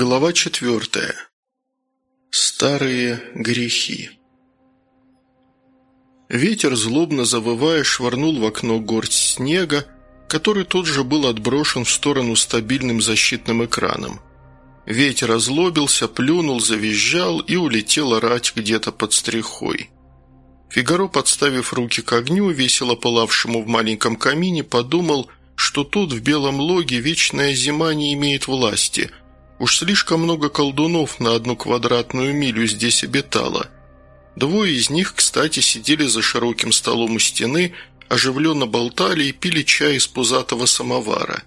Глава четвертая. Старые грехи. Ветер, злобно завывая, швырнул в окно горсть снега, который тут же был отброшен в сторону стабильным защитным экраном. Ветер озлобился, плюнул, завизжал и улетел орать где-то под стрихой. Фигаро, подставив руки к огню, весело пылавшему в маленьком камине, подумал, что тут, в белом логе, вечная зима не имеет власти – Уж слишком много колдунов на одну квадратную милю здесь обитало. Двое из них, кстати, сидели за широким столом у стены, оживленно болтали и пили чай из пузатого самовара.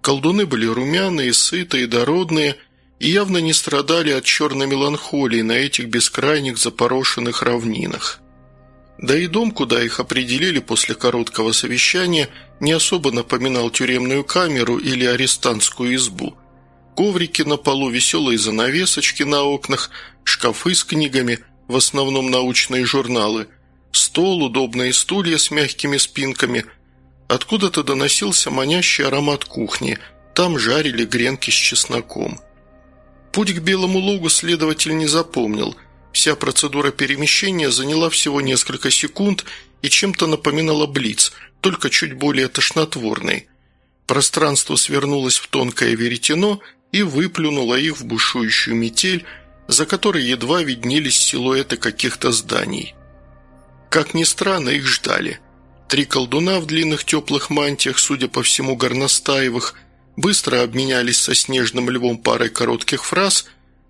Колдуны были румяные, сытые, дородные и явно не страдали от черной меланхолии на этих бескрайних запорошенных равнинах. Да и дом, куда их определили после короткого совещания, не особо напоминал тюремную камеру или арестантскую избу – Коврики на полу, веселые занавесочки на окнах, шкафы с книгами, в основном научные журналы, стол, удобные стулья с мягкими спинками. Откуда-то доносился манящий аромат кухни, там жарили гренки с чесноком. Путь к Белому лугу следователь не запомнил. Вся процедура перемещения заняла всего несколько секунд и чем-то напоминала блиц, только чуть более тошнотворный. Пространство свернулось в тонкое веретено – и выплюнула их в бушующую метель, за которой едва виднелись силуэты каких-то зданий. Как ни странно, их ждали. Три колдуна в длинных теплых мантиях, судя по всему горностаевых, быстро обменялись со снежным львом парой коротких фраз,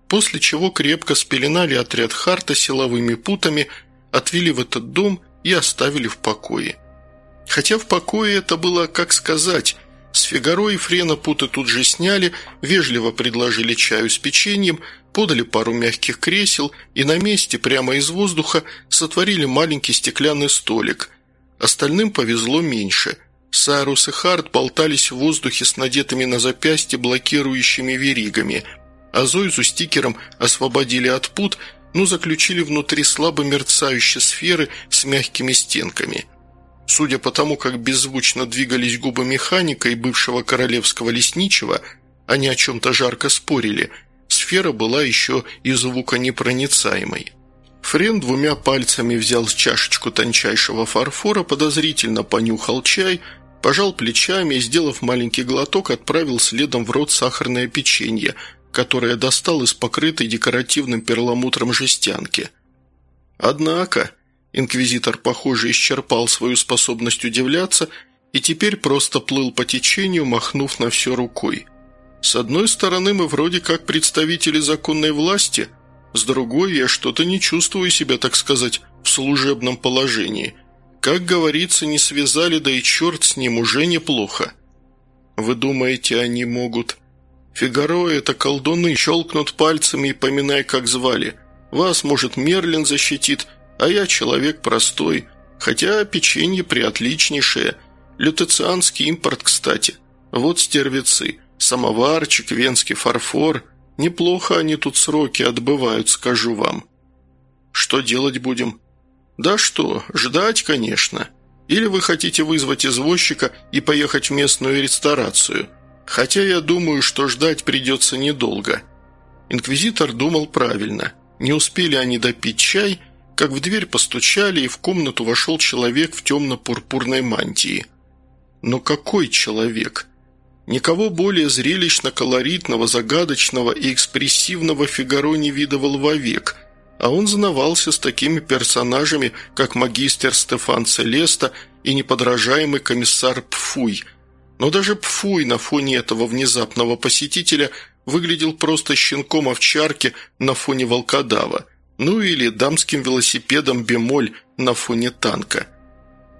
после чего крепко спеленали отряд Харта силовыми путами, отвели в этот дом и оставили в покое. Хотя в покое это было, как сказать, с Фигаро и Френа путы тут же сняли, вежливо предложили чаю с печеньем, подали пару мягких кресел и на месте, прямо из воздуха, сотворили маленький стеклянный столик. Остальным повезло меньше. Сайрус и Харт болтались в воздухе с надетыми на запястье блокирующими веригами, а Зойзу стикером освободили от пут, но заключили внутри слабо мерцающие сферы с мягкими стенками – Судя по тому, как беззвучно двигались губы механика и бывшего королевского лесничего, они о чем-то жарко спорили. Сфера была еще и звуконепроницаемой. Френ двумя пальцами взял чашечку тончайшего фарфора, подозрительно понюхал чай, пожал плечами и, сделав маленький глоток, отправил следом в рот сахарное печенье, которое достал из покрытой декоративным перламутром жестянки. Однако, Инквизитор, похоже, исчерпал свою способность удивляться и теперь просто плыл по течению, махнув на все рукой. С одной стороны, мы вроде как представители законной власти, с другой, я что-то не чувствую себя, так сказать, в служебном положении. Как говорится, не связали, да и черт с ним, уже неплохо. Вы думаете, они могут... Фигаро – это колдуны, щелкнут пальцами и поминай, как звали. Вас, может, Мерлин защитит – а я человек простой, хотя печенье приотличнейшее. Лютецианский импорт, кстати. Вот стервецы. Самоварчик, венский фарфор. Неплохо они тут сроки отбывают, скажу вам. Что делать будем? Да что, ждать, конечно. Или вы хотите вызвать извозчика и поехать в местную ресторацию? Хотя я думаю, что ждать придется недолго. Инквизитор думал правильно. Не успели они допить чай, как в дверь постучали, и в комнату вошел человек в темно-пурпурной мантии. Но какой человек? Никого более зрелищно-колоритного, загадочного и экспрессивного Фигаро не видывал вовек, а он знавался с такими персонажами, как магистр Стефан Целеста и неподражаемый комиссар Пфуй. Но даже Пфуй на фоне этого внезапного посетителя выглядел просто щенком овчарки на фоне волкодава – ну или дамским велосипедом бемоль на фоне танка.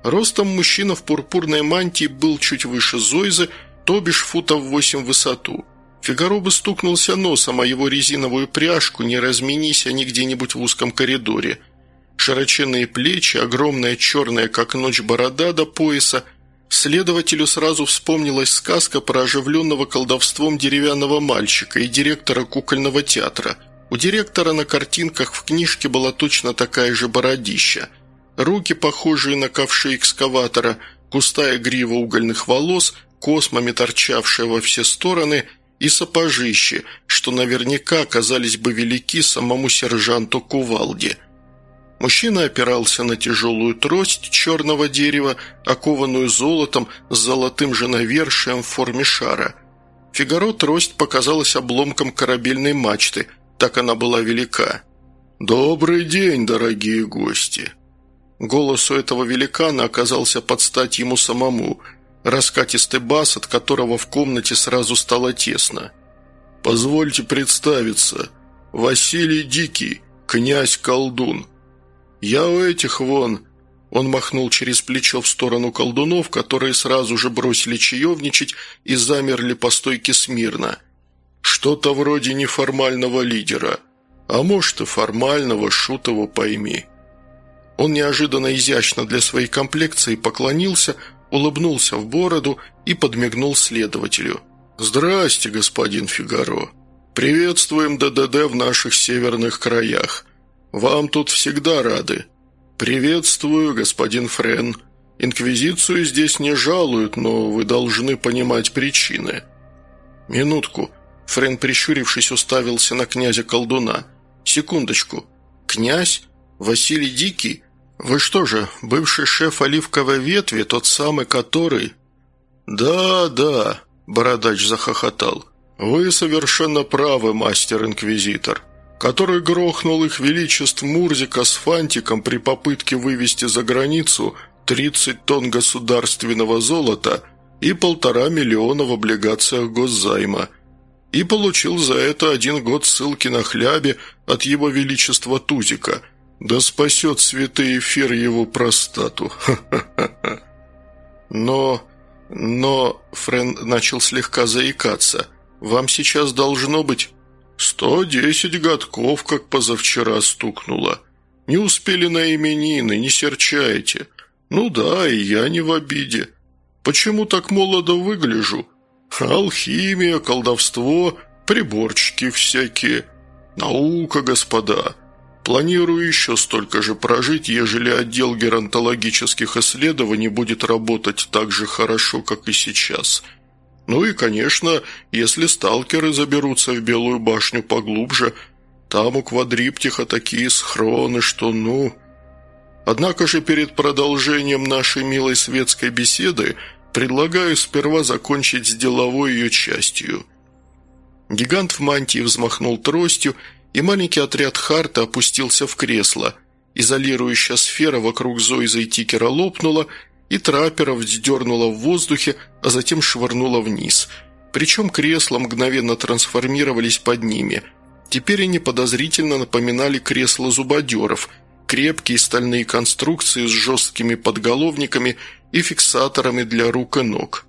Ростом мужчина в пурпурной мантии был чуть выше Зойзы, то бишь футов восемь в высоту. Фигаро бы стукнулся носом о его резиновую пряжку, не разменись они где-нибудь в узком коридоре. Широченные плечи, огромная черная, как ночь, борода до пояса. Следователю сразу вспомнилась сказка про оживленного колдовством деревянного мальчика и директора кукольного театра – у директора на картинках в книжке была точно такая же бородища. Руки, похожие на ковши экскаватора, густая грива угольных волос, космами торчавшая во все стороны и сапожище, что наверняка оказались бы велики самому сержанту Кувалде. Мужчина опирался на тяжелую трость черного дерева, окованную золотом с золотым же навершием в форме шара. Фигаро трость показалась обломком корабельной мачты, так она была велика. «Добрый день, дорогие гости!» Голос у этого великана оказался под стать ему самому – раскатистый бас, от которого в комнате сразу стало тесно. «Позвольте представиться. Василий Дикий, князь-колдун. Я у этих вон...» Он махнул через плечо в сторону колдунов, которые сразу же бросили чаевничать и замерли по стойке смирно. Что-то вроде неформального лидера. А может и формального, шут его пойми. Он неожиданно изящно для своей комплекции поклонился, улыбнулся в бороду и подмигнул следователю. «Здрасте, господин Фигаро. Приветствуем ДДД в наших северных краях. Вам тут всегда рады. Приветствую, господин Френ. Инквизицию здесь не жалуют, но вы должны понимать причины». «Минутку». Френ, прищурившись, уставился на князя-колдуна. «Секундочку. Князь? Василий Дикий? «Вы что же, бывший шеф оливковой ветви, тот самый, который...» «Да, да», – Бородач захохотал. «Вы совершенно правы, мастер-инквизитор, который грохнул их величеств Мурзика с фантиком при попытке вывести за границу 30 тонн государственного золота и полтора миллиона в облигациях госзайма, и получил за это один год ссылки на хлябе от его величества Тузика – да спасет святый эфир его простату. Но... но... Френ начал слегка заикаться. Вам сейчас должно быть... «Сто десять годков, как позавчера стукнуло. Не успели на именины, не серчайте. Ну да, и я не в обиде. Почему так молодо выгляжу? Алхимия, колдовство, приборчики всякие. Наука, господа. Планирую еще столько же прожить, ежели отдел геронтологических исследований будет работать так же хорошо, как и сейчас. Ну и, конечно, если сталкеры заберутся в Белую башню поглубже, там у квадриптиха такие схроны, что ну... Однако же перед продолжением нашей милой светской беседы предлагаю сперва закончить с деловой ее частью. Гигант в мантии взмахнул тростью и маленький отряд Харта опустился в кресло. Изолирующая сфера вокруг Зоиза и Тикера лопнула, и траппера вздернула в воздухе, а затем швырнула вниз. Причем кресла мгновенно трансформировались под ними. Теперь они подозрительно напоминали кресла зубодеров, крепкие стальные конструкции с жесткими подголовниками и фиксаторами для рук и ног.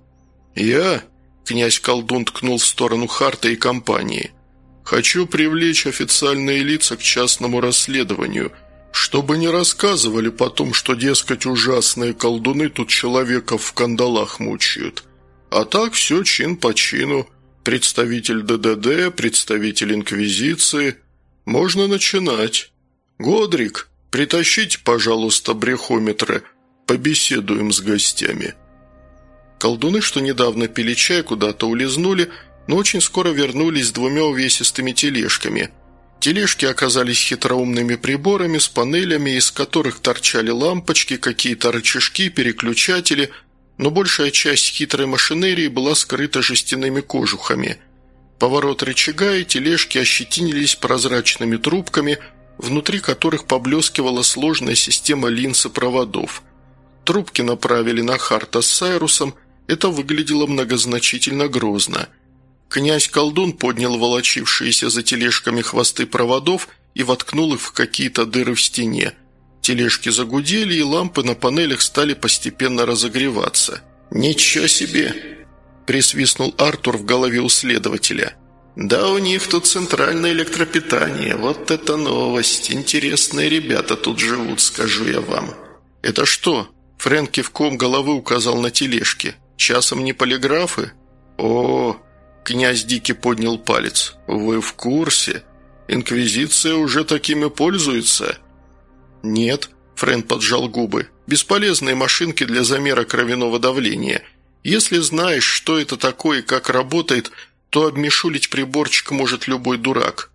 «Я?» – князь-колдун ткнул в сторону Харта и компании – Хочу привлечь официальные лица к частному расследованию, чтобы не рассказывали потом, что, дескать, ужасные колдуны тут человеков в кандалах мучают. А так все чин по чину. Представитель ДДД, представитель Инквизиции. Можно начинать. Годрик, притащите, пожалуйста, брехометры, побеседуем с гостями». Колдуны, что недавно пили чай, куда-то улизнули – но очень скоро вернулись с двумя увесистыми тележками. Тележки оказались хитроумными приборами с панелями, из которых торчали лампочки, какие-то рычажки, переключатели, но большая часть хитрой машинерии была скрыта жестяными кожухами. Поворот рычага и тележки ощетинились прозрачными трубками, внутри которых поблескивала сложная система линз и проводов. Трубки направили на Харта с Сайрусом, это выглядело многозначительно грозно – Князь-колдун поднял волочившиеся за тележками хвосты проводов и воткнул их в какие-то дыры в стене. Тележки загудели, и лампы на панелях стали постепенно разогреваться. «Ничего себе!» – присвистнул Артур в голове у следователя. «Да у них тут центральное электропитание. Вот это новость! Интересные ребята тут живут, скажу я вам». «Это что?» – Фрэнк кивком головы указал на тележки. «Часом не полиграфы?» «О, Князь Дикий поднял палец. «Вы в курсе? Инквизиция уже такими пользуется?» «Нет», – Френ поджал губы. «Бесполезные машинки для замера кровяного давления. Если знаешь, что это такое и как работает, то обмешулить приборчик может любой дурак».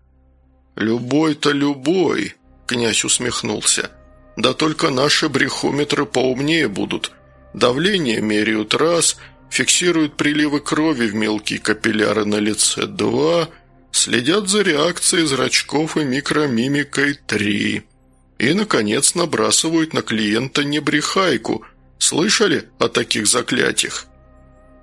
«Любой-то любой», — князь усмехнулся. «Да только наши брехометры поумнее будут. Давление меряют раз, фиксируют приливы крови в мелкие капилляры на лице два, следят за реакцией зрачков и микромимикой три. И, наконец, набрасывают на клиента небрехайку. Слышали о таких заклятиях?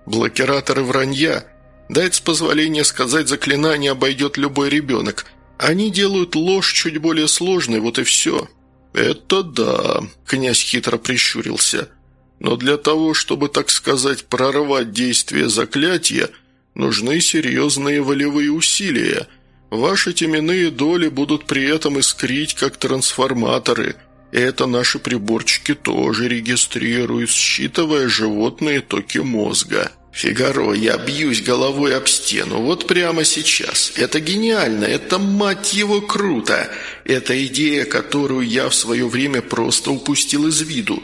Блокираторы вранья. Дать позволение сказать заклинание обойдет любой ребенок. Они делают ложь чуть более сложной, вот и все. «Это да», – князь хитро прищурился – но для того, чтобы, так сказать, прорвать действие заклятия, нужны серьезные волевые усилия. Ваши теменные доли будут при этом искрить, как трансформаторы. Это наши приборчики тоже регистрируют, считывая животные токи мозга. «Фигаро, я бьюсь головой об стену, вот прямо сейчас. Это гениально, это, мать его, круто. Это идея, которую я в свое время просто упустил из виду».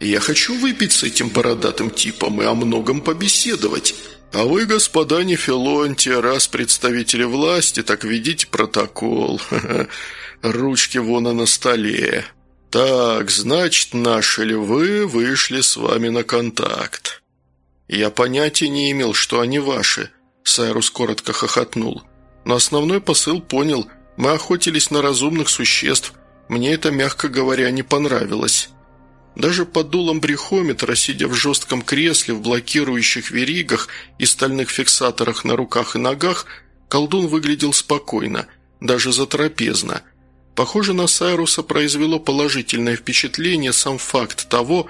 Я хочу выпить с этим бородатым типом и о многом побеседовать. А вы, господа Нефилонтия, раз представители власти, так ведите протокол. Ручки вон на столе. Так, значит, наши львы вышли с вами на контакт. Я понятия не имел, что они ваши. Сайрус коротко хохотнул. Но основной посыл понял. Мы охотились на разумных существ. Мне это, мягко говоря, не понравилось. Даже под дулом брехометра, сидя в жестком кресле, в блокирующих веригах и стальных фиксаторах на руках и ногах, колдун выглядел спокойно, даже затрапезно. Похоже, на Сайруса произвело положительное впечатление сам факт того,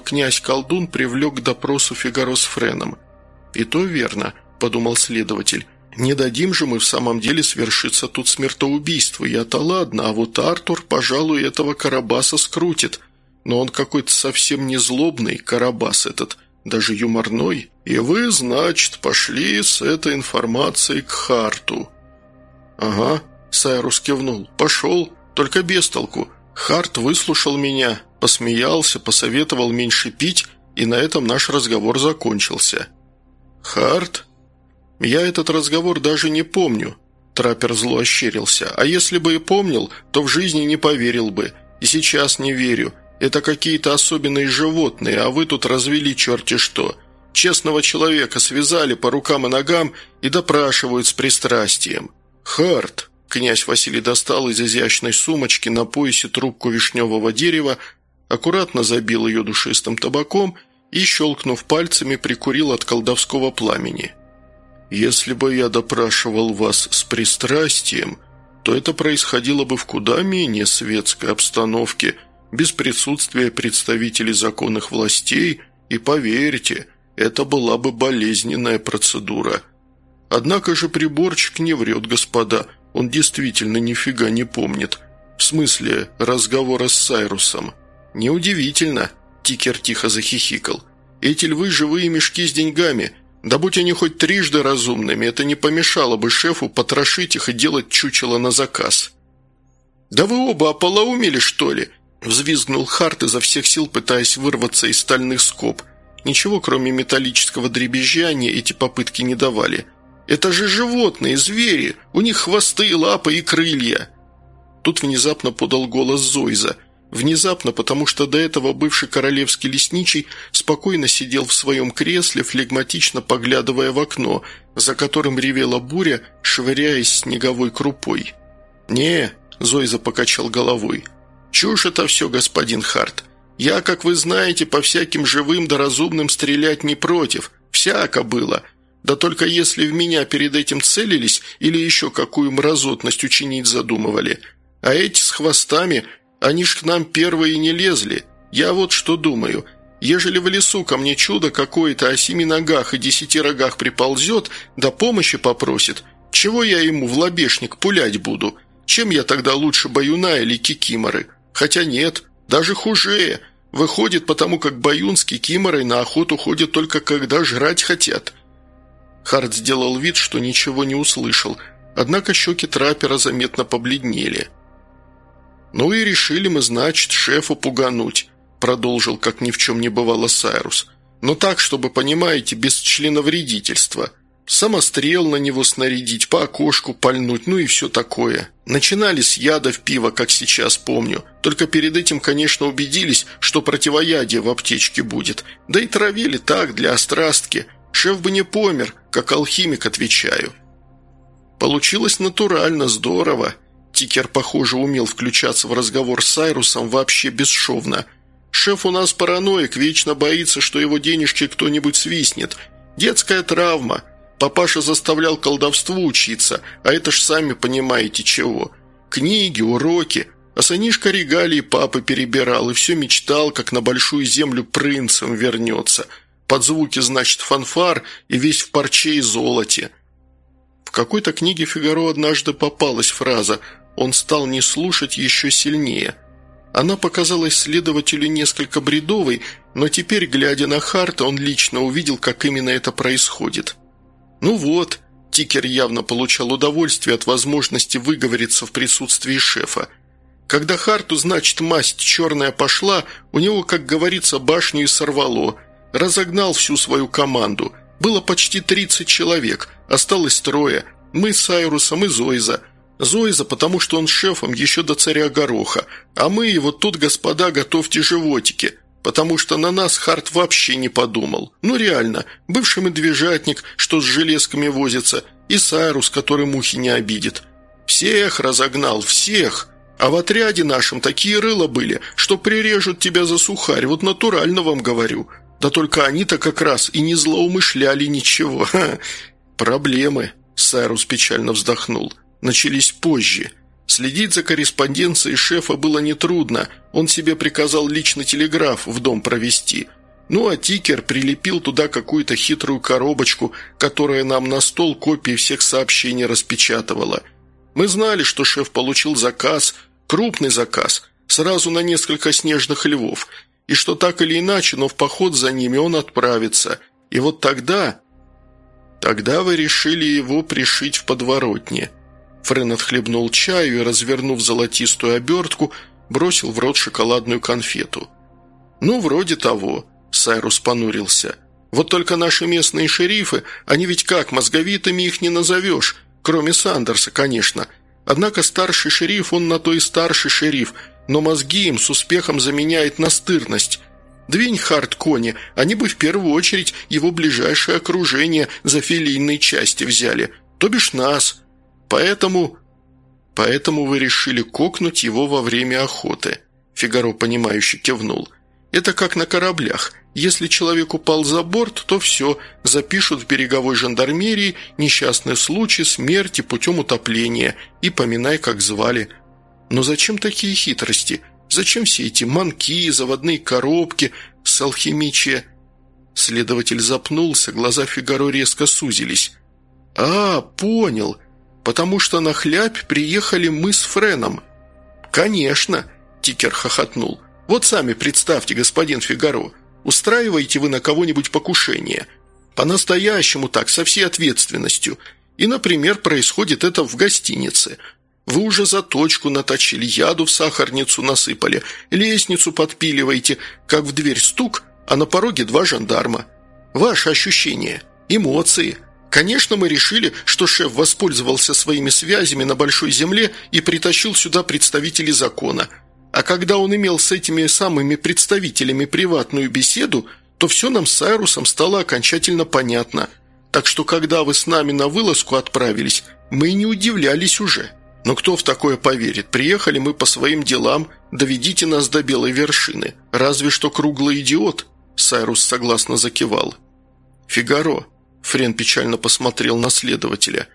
князь-колдун привлек к допросу Фигаро с Френом. «И то верно», – подумал следователь. «Не дадим же мы в самом деле свершиться тут смертоубийство, я-то ладно, а вот Артур, пожалуй, этого Карабаса скрутит но он какой-то совсем не злобный, Карабас этот, даже юморной. И вы, значит, пошли с этой информацией к Харту». «Ага», — Сайрус кивнул, — «пошел, только без толку. Харт выслушал меня, посмеялся, посоветовал меньше пить, и на этом наш разговор закончился». «Харт?» «Я этот разговор даже не помню», — траппер зло ощерился. «А если бы и помнил, то в жизни не поверил бы. И сейчас не верю. Это какие-то особенные животные, а вы тут развели черти что. Честного человека связали по рукам и ногам и допрашивают с пристрастием. Харт!» Князь Василий достал из изящной сумочки на поясе трубку вишневого дерева, аккуратно забил ее душистым табаком и, щелкнув пальцами, прикурил от колдовского пламени. «Если бы я допрашивал вас с пристрастием, то это происходило бы в куда менее светской обстановке – без присутствия представителей законных властей, и поверьте, это была бы болезненная процедура. Однако же приборчик не врет, господа, он действительно нифига не помнит. В смысле разговора с Сайрусом. Неудивительно, Тикер тихо захихикал. Эти львы – живые мешки с деньгами. Да будь они хоть трижды разумными, это не помешало бы шефу потрошить их и делать чучело на заказ. «Да вы оба ополоумели, что ли?» Взвизгнул Харт изо всех сил, пытаясь вырваться из стальных скоб. Ничего, кроме металлического дребезжания, эти попытки не давали. «Это же животные, звери! У них хвосты, лапы и крылья!» Тут внезапно подал голос Зойза. Внезапно, потому что до этого бывший королевский лесничий спокойно сидел в своем кресле, флегматично поглядывая в окно, за которым ревела буря, швыряясь снеговой крупой. «Не», – Зойза покачал головой, – «Чушь это все, господин Харт. Я, как вы знаете, по всяким живым да разумным стрелять не против. Всяко было. Да только если в меня перед этим целились или еще какую мразотность учинить задумывали. А эти с хвостами, они ж к нам первые не лезли. Я вот что думаю». Ежели в лесу ко мне чудо какое-то о семи ногах и десяти рогах приползет, да помощи попросит, чего я ему в лобешник пулять буду? Чем я тогда лучше баюна или кикиморы? Хотя нет, даже хуже. Выходит, потому как баюнские киморой на охоту ходят только когда жрать хотят. Харт сделал вид, что ничего не услышал, однако щеки траппера заметно побледнели. «Ну и решили мы, значит, шефу пугануть», продолжил, как ни в чем не бывало Сайрус. «Но так, чтобы, понимаете, без членовредительства. Самострел на него снарядить, по окошку пальнуть, ну и все такое. Начинали с яда в пиво, как сейчас помню. Только перед этим, конечно, убедились, что противоядие в аптечке будет. Да и травили так, для острастки. Шеф бы не помер, как алхимик отвечаю. Получилось натурально, здорово. Тикер, похоже, умел включаться в разговор с Сайрусом вообще бесшовно. Шеф у нас параноик, вечно боится, что его денежки кто-нибудь свистнет. Детская травма – Папаша заставлял колдовству учиться, а это ж сами понимаете чего. Книги, уроки. А сынишка регалии папы перебирал и все мечтал, как на большую землю принцем вернется. Под звуки, значит, фанфар и весь в парче и золоте. В какой-то книге Фигаро однажды попалась фраза «Он стал не слушать еще сильнее». Она показалась следователю несколько бредовой, но теперь, глядя на Харта, он лично увидел, как именно это происходит. «Ну вот», Тикер явно получал удовольствие от возможности выговориться в присутствии шефа. Когда Харту, значит, масть черная пошла, у него, как говорится, башню и сорвало. Разогнал всю свою команду. Было почти 30 человек, осталось трое. Мы с Айрусом и Зоиза. Зоиза, потому что он шефом еще до царя Гороха, а мы его тут, господа, готовьте животики потому что на нас Харт вообще не подумал. Ну реально, бывший медвежатник, что с железками возится, и Сайрус, который мухи не обидит. Всех разогнал, всех. А в отряде нашем такие рыла были, что прирежут тебя за сухарь, вот натурально вам говорю. Да только они-то как раз и не злоумышляли ничего. Ха. Проблемы, Сайрус печально вздохнул, начались позже – Следить за корреспонденцией шефа было нетрудно, он себе приказал лично телеграф в дом провести. Ну а Тикер прилепил туда какую-то хитрую коробочку, которая нам на стол копии всех сообщений распечатывала. Мы знали, что шеф получил заказ, крупный заказ, сразу на несколько снежных львов, и что так или иначе, но в поход за ними он отправится. И вот тогда... Тогда вы решили его пришить в подворотне – Френ отхлебнул чаю и, развернув золотистую обертку, бросил в рот шоколадную конфету. «Ну, вроде того», – Сайрус понурился. «Вот только наши местные шерифы, они ведь как, мозговитыми их не назовешь, кроме Сандерса, конечно. Однако старший шериф, он на то и старший шериф, но мозги им с успехом заменяет настырность». Двинь Харт Кони, они бы в первую очередь его ближайшее окружение за филийные части взяли, то бишь нас. Поэтому... Поэтому вы решили кокнуть его во время охоты. Фигаро, понимающе кивнул. Это как на кораблях. Если человек упал за борт, то все, запишут в береговой жандармерии несчастный случай смерти путем утопления и поминай, как звали. Но зачем такие хитрости? Зачем все эти манки, заводные коробки с алхимиче? Следователь запнулся, глаза Фигаро резко сузились. «А, понял потому что на хлябь приехали мы с Френом». «Конечно», – Тикер хохотнул. «Вот сами представьте, господин Фигаро, устраиваете вы на кого-нибудь покушение. По-настоящему так, со всей ответственностью. И, например, происходит это в гостинице. Вы уже заточку наточили, яду в сахарницу насыпали, лестницу подпиливаете, как в дверь стук, а на пороге два жандарма. Ваши ощущения, эмоции – Конечно, мы решили, что шеф воспользовался своими связями на Большой Земле и притащил сюда представителей закона. А когда он имел с этими самыми представителями приватную беседу, то все нам с Айрусом стало окончательно понятно. Так что, когда вы с нами на вылазку отправились, мы не удивлялись уже. Но кто в такое поверит? Приехали мы по своим делам, доведите нас до белой вершины. Разве что круглый идиот?» Сайрус согласно закивал. «Фигаро, Френ печально посмотрел на следователя.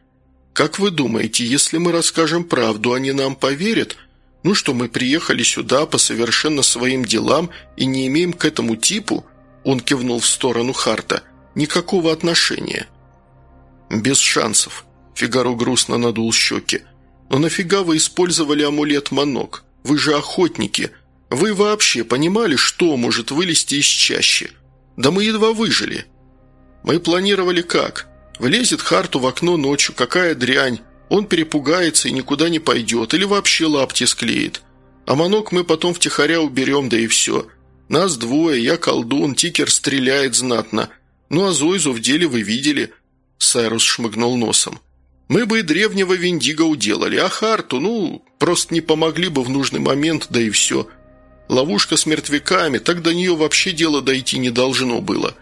«Как вы думаете, если мы расскажем правду, они нам поверят? Ну что, мы приехали сюда по совершенно своим делам и не имеем к этому типу?» Он кивнул в сторону Харта. «Никакого отношения». «Без шансов», – Фигаро грустно надул щеки. «Но нафига вы использовали амулет Манок? Вы же охотники. Вы вообще понимали, что может вылезти из чащи? Да мы едва выжили». Мы планировали как? Влезет Харту в окно ночью, какая дрянь. Он перепугается и никуда не пойдет, или вообще лапти склеит. А манок мы потом втихаря уберем, да и все. Нас двое, я колдун, Тикер стреляет знатно. Ну а Зойзу в деле вы видели. Сайрус шмыгнул носом. «Мы бы и древнего Виндиго уделали, а Харту, ну, просто не помогли бы в нужный момент, да и все. Ловушка с мертвяками, так до нее вообще дело дойти не должно было.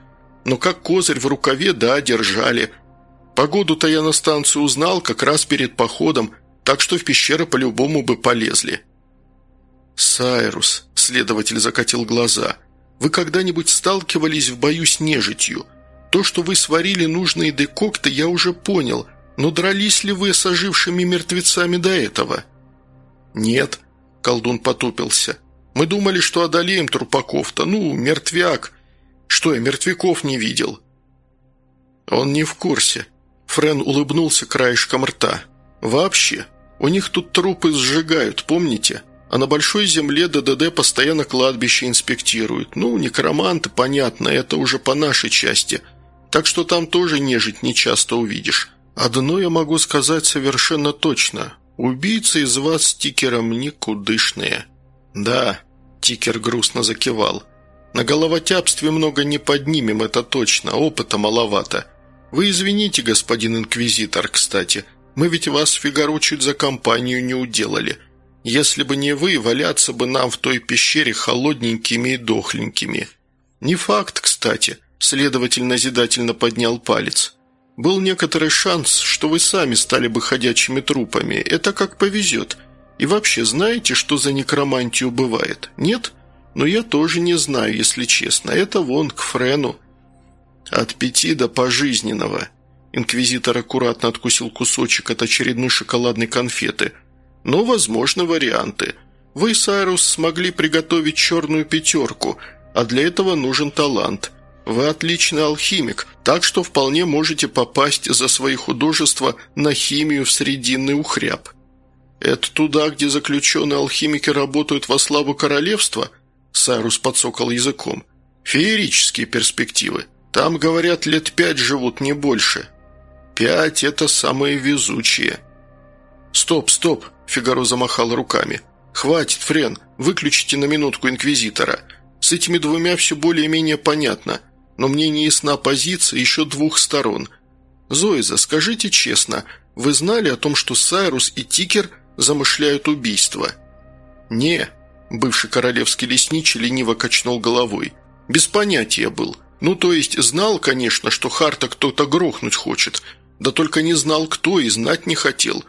Но как козырь в рукаве, да, держали. Погоду-то я на станцию узнал как раз перед походом, так что в пещеры по-любому бы полезли». «Сайрус», — следователь закатил глаза, — «вы когда-нибудь сталкивались в бою с нежитью? То, что вы сварили нужные декокты, я уже понял, но дрались ли вы с ожившими мертвецами до этого?» «Нет», — колдун потупился, — «мы думали, что одолеем трупаков-то, ну, мертвяк. Что, я мертвяков не видел?» «Он не в курсе», — Френ улыбнулся краешком рта. «Вообще, у них тут трупы сжигают, помните?» А на Большой Земле ДДД постоянно кладбище инспектируют. Ну, некроманты, понятно, это уже по нашей части. Так что там тоже нежить не часто увидишь. Одно я могу сказать совершенно точно. Убийцы из вас с тикером никудышные. Да, тикер грустно закивал. На головотяпстве много не поднимем, это точно, опыта маловато. Вы извините, господин инквизитор, кстати, мы ведь вас, Фигаро, чуть за компанию не уделали. Если бы не вы, валяться бы нам в той пещере холодненькими и дохленькими. Не факт, кстати, следователь назидательно поднял палец. Был некоторый шанс, что вы сами стали бы ходячими трупами. Это как повезет. И вообще, знаете, что за некромантию бывает? Нет? Но я тоже не знаю, если честно. Это вон к Френу. От пяти до пожизненного. Инквизитор аккуратно откусил кусочек от очередной шоколадной конфеты – но возможны варианты. Вы, Сайрус, смогли приготовить черную пятерку, а для этого нужен талант. Вы отличный алхимик, так что вполне можете попасть за свои художества на химию в Срединный ухряб. Это туда, где заключенные алхимики работают во славу королевства? Сайрус подсокал языком. Феерические перспективы. Там, говорят, лет пять живут, не больше. Пять – это самые везучие. Стоп, стоп, Фигаро замахал руками. «Хватит, Френ, выключите на минутку Инквизитора. С этими двумя все более-менее понятно, но мне не ясна позиция еще двух сторон. Зоиза, скажите честно, вы знали о том, что Сайрус и Тикер замышляют убийство?» «Не», – бывший королевский лесничий лениво качнул головой. «Без понятия был. Ну, то есть знал, конечно, что Харта кто-то грохнуть хочет, да только не знал, кто и знать не хотел.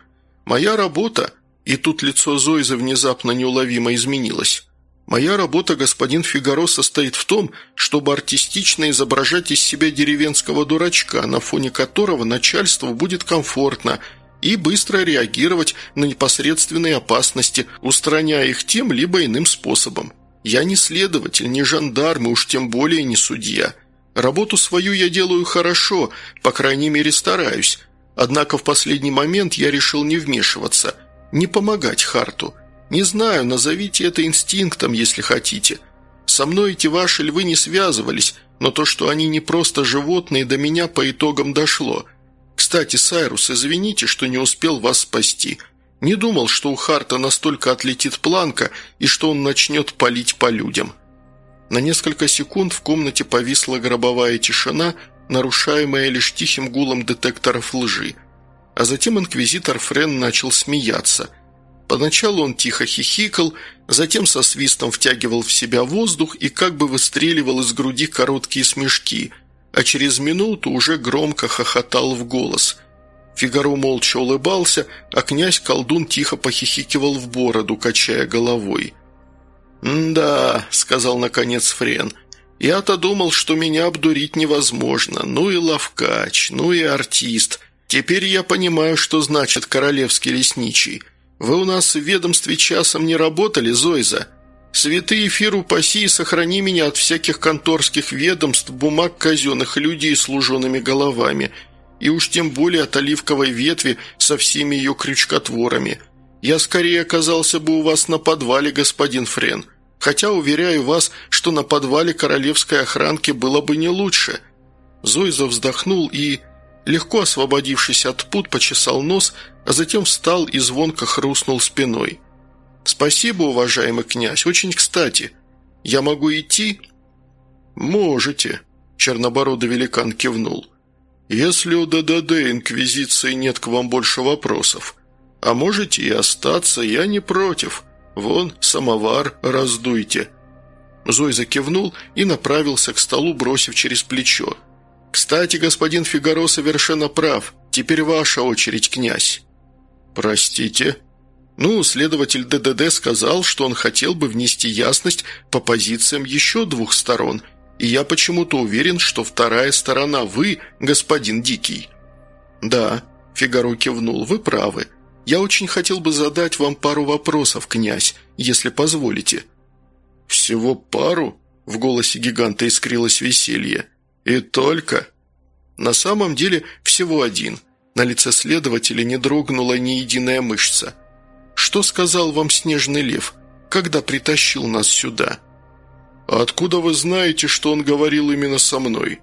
Моя работа и тут лицо Зоизы внезапно неуловимо изменилось. «Моя работа, господин Фигаро, состоит в том, чтобы артистично изображать из себя деревенского дурачка, на фоне которого начальству будет комфортно, и быстро реагировать на непосредственные опасности, устраняя их тем либо иным способом. Я не следователь, не жандарм и уж тем более не судья. Работу свою я делаю хорошо, по крайней мере стараюсь. Однако в последний момент я решил не вмешиваться – не помогать Харту. Не знаю, назовите это инстинктом, если хотите. Со мной эти ваши львы не связывались, но то, что они не просто животные, до меня по итогам дошло. Кстати, Сайрус, извините, что не успел вас спасти. Не думал, что у Харта настолько отлетит планка и что он начнет палить по людям». На несколько секунд в комнате повисла гробовая тишина, нарушаемая лишь тихим гулом детекторов лжи – а затем инквизитор Френ начал смеяться. Поначалу он тихо хихикал, затем со свистом втягивал в себя воздух и как бы выстреливал из груди короткие смешки, а через минуту уже громко хохотал в голос. Фигаро молча улыбался, а князь-колдун тихо похихикивал в бороду, качая головой. «Да», — сказал наконец Френ, — «я-то думал, что меня обдурить невозможно. Ну и ловкач, ну и артист». «Теперь я понимаю, что значит королевский лесничий. Вы у нас в ведомстве часом не работали, Зойза? Святые эфир упаси и сохрани меня от всяких конторских ведомств, бумаг казенных людей с лужеными головами, и уж тем более от оливковой ветви со всеми ее крючкотворами. Я скорее оказался бы у вас на подвале, господин Френ, хотя уверяю вас, что на подвале королевской охранки было бы не лучше». Зойза вздохнул и Легко освободившись от пут, почесал нос, а затем встал и звонко хрустнул спиной. «Спасибо, уважаемый князь, очень кстати. Я могу идти?» «Можете», – чернобородый великан кивнул. Если у ДДД Инквизиции нет к вам больше вопросов, а можете и остаться, я не против. Вон, самовар раздуйте». Зой закивнул и направился к столу, бросив через плечо. «Кстати, господин Фигаро совершенно прав. Теперь ваша очередь, князь». «Простите?» Ну, следователь ДДД сказал, что он хотел бы внести ясность по позициям еще двух сторон, и я почему-то уверен, что вторая сторона вы, господин Дикий». «Да», — Фигаро кивнул, — «вы правы. Я очень хотел бы задать вам пару вопросов, князь, если позволите». «Всего пару?» – в голосе гиганта искрилось веселье. «И только?» На самом деле всего один. На лице следователя не дрогнула ни единая мышца. «Что сказал вам снежный лев, когда притащил нас сюда?» «А откуда вы знаете, что он говорил именно со мной?»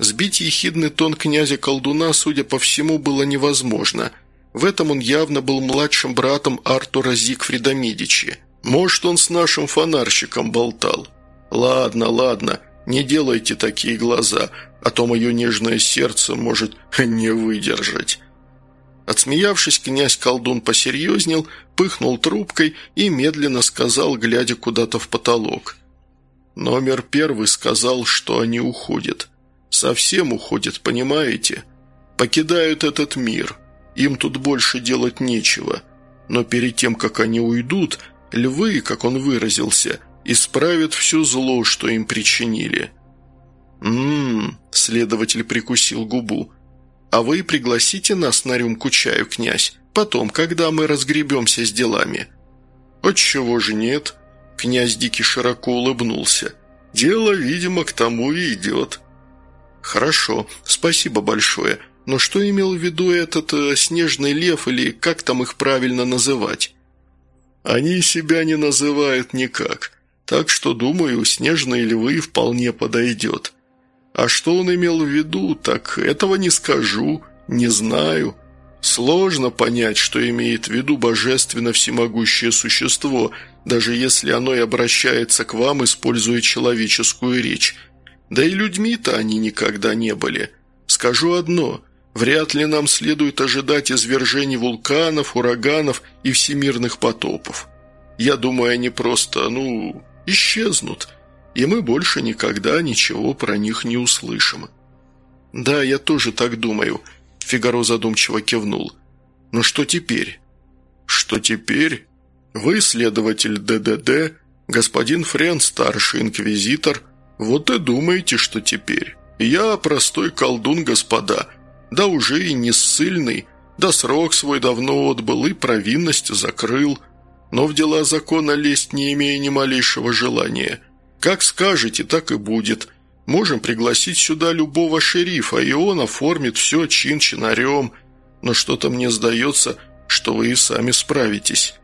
Сбить ехидный тон князя-колдуна, судя по всему, было невозможно – в этом он явно был младшим братом Артура Зигфрида Медичи. Может, он с нашим фонарщиком болтал. Ладно, ладно, не делайте такие глаза, а то мое нежное сердце может не выдержать». Отсмеявшись, князь-колдун посерьезнел, пыхнул трубкой и медленно сказал, глядя куда-то в потолок. Номер первый сказал, что они уходят. Совсем уходят, понимаете? Покидают этот мир. Им тут больше делать нечего. Но перед тем, как они уйдут, львы, как он выразился, исправят все зло, что им причинили. «М-м-м», следователь прикусил губу. «А вы пригласите нас на рюмку чаю, князь, потом, когда мы разгребемся с делами». «Отчего же нет?» Князь Дикий широко улыбнулся. «Дело, видимо, к тому и идет». «Хорошо, спасибо большое. Но что имел в виду этот э, снежный лев или как там их правильно называть? Они себя не называют никак, так что, думаю, снежные львы вполне подойдет. А что он имел в виду, так этого не скажу, не знаю. Сложно понять, что имеет в виду божественно всемогущее существо, даже если оно и обращается к вам, используя человеческую речь. Да и людьми-то они никогда не были. Скажу одно – Вряд ли нам следует ожидать извержений вулканов, ураганов и всемирных потопов. Я думаю, они просто, ну, исчезнут, и мы больше никогда ничего про них не услышим». «Да, я тоже так думаю», — Фигаро задумчиво кивнул. «Но что теперь?» «Что теперь? Вы следователь ДДД, господин Френ, старший инквизитор. Вот и думаете, что теперь. Я простой колдун, господа» да уже и не ссыльный, да срок свой давно отбыл и провинность закрыл, но в дела закона лезть не имея ни малейшего желания. Как скажете, так и будет. Можем пригласить сюда любого шерифа, и он оформит все чин-чинарем, но что-то мне сдается, что вы и сами справитесь».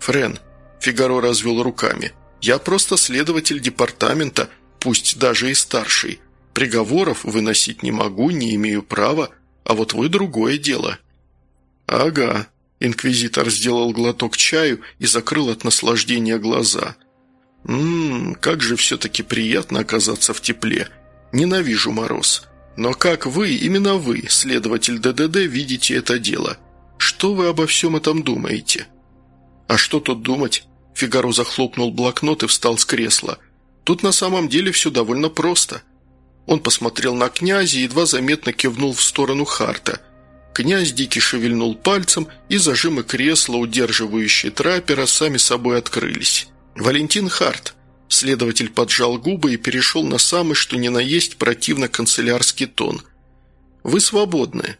«Френ», — Фигаро развел руками, — «я просто следователь департамента, пусть даже и старший». Приговоров выносить не могу, не имею права, а вот вы другое дело». «Ага», – инквизитор сделал глоток чаю и закрыл от наслаждения глаза. «Ммм, как же все-таки приятно оказаться в тепле. Ненавижу мороз. Но как вы, именно вы, следователь ДДД, видите это дело? Что вы обо всем этом думаете?» «А что тут думать?» Фигаро захлопнул блокнот и встал с кресла. «Тут на самом деле все довольно просто. Он посмотрел на князя и едва заметно кивнул в сторону Харта. Князь Дикий шевельнул пальцем, и зажимы кресла, удерживающие трапера, сами собой открылись. «Валентин Харт». Следователь поджал губы и перешел на самый, что ни на есть, противно-канцелярский тон. «Вы свободны.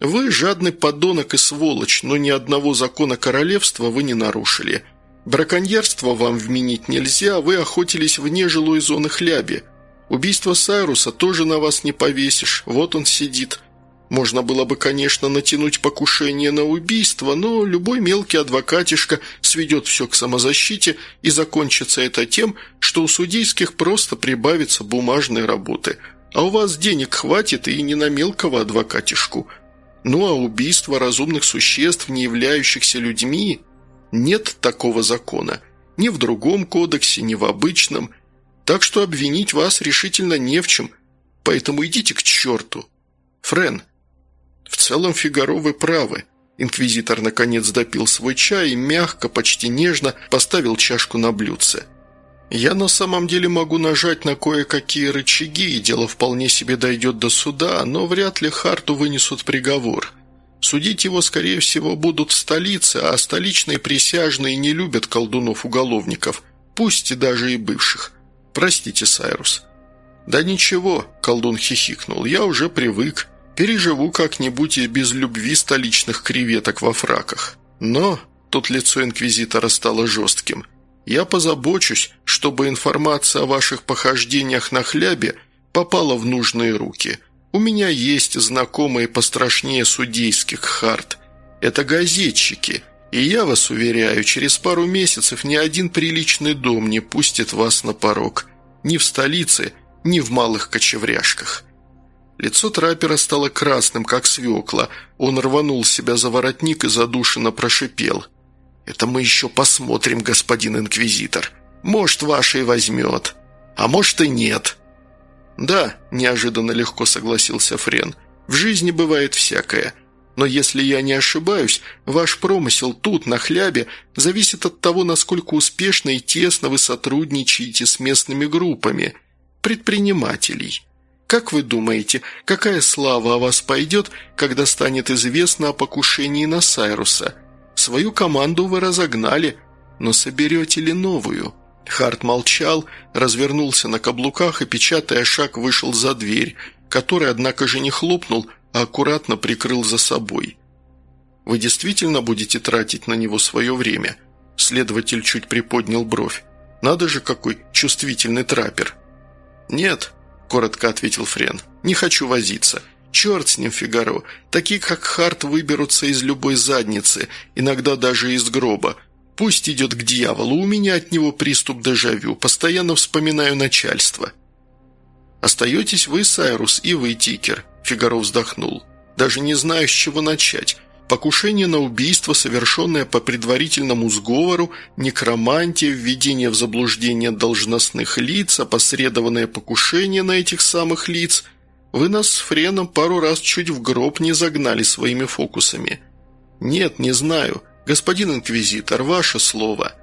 Вы жадный подонок и сволочь, но ни одного закона королевства вы не нарушили. Браконьерство вам вменить нельзя, вы охотились вне жилой зоны хляби». Убийство Сайруса тоже на вас не повесишь, вот он сидит. Можно было бы, конечно, натянуть покушение на убийство, но любой мелкий адвокатишка сведет все к самозащите, и закончится это тем, что у судейских просто прибавится бумажной работы. А у вас денег хватит и не на мелкого адвокатишку. Ну а убийство разумных существ, не являющихся людьми, нет такого закона. Ни в другом кодексе, ни в обычном – так что обвинить вас решительно не в чем, поэтому идите к черту». Френ». «В целом, Фигаро, вы правы». Инквизитор наконец допил свой чай и мягко, почти нежно поставил чашку на блюдце. «Я на самом деле могу нажать на кое-какие рычаги, и дело вполне себе дойдет до суда, но вряд ли Харту вынесут приговор. Судить его, скорее всего, будут в столице, а столичные присяжные не любят колдунов-уголовников, пусть и даже и бывших. Простите, Сайрус». «Да ничего», – колдун хихикнул, – «я уже привык. Переживу как-нибудь и без любви столичных креветок во фраках. Но...» – тут лицо инквизитора стало жестким. «Я позабочусь, чтобы информация о ваших похождениях на хлябе попала в нужные руки. У меня есть знакомые пострашнее судейских хард. Это газетчики». И я вас уверяю, через пару месяцев ни один приличный дом не пустит вас на порог. Ни в столице, ни в малых кочевряжках. Лицо траппера стало красным, как свекла. Он рванул себя за воротник и задушенно прошипел. «Это мы еще посмотрим, господин инквизитор. Может, ваше и возьмет. А может и нет». «Да», – неожиданно легко согласился Френ. «В жизни бывает всякое. Но если я не ошибаюсь, ваш промысел тут, на хлябе, зависит от того, насколько успешно и тесно вы сотрудничаете с местными группами – предпринимателей. Как вы думаете, какая слава о вас пойдет, когда станет известно о покушении на Сайруса? Свою команду вы разогнали, но соберете ли новую?» Харт молчал, развернулся на каблуках и, печатая шаг, вышел за дверь, который, однако же, не хлопнул, а аккуратно прикрыл за собой. «Вы действительно будете тратить на него свое время?» Следователь чуть приподнял бровь. «Надо же, какой чувствительный траппер!» «Нет», – коротко ответил Френ, – «не хочу возиться. Черт с ним, Фигаро. Такие, как Харт, выберутся из любой задницы, иногда даже из гроба. Пусть идет к дьяволу, у меня от него приступ дежавю, постоянно вспоминаю начальство». «Остаетесь вы, Сайрус, и вы, Тикер», – Фигаро вздохнул. «Даже не знаю, с чего начать. Покушение на убийство, совершенное по предварительному сговору, некромантия, введение в заблуждение должностных лиц, опосредованное покушение на этих самых лиц. Вы нас с Френом пару раз чуть в гроб не загнали своими фокусами. Нет, не знаю. Господин инквизитор, ваше слово».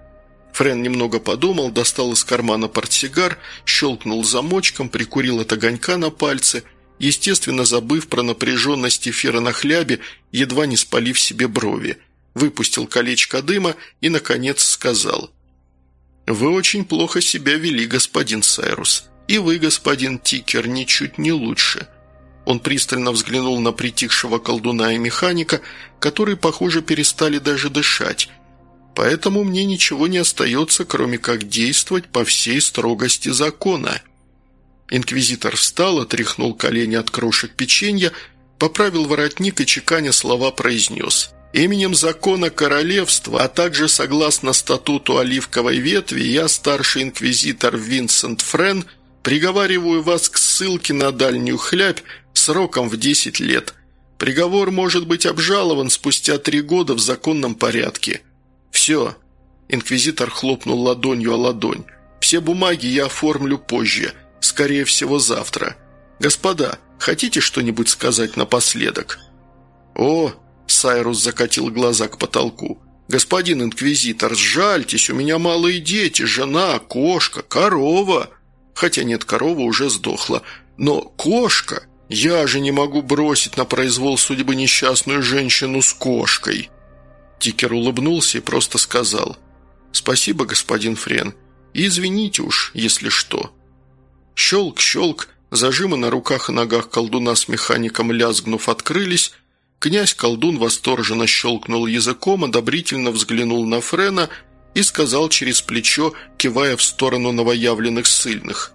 Френ немного подумал, достал из кармана портсигар, щелкнул замочком, прикурил от огонька на пальце – естественно, забыв про напряженность эфира на хлябе, едва не спалив себе брови, выпустил колечко дыма и, наконец, сказал «Вы очень плохо себя вели, господин Сайрус, и вы, господин Тикер, ничуть не лучше». Он пристально взглянул на притихшего колдуна и механика, которые, похоже, перестали даже дышать. «Поэтому мне ничего не остается, кроме как действовать по всей строгости закона». Инквизитор встал, отряхнул колени от крошек печенья, поправил воротник и чеканя слова произнес. «Именем закона королевства, а также согласно статуту оливковой ветви, я, старший инквизитор Винсент Френ, приговариваю вас к ссылке на дальнюю хлябь сроком в 10 лет. Приговор может быть обжалован спустя три года в законном порядке. Все». Инквизитор хлопнул ладонью о ладонь. «Все бумаги я оформлю позже» скорее всего, завтра. Господа, хотите что-нибудь сказать напоследок?» «О!» – Сайрус закатил глаза к потолку. «Господин инквизитор, сжальтесь, у меня малые дети, жена, кошка, корова. Хотя нет, корова уже сдохла. Но кошка? Я же не могу бросить на произвол судьбы несчастную женщину с кошкой». Тикер улыбнулся и просто сказал «Спасибо, господин Френ, и извините уж, если что». Щелк-щелк, зажимы на руках и ногах колдуна с механиком лязгнув открылись, князь-колдун восторженно щелкнул языком, одобрительно взглянул на Френа и сказал через плечо, кивая в сторону новоявленных ссыльных.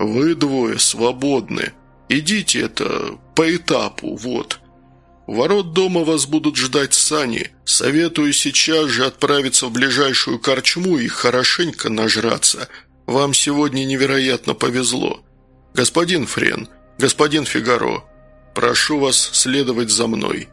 «Вы двое свободны. Идите это по этапу, вот. Ворот дома вас будут ждать сани. Советую сейчас же отправиться в ближайшую корчму и хорошенько нажраться». Вам сегодня невероятно повезло. Господин Френ, господин Фигаро, прошу вас следовать за мной».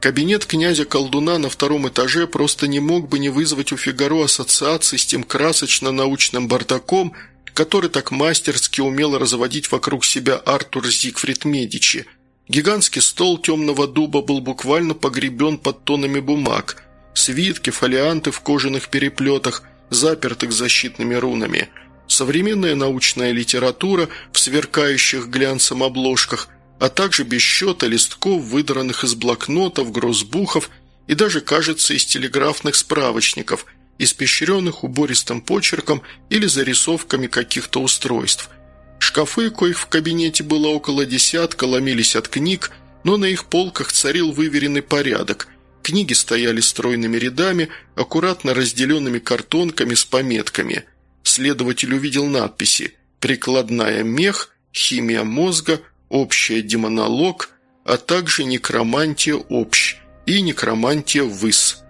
Кабинет князя-колдуна на втором этаже просто не мог бы не вызвать у Фигаро ассоциации с тем красочно-научным бардаком, который так мастерски умел разводить вокруг себя Артур Зигфрид Медичи. Гигантский стол темного дуба был буквально погребен под тонами бумаг. Свитки, фолианты в кожаных переплетах, запертых защитными рунами. Современная научная литература в сверкающих глянцем обложках, а также без счета листков, выдранных из блокнотов, грозбухов и даже, кажется, из телеграфных справочников, испещренных убористым почерком или зарисовками каких-то устройств. Шкафы, коих в кабинете было около десятка, ломились от книг, но на их полках царил выверенный порядок. Книги стояли стройными рядами, аккуратно разделенными картонками с пометками. Следователь увидел надписи «Прикладная мех», «Химия мозга», «Общая демонолог», а также «Некромантия общ» и «Некромантия выс».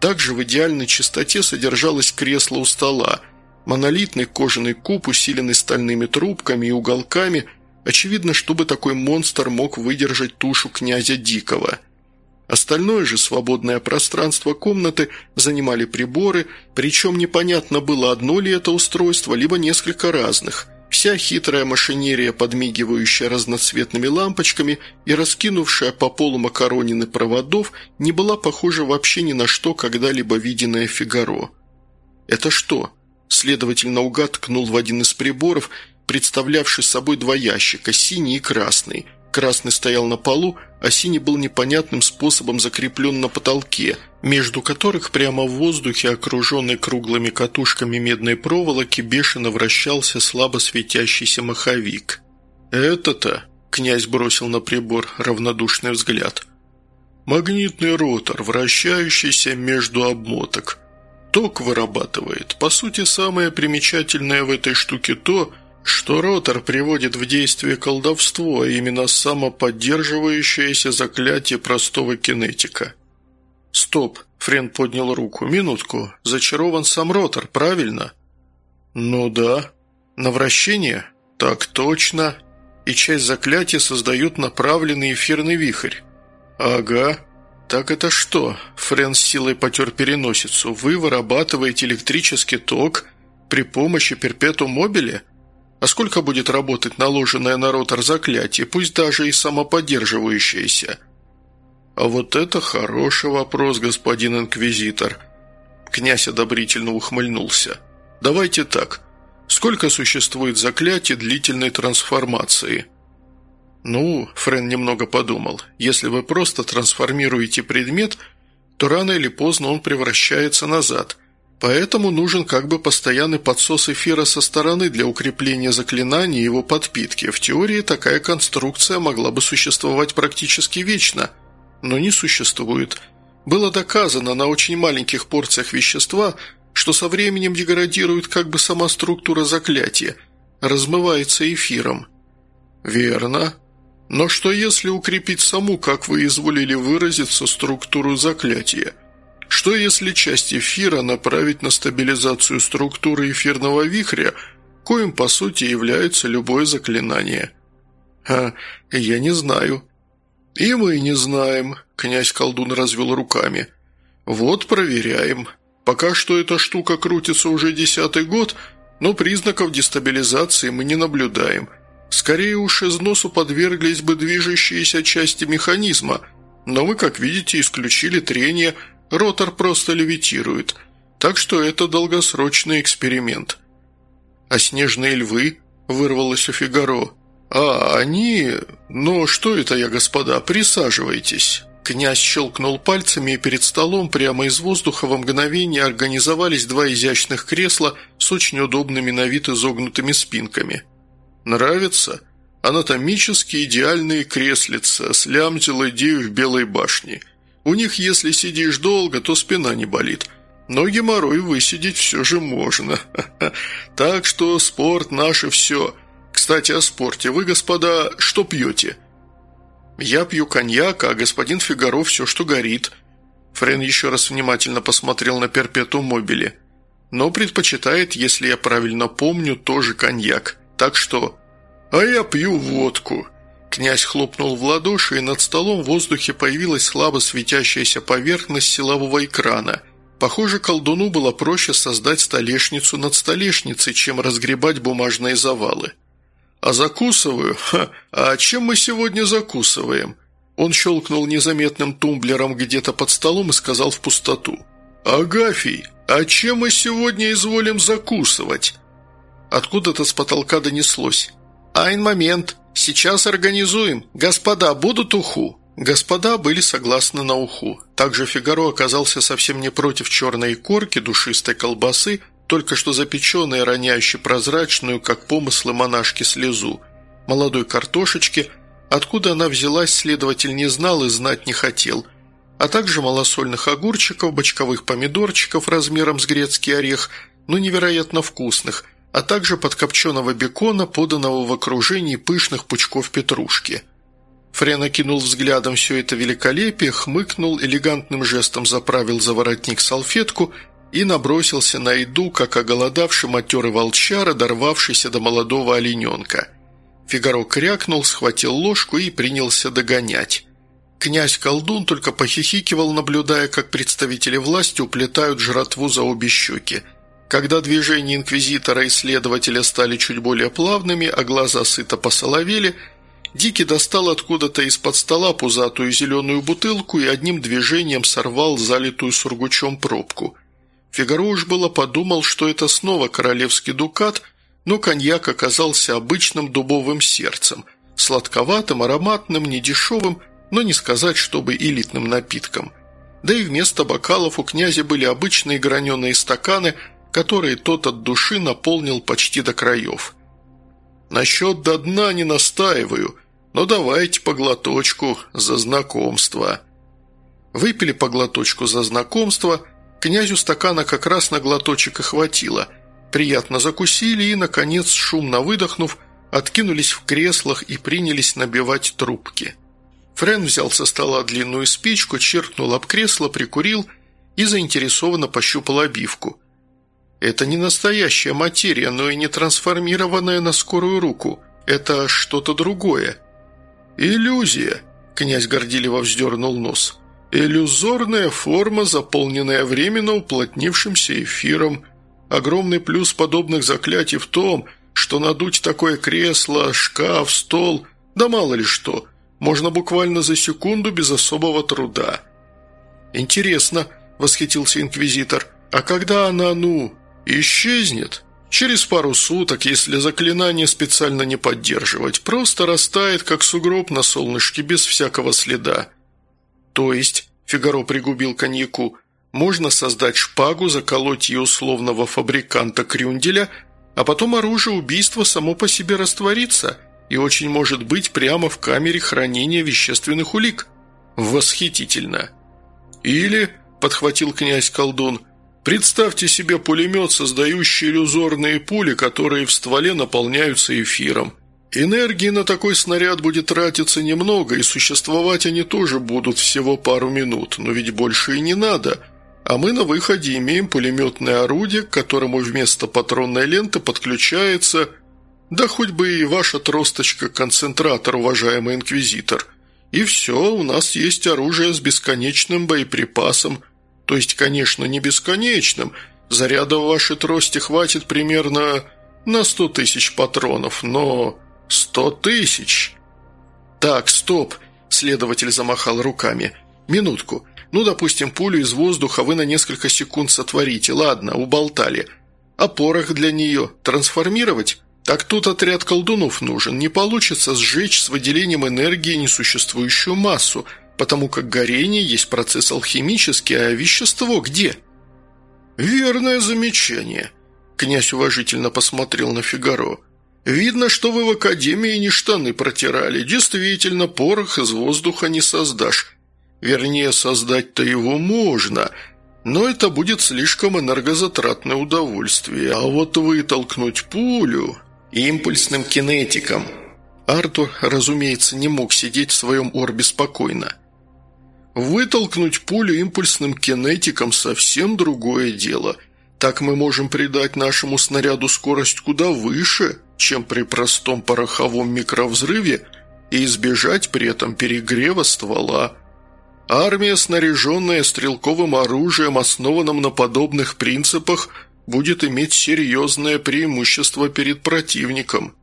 Также в идеальной чистоте содержалось кресло у стола, монолитный кожаный куб, усиленный стальными трубками и уголками, очевидно, чтобы такой монстр мог выдержать тушу князя Дикого. Остальное же свободное пространство комнаты занимали приборы, причем непонятно было, одно ли это устройство, либо несколько разных – Вся хитрая машинерия, подмигивающая разноцветными лампочками и раскинувшая по полу макаронины проводов, не была похожа вообще ни на что, когда-либо виденное Фигаро. «Это что?» Следователь наугад ткнул в один из приборов, представлявший собой два ящика, синий и красный. Красный стоял на полу, а синий был непонятным способом закреплен на потолке – между которых прямо в воздухе, окруженный круглыми катушками медной проволоки, бешено вращался слабо светящийся маховик. «Это-то», — князь бросил на прибор равнодушный взгляд, «магнитный ротор, вращающийся между обмоток. Ток вырабатывает. По сути, самое примечательное в этой штуке то, что ротор приводит в действие колдовство, а именно самоподдерживающееся заклятие простого кинетика». «Стоп!» – Френ поднял руку. «Минутку. Зачарован сам ротор, правильно?» «Ну да. На вращение?» «Так точно. И часть заклятия создают направленный эфирный вихрь». «Ага. Так это что?» Френ с силой потер переносицу. «Вы вырабатываете электрический ток при помощи перпетум мобили?» А сколько будет работать наложенное на ротор заклятие, пусть даже и самоподдерживающееся? «А вот это хороший вопрос, господин инквизитор». Князь одобрительно ухмыльнулся. «Давайте так. Сколько существует заклятий длительной трансформации?» «Ну», — Френ немного подумал, «если вы просто трансформируете предмет, то рано или поздно он превращается назад. Поэтому нужен как бы постоянный подсос эфира со стороны для укрепления заклинания и его подпитки. В теории такая конструкция могла бы существовать практически вечно» но не существует. Было доказано на очень маленьких порциях вещества, что со временем деградирует как бы сама структура заклятия, размывается эфиром. Верно. Но что если укрепить саму, как вы изволили выразиться, структуру заклятия? Что если часть эфира направить на стабилизацию структуры эфирного вихря, коим по сути является любое заклинание? А, я не знаю. «И мы не знаем», – князь-колдун развел руками. «Вот проверяем. Пока что эта штука крутится уже десятый год, но признаков дестабилизации мы не наблюдаем. Скорее уж износу подверглись бы движущиеся части механизма, но мы, как видите, исключили трение, ротор просто левитирует. Так что это долгосрочный эксперимент». «А снежные львы?» – вырвалось у Фигаро. «А, они... Ну, что это я, господа? Присаживайтесь». Князь щелкнул пальцами, и перед столом прямо из воздуха во мгновение организовались два изящных кресла с очень удобными на вид изогнутыми спинками. «Нравится?» Анатомически идеальные креслица с лямтилой дею в белой башне. У них, если сидишь долго, то спина не болит. Но геморрой высидеть все же можно. Так что спорт наше все – кстати, о спорте. Вы, господа, что пьете?» «Я пью коньяк, а господин Фигаро все, что горит». Френ еще раз внимательно посмотрел на перпету мобили. «Но предпочитает, если я правильно помню, тоже коньяк. Так что...» «А я пью водку». Князь хлопнул в ладоши, и над столом в воздухе появилась слабо светящаяся поверхность силового экрана. Похоже, колдуну было проще создать столешницу над столешницей, чем разгребать бумажные завалы. «А закусываю? Ха! А чем мы сегодня закусываем?» Он щелкнул незаметным тумблером где-то под столом и сказал в пустоту. «Агафий, а чем мы сегодня изволим закусывать?» Откуда-то с потолка донеслось. «Айн момент, сейчас организуем. Господа, будут уху?» Господа были согласны на уху. Также Фигаро оказался совсем не против черной корки, душистой колбасы, только что запеченной, роняющей прозрачную, как помыслы монашки, слезу, молодой картошечки, откуда она взялась, следователь не знал и знать не хотел, а также малосольных огурчиков, бочковых помидорчиков размером с грецкий орех, но невероятно вкусных, а также подкопченого бекона, поданного в окружении пышных пучков петрушки – Френ окинул взглядом все это великолепие, хмыкнул, элегантным жестом заправил за воротник салфетку и набросился на еду, как оголодавший матерый волчара, дорвавшийся до молодого олененка. Фигаро крякнул, схватил ложку и принялся догонять. Князь-колдун только похихикивал, наблюдая, как представители власти уплетают жратву за обе щеки. Когда движения инквизитора и следователя стали чуть более плавными, а глаза сыто посоловели – Дики достал откуда-то из-под стола пузатую зеленую бутылку и одним движением сорвал залитую сургучом пробку. Фигаро уж было подумал, что это снова королевский дукат, но коньяк оказался обычным дубовым сердцем, сладковатым, ароматным, недешевым, но не сказать, чтобы элитным напитком. Да и вместо бокалов у князя были обычные граненые стаканы, которые тот от души наполнил почти до краев – Насчет до дна не настаиваю, но давайте по глоточку за знакомство». Выпили по глоточку за знакомство, князю стакана как раз на глоточек и хватило. Приятно закусили и, наконец, шумно выдохнув, откинулись в креслах и принялись набивать трубки. Френ взял со стола длинную спичку, черкнул об кресло, прикурил и заинтересованно пощупал обивку – это не настоящая материя, но и не трансформированная на скорую руку. Это что-то другое. Иллюзия, князь горделиво вздернул нос. Иллюзорная форма, заполненная временно уплотнившимся эфиром. Огромный плюс подобных заклятий в том, что надуть такое кресло, шкаф, стол, да мало ли что, можно буквально за секунду без особого труда. «Интересно», — восхитился инквизитор, — «а когда она, ну, Исчезнет. Через пару суток, если заклинание специально не поддерживать, просто растает, как сугроб на солнышке, без всякого следа. То есть, Фигаро пригубил коньяку, можно создать шпагу, заколоть ее условного фабриканта Крюнделя, а потом оружие убийства само по себе растворится и очень может быть прямо в камере хранения вещественных улик. Восхитительно. Или, подхватил князь-колдун, Представьте себе пулемет, создающий иллюзорные пули, которые в стволе наполняются эфиром. Энергии на такой снаряд будет тратиться немного, и существовать они тоже будут всего пару минут, но ведь больше и не надо. А мы на выходе имеем пулеметное орудие, к которому вместо патронной ленты подключается... Да хоть бы и ваша тросточка-концентратор, уважаемый инквизитор. И все, у нас есть оружие с бесконечным боеприпасом – то есть, конечно, не бесконечным. Заряда в вашей трости хватит примерно на сто тысяч патронов, но... Сто тысяч! Так, стоп, следователь замахал руками. Минутку. Ну, допустим, пулю из воздуха вы на несколько секунд сотворите. Ладно, уболтали. А порох для нее трансформировать? Так тут отряд колдунов нужен. Не получится сжечь с выделением энергии несуществующую массу – потому как горение есть процесс алхимический, а вещество где?» «Верное замечание», – князь уважительно посмотрел на Фигаро. «Видно, что вы в академии не штаны протирали. Действительно, порох из воздуха не создашь. Вернее, создать-то его можно, но это будет слишком энергозатратное удовольствие. А вот вытолкнуть пулю импульсным кинетиком...» Артур, разумеется, не мог сидеть в своем орбе спокойно. Вытолкнуть пулю импульсным кинетиком – совсем другое дело. Так мы можем придать нашему снаряду скорость куда выше, чем при простом пороховом микровзрыве и избежать при этом перегрева ствола. Армия, снаряженная стрелковым оружием, основанным на подобных принципах, будет иметь серьезное преимущество перед противником.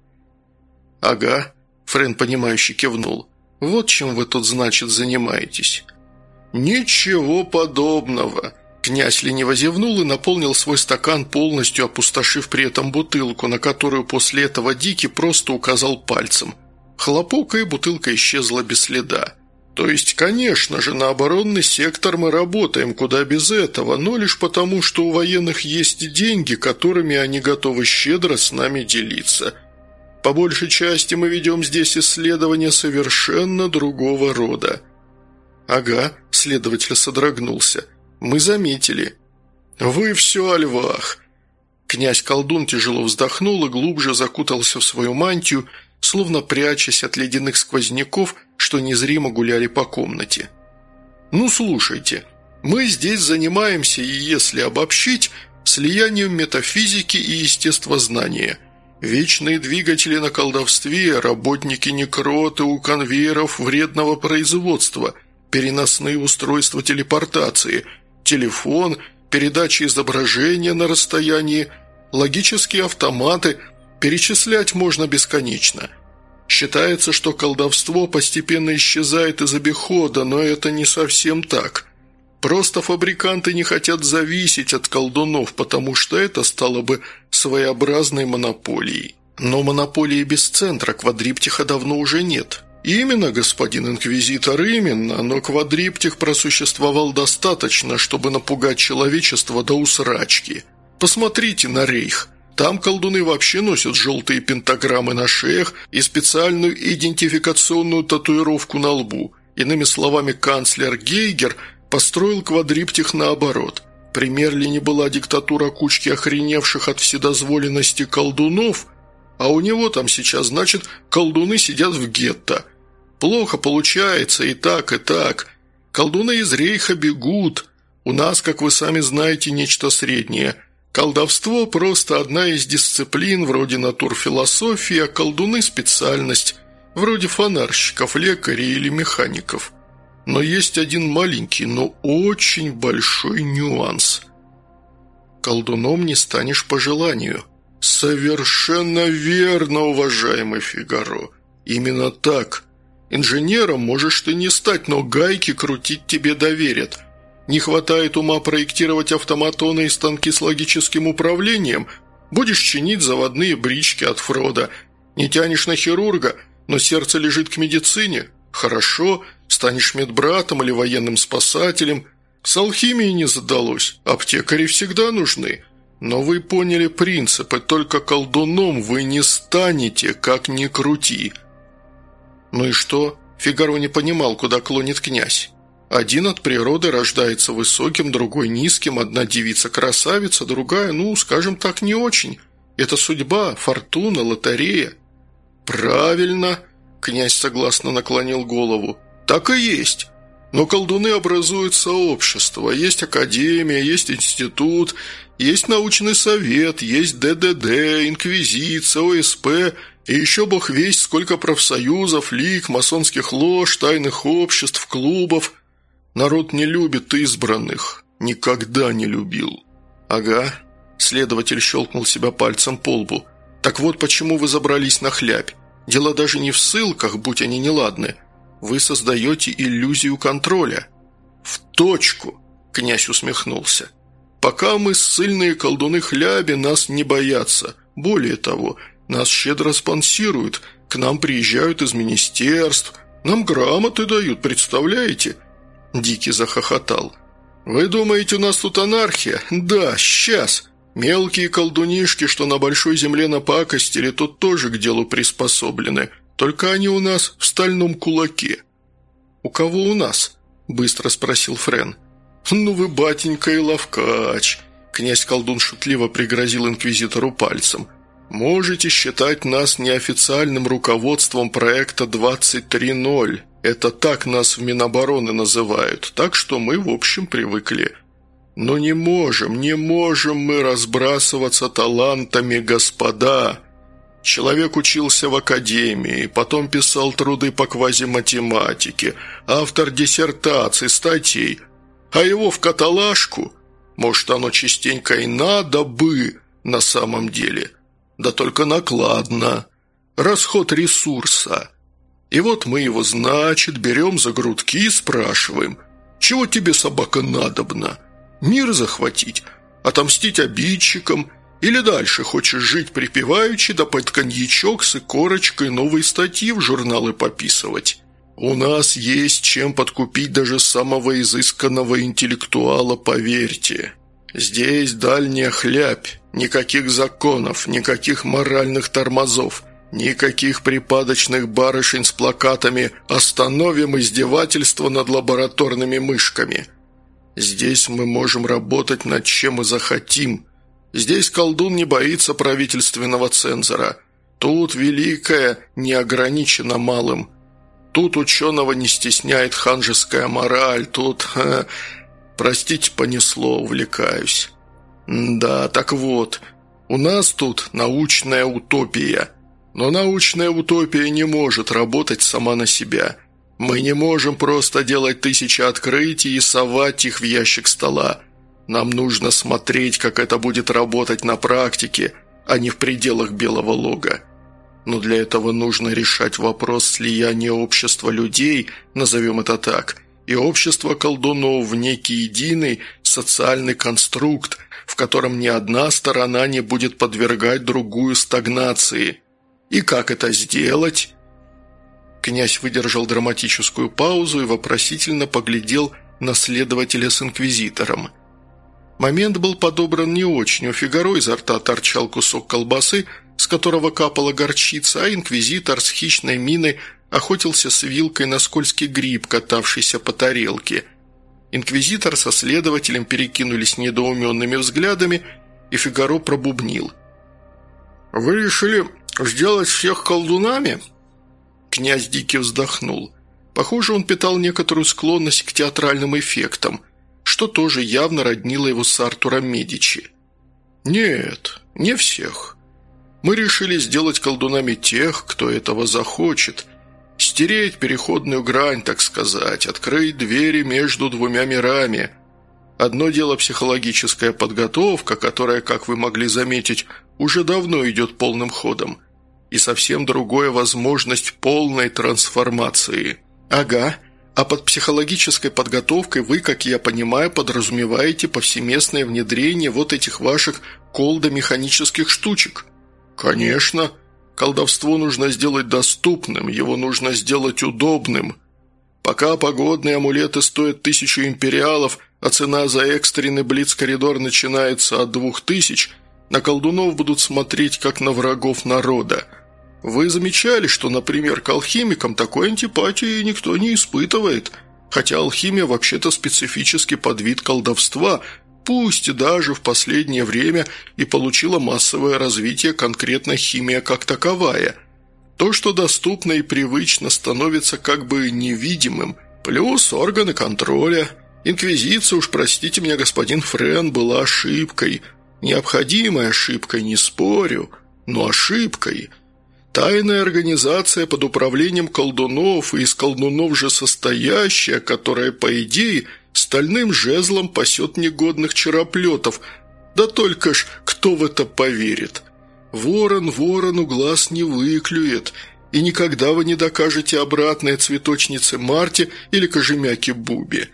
«Ага», – Френ, понимающе кивнул. «Вот чем вы тут, значит, занимаетесь». «Ничего подобного», Князь лениво зевнул и наполнил свой стакан, полностью опустошив при этом бутылку, на которую после этого Дики просто указал пальцем. Хлопок и бутылка исчезла без следа. То есть, конечно же, на оборонный сектор мы работаем куда без этого, но лишь потому, что у военных есть деньги, которыми они готовы щедро с нами делиться. По большей части мы ведем здесь исследования совершенно другого рода. Ага, следователь содрогнулся. Мы заметили». «Вы все о львах!» Князь-колдун тяжело вздохнул и глубже закутался в свою мантию, словно прячась от ледяных сквозняков, что незримо гуляли по комнате. «Ну, слушайте, мы здесь занимаемся, и если обобщить, слиянием метафизики и естествознания. Вечные двигатели на колдовстве, работники-некроты у конвейеров вредного производства, переносные устройства телепортации – телефон, передача изображения на расстоянии, логические автоматы, перечислять можно бесконечно. Считается, что колдовство постепенно исчезает из обихода, но это не совсем так. Просто фабриканты не хотят зависеть от колдунов, потому что это стало бы своеобразной монополией. Но монополии без центра квадриптиха давно уже нет. «Именно, господин инквизитор, именно, но квадриптих просуществовал достаточно, чтобы напугать человечество до усрачки. Посмотрите на рейх. Там колдуны вообще носят желтые пентаграммы на шеях и специальную идентификационную татуировку на лбу. Иными словами, канцлер Гейгер построил квадриптих наоборот. Пример ли не была диктатура кучки охреневших от вседозволенности колдунов – а у него там сейчас, значит, колдуны сидят в гетто. Плохо получается и так, и так. Колдуны из рейха бегут. У нас, как вы сами знаете, нечто среднее. Колдовство – просто одна из дисциплин, вроде натурфилософии, а колдуны – специальность, вроде фонарщиков, лекарей или механиков. Но есть один маленький, но очень большой нюанс. Колдуном не станешь по желанию. Совершенно верно, уважаемый Фигаро. Именно так. Инженером можешь ты не стать, но гайки крутить тебе доверят. Не хватает ума проектировать автоматоны и станки с логическим управлением, будешь чинить заводные брички от Фрода. Не тянешь на хирурга, но сердце лежит к медицине. Хорошо, станешь медбратом или военным спасателем. С алхимией не задалось, аптекари всегда нужны. Но вы поняли принципы, только колдуном вы не станете, как ни крути». Ну и что? Фигаро не понимал, куда клонит князь. Один от природы рождается высоким, другой низким, одна девица красавица, другая, ну, скажем так, не очень. Это судьба, фортуна, лотерея. Правильно, князь согласно наклонил голову. Так и есть. Но колдуны образуют сообщество, есть академия, есть институт, есть научный совет, есть ДДД, инквизиция, ОСП и еще бог весть, сколько профсоюзов, лиг, масонских лож, тайных обществ, клубов. Народ не любит избранных. Никогда не любил. Ага. Следователь щелкнул себя пальцем по лбу. Так вот почему вы забрались на хлябь. Дело даже не в ссылках, будь они неладны. Вы создаете иллюзию контроля. В точку, князь усмехнулся. Пока мы ссыльные колдуны хляби, нас не боятся. Более того, нас щедро спонсируют, к нам приезжают из министерств, нам грамоты дают, представляете?» Дикий захохотал. «Вы думаете, у нас тут анархия? Да, сейчас. Мелкие колдунишки, что на большой земле напакостили, тут тоже к делу приспособлены. Только они у нас в стальном кулаке». «У кого у нас?» – быстро спросил Френ. «Ну вы, батенька и ловкач!» Князь-колдун шутливо пригрозил инквизитору пальцем. Можете считать нас неофициальным руководством проекта 23.0. Это так нас в Минобороны называют, так что мы, в общем, привыкли. Но не можем, не можем мы разбрасываться талантами, господа. Человек учился в академии, потом писал труды по квазиматематике, автор диссертаций, статей, а его в каталажку. Может, оно частенько и надо бы на самом деле – да только накладно. расход ресурса. И вот мы его, значит, берем за грудки и спрашиваем, чего тебе, собака, надобна? Мир захватить? Отомстить обидчикам? Или дальше хочешь жить припеваючи, да под коньячок с корочкой новой статьи в журналы пописывать? У нас есть чем подкупить даже самого изысканного интеллектуала, поверьте. Здесь дальняя хлябь, никаких законов, никаких моральных тормозов, никаких припадочных барышень с плакатами «Остановим издевательство над лабораторными мышками». Здесь мы можем работать над чем мы захотим. Здесь колдун не боится правительственного цензора. Тут великое не ограничено малым. Тут ученого не стесняет ханжеская мораль, тут... Ха, Простите, понесло, увлекаюсь. Да, так вот, у нас тут научная утопия. Но научная утопия не может работать сама на себя. Мы не можем просто делать тысячи открытий и совать их в ящик стола. Нам нужно смотреть, как это будет работать на практике, а не в пределах белого лога. Но для этого нужно решать вопрос слияния общества людей, назовем это так – и общество колдунов в некий единый социальный конструкт, в котором ни одна сторона не будет подвергать другую стагнации. И как это сделать? Князь выдержал драматическую паузу и вопросительно поглядел на следователя с инквизитором. Момент был подобран не очень. У Фигаро изо рта торчал кусок колбасы, с которого капала горчица, а инквизитор с хищной миной охотился с вилкой на скользкий гриб, катавшийся по тарелке. Инквизитор со следователем перекинулись недоуменными взглядами, и Фигаро пробубнил. «Вы решили сделать всех колдунами?» Князь Дикий вздохнул. Похоже, он питал некоторую склонность к театральным эффектам, что тоже явно роднило его с Артуром Медичи. «Нет, не всех. Мы решили сделать колдунами тех, кто этого захочет, Стереть переходную грань, так сказать, открыть двери между двумя мирами. Одно дело психологическая подготовка, которая, как вы могли заметить, уже давно идет полным ходом. И совсем другое возможность полной трансформации. Ага, а под психологической подготовкой вы, как я понимаю, подразумеваете повсеместное внедрение вот этих ваших колдо-механических штучек. Конечно. Колдовство нужно сделать доступным, его нужно сделать удобным. Пока погодные амулеты стоят тысячу империалов, а цена за экстренный блиц-коридор начинается от двух тысяч, на колдунов будут смотреть как на врагов народа. Вы замечали, что, например, к алхимикам такой антипатии никто не испытывает, хотя алхимия вообще-то специфический подвид колдовства – пусть даже в последнее время и получила массовое развитие конкретно химия как таковая. То, что доступно и привычно, становится как бы невидимым, плюс органы контроля. Инквизиция, уж простите меня, господин Френ, была ошибкой. Необходимой ошибкой, не спорю, но ошибкой – Тайная организация под управлением колдунов и из колдунов же состоящая, которая, по идее, стальным жезлом пасет негодных чероплетов. Да только ж кто в это поверит? Ворон ворону глаз не выклюет, и никогда вы не докажете обратное цветочнице Марте или кожемяке Бубе.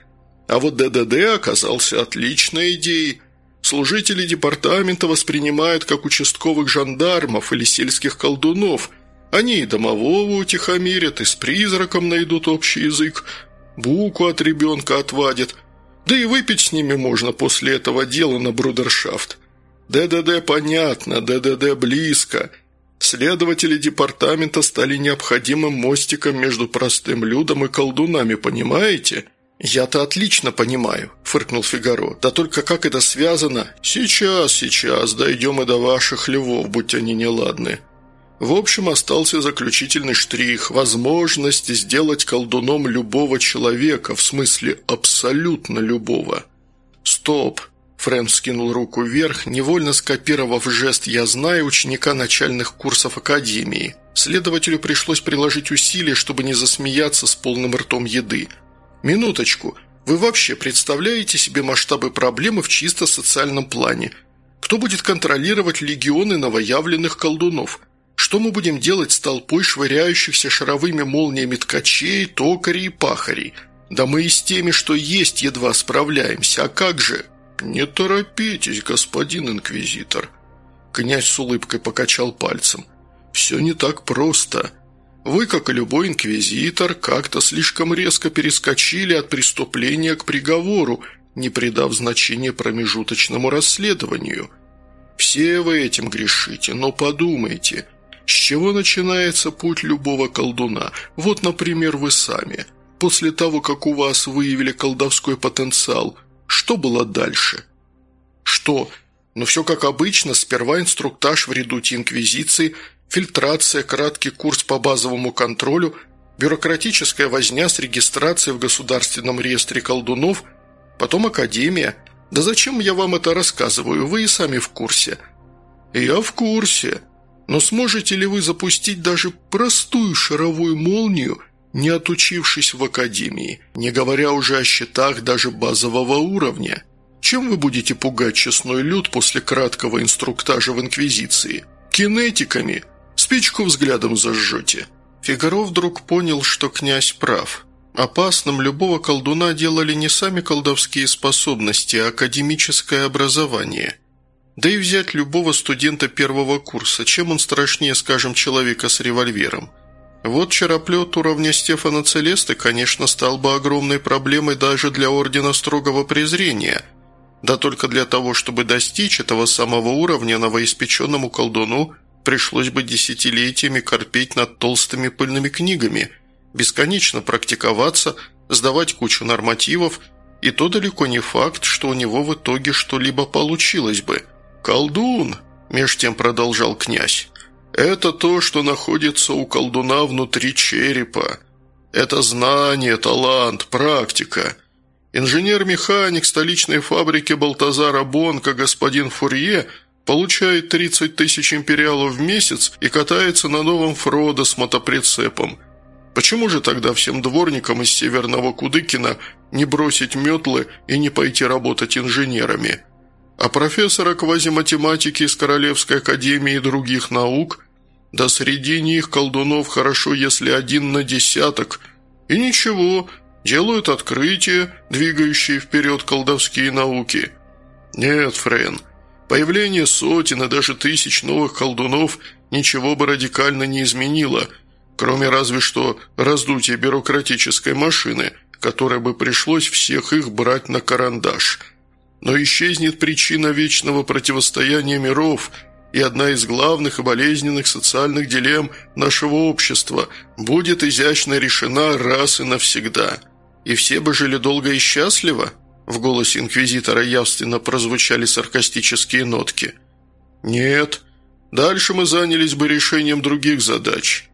А вот ДДД оказался отличной идеей. Служители департамента воспринимают как участковых жандармов или сельских колдунов. Они и домового утихомирят, и с призраком найдут общий язык, буку от ребенка отвадят. Да и выпить с ними можно после этого дела на брудершафт. ДДД понятно, ДДД близко. Следователи департамента стали необходимым мостиком между простым людом и колдунами, понимаете?» «Я-то отлично понимаю», – фыркнул Фигаро. «Да только как это связано?» «Сейчас, сейчас, дойдем и до ваших львов, будь они неладны», в общем, остался заключительный штрих – возможность сделать колдуном любого человека, в смысле абсолютно любого. «Стоп!» – Фрэм скинул руку вверх, невольно скопировав жест «я знаю» ученика начальных курсов Академии. Следователю пришлось приложить усилия, чтобы не засмеяться с полным ртом еды. «Минуточку, вы вообще представляете себе масштабы проблемы в чисто социальном плане? Кто будет контролировать легионы новоявленных колдунов?» Что мы будем делать с толпой швыряющихся шаровыми молниями ткачей, токарей и пахарей? Да мы и с теми, что есть, едва справляемся. А как же?» «Не торопитесь, господин инквизитор», – князь с улыбкой покачал пальцем. «Все не так просто. Вы, как и любой инквизитор, как-то слишком резко перескочили от преступления к приговору, не придав значения промежуточному расследованию. Все вы этим грешите, но подумайте, с чего начинается путь любого колдуна? Вот, например, вы сами. После того, как у вас выявили колдовской потенциал – что было дальше? Что? Ну все как обычно, сперва инструктаж в редуте Инквизиции, фильтрация, краткий курс по базовому контролю, бюрократическая возня с регистрацией в Государственном реестре колдунов, потом Академия. Да зачем я вам это рассказываю, вы и сами в курсе. Я в курсе. Но сможете ли вы запустить даже простую шаровую молнию – не отучившись в академии, не говоря уже о счетах даже базового уровня. Чем вы будете пугать честной люд после краткого инструктажа в Инквизиции? Кинетиками? Спичку взглядом зажжете?» Фигаро вдруг понял, что князь прав. Опасным любого колдуна делали не сами колдовские способности, а академическое образование. Да и взять любого студента первого курса, чем он страшнее, скажем, человека с револьвером – вот чероплет уровня Стефана Целесты, конечно, стал бы огромной проблемой даже для Ордена Строгого Презрения. Да только для того, чтобы достичь этого самого уровня новоиспеченному колдуну, пришлось бы десятилетиями корпеть над толстыми пыльными книгами, бесконечно практиковаться, сдавать кучу нормативов, и то далеко не факт, что у него в итоге что-либо получилось бы. «Колдун!» – меж тем продолжал князь. Это то, что находится у колдуна внутри черепа. Это знание, талант, практика. Инженер-механик столичной фабрики Балтазара Бонка господин Фурье получает 30 тысяч империалов в месяц и катается на новом Фродо с мотоприцепом. Почему же тогда всем дворникам из Северного Кудыкина не бросить метлы и не пойти работать инженерами?» А профессора квазиматематики из Королевской академии и других наук, да среди них колдунов хорошо, если один на десяток, и ничего, делают открытия, двигающие вперед колдовские науки. Нет, Френ, появление сотен и даже тысяч новых колдунов ничего бы радикально не изменило, кроме разве что раздутия бюрократической машины, которой бы пришлось всех их брать на карандаш – но исчезнет причина вечного противостояния миров, и одна из главных и болезненных социальных дилемм нашего общества будет изящно решена раз и навсегда. И все бы жили долго и счастливо?» В голосе инквизитора явственно прозвучали саркастические нотки. «Нет. Дальше мы занялись бы решением других задач».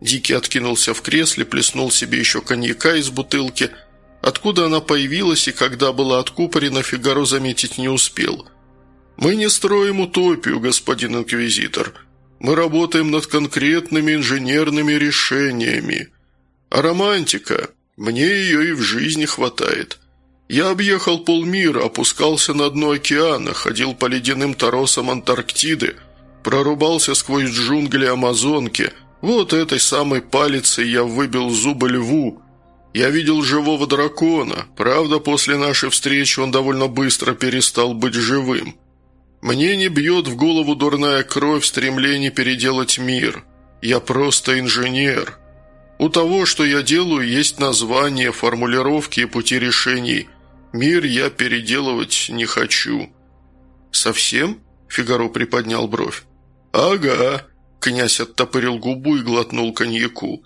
Дикий откинулся в кресле, плеснул себе еще коньяка из бутылки – Откуда она появилась и когда была откупорена, Фигаро заметить не успел. «Мы не строим утопию, господин инквизитор. Мы работаем над конкретными инженерными решениями. А романтика? Мне ее и в жизни хватает. Я объехал полмира, опускался на дно океана, ходил по ледяным торосам Антарктиды, прорубался сквозь джунгли Амазонки. Вот этой самой палицей я выбил зубы льву» Я видел живого дракона. Правда, после нашей встречи он довольно быстро перестал быть живым. Мне не бьет в голову дурная кровь стремление переделать мир. Я просто инженер. У того, что я делаю, есть название, формулировки и пути решений. Мир я переделывать не хочу». «Совсем?» – Фигаро приподнял бровь. «Ага», – князь оттопырил губу и глотнул коньяку.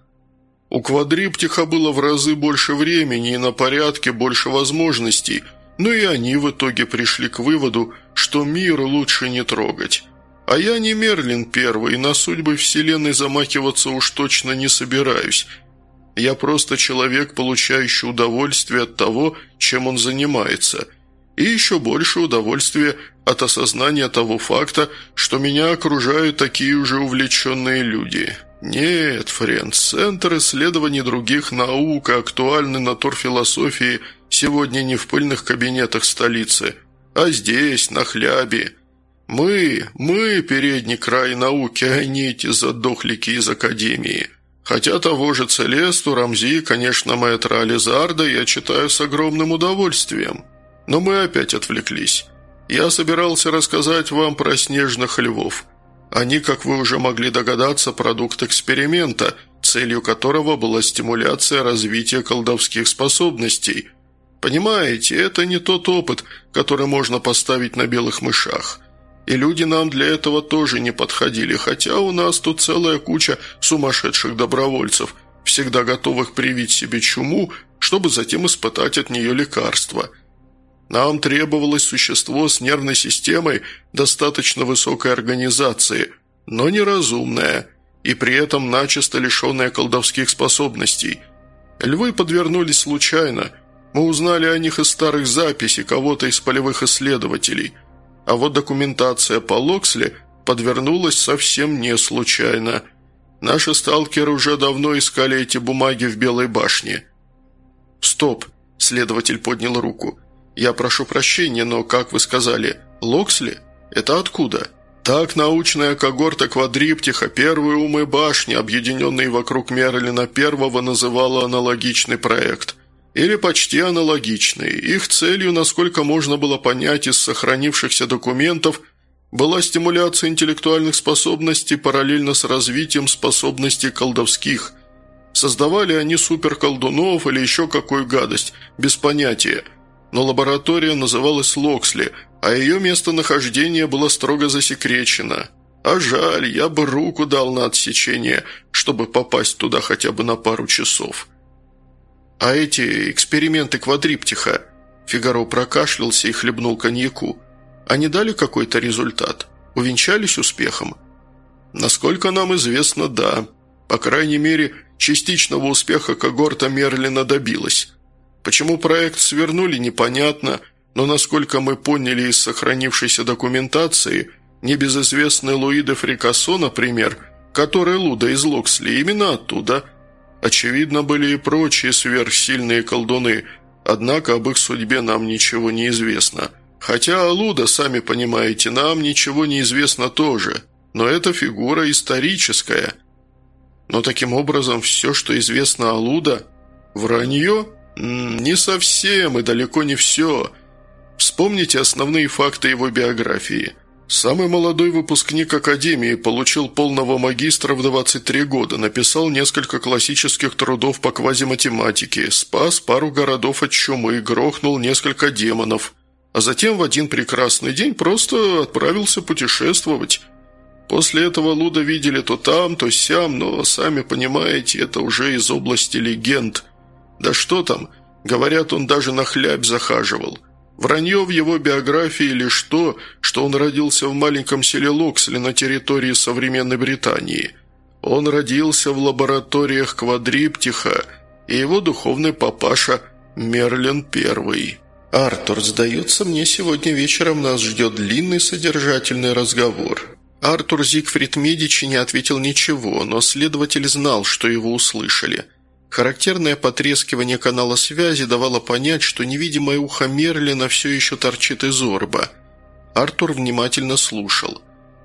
У квадриптиха было в разы больше времени и на порядке больше возможностей, но и они в итоге пришли к выводу, что мир лучше не трогать. А я не Мерлин первый, и на судьбы Вселенной замахиваться уж точно не собираюсь. Я просто человек, получающий удовольствие от того, чем он занимается. И еще больше удовольствия от осознания того факта, что меня окружают такие уже увлеченные люди». «Нет, Френ, Центр исследований других наук и актуальной натурфилософии сегодня не в пыльных кабинетах столицы, а здесь, на хлябе. Мы, мы передний край науки, а не эти задохлики из Академии. Хотя того же Целесту, Рамзи, конечно, маэтра Ализарда я читаю с огромным удовольствием. Но мы опять отвлеклись. Я собирался рассказать вам про снежных львов. Они, как вы уже могли догадаться, продукт эксперимента, целью которого была стимуляция развития колдовских способностей. Понимаете, это не тот опыт, который можно поставить на белых мышах. И люди нам для этого тоже не подходили, хотя у нас тут целая куча сумасшедших добровольцев, всегда готовых привить себе чуму, чтобы затем испытать от нее лекарства. Нам требовалось существо с нервной системой достаточно высокой организации, но неразумное, и при этом начисто лишенное колдовских способностей. Львы подвернулись случайно. Мы узнали о них из старых записей кого-то из полевых исследователей – а вот документация по Локсли подвернулась совсем не случайно. Наши сталкеры уже давно искали эти бумаги в Белой башне. «Стоп!» – следователь поднял руку. «Я прошу прощения, но, как вы сказали, Локсли? Это откуда?» Так научная когорта Квадриптиха, первые умы башни, объединенные вокруг Мерлина Первого, называла аналогичный проект – или почти аналогичные. Их целью, насколько можно было понять из сохранившихся документов, была стимуляция интеллектуальных способностей параллельно с развитием способностей колдовских. Создавали они суперколдунов или еще какую гадость, без понятия. Но лаборатория называлась Локсли, а ее местонахождение было строго засекречено. А жаль, я бы руку дал на отсечение, чтобы попасть туда хотя бы на пару часов. «А эти эксперименты квадриптиха?» Фигаро прокашлялся и хлебнул коньяку. «Они дали какой-то результат? Увенчались успехом?» «Насколько нам известно, да. По крайней мере, частичного успеха когорта Мерлина добилась. Почему проект свернули, непонятно, но, насколько мы поняли из сохранившейся документации, небезызвестный Луи де Фрикассо, например, который Луда из Локсли, именно оттуда – Очевидно, были и прочие сверхсильные колдуны, однако об их судьбе нам ничего не известно. Хотя о Луда, сами понимаете, нам ничего не известно тоже, но эта фигура историческая. Но таким образом все, что известно о Луда, вранье? Не совсем и далеко не все. Вспомните основные факты его биографии – Самый молодой выпускник Академии получил полного магистра в 23 года, написал несколько классических трудов по квазиматематике, спас пару городов от чумы, грохнул несколько демонов, а затем в один прекрасный день просто отправился путешествовать. После этого Луда видели то там, то сям, но, сами понимаете, это уже из области легенд. Да что там, говорят, он даже на хлябь захаживал – Вранье в его биографии лишь то, что он родился в маленьком селе Локсли на территории современной Британии. Он родился в лабораториях Квадриптиха, и его духовный папаша Мерлин Первый. «Артур, сдается мне, сегодня вечером нас ждет длинный содержательный разговор». Артур Зигфрид Медичи не ответил ничего, но следователь знал, что его услышали – Характерное потрескивание канала связи давало понять, что невидимое ухо Мерлина все еще торчит из орба. Артур внимательно слушал.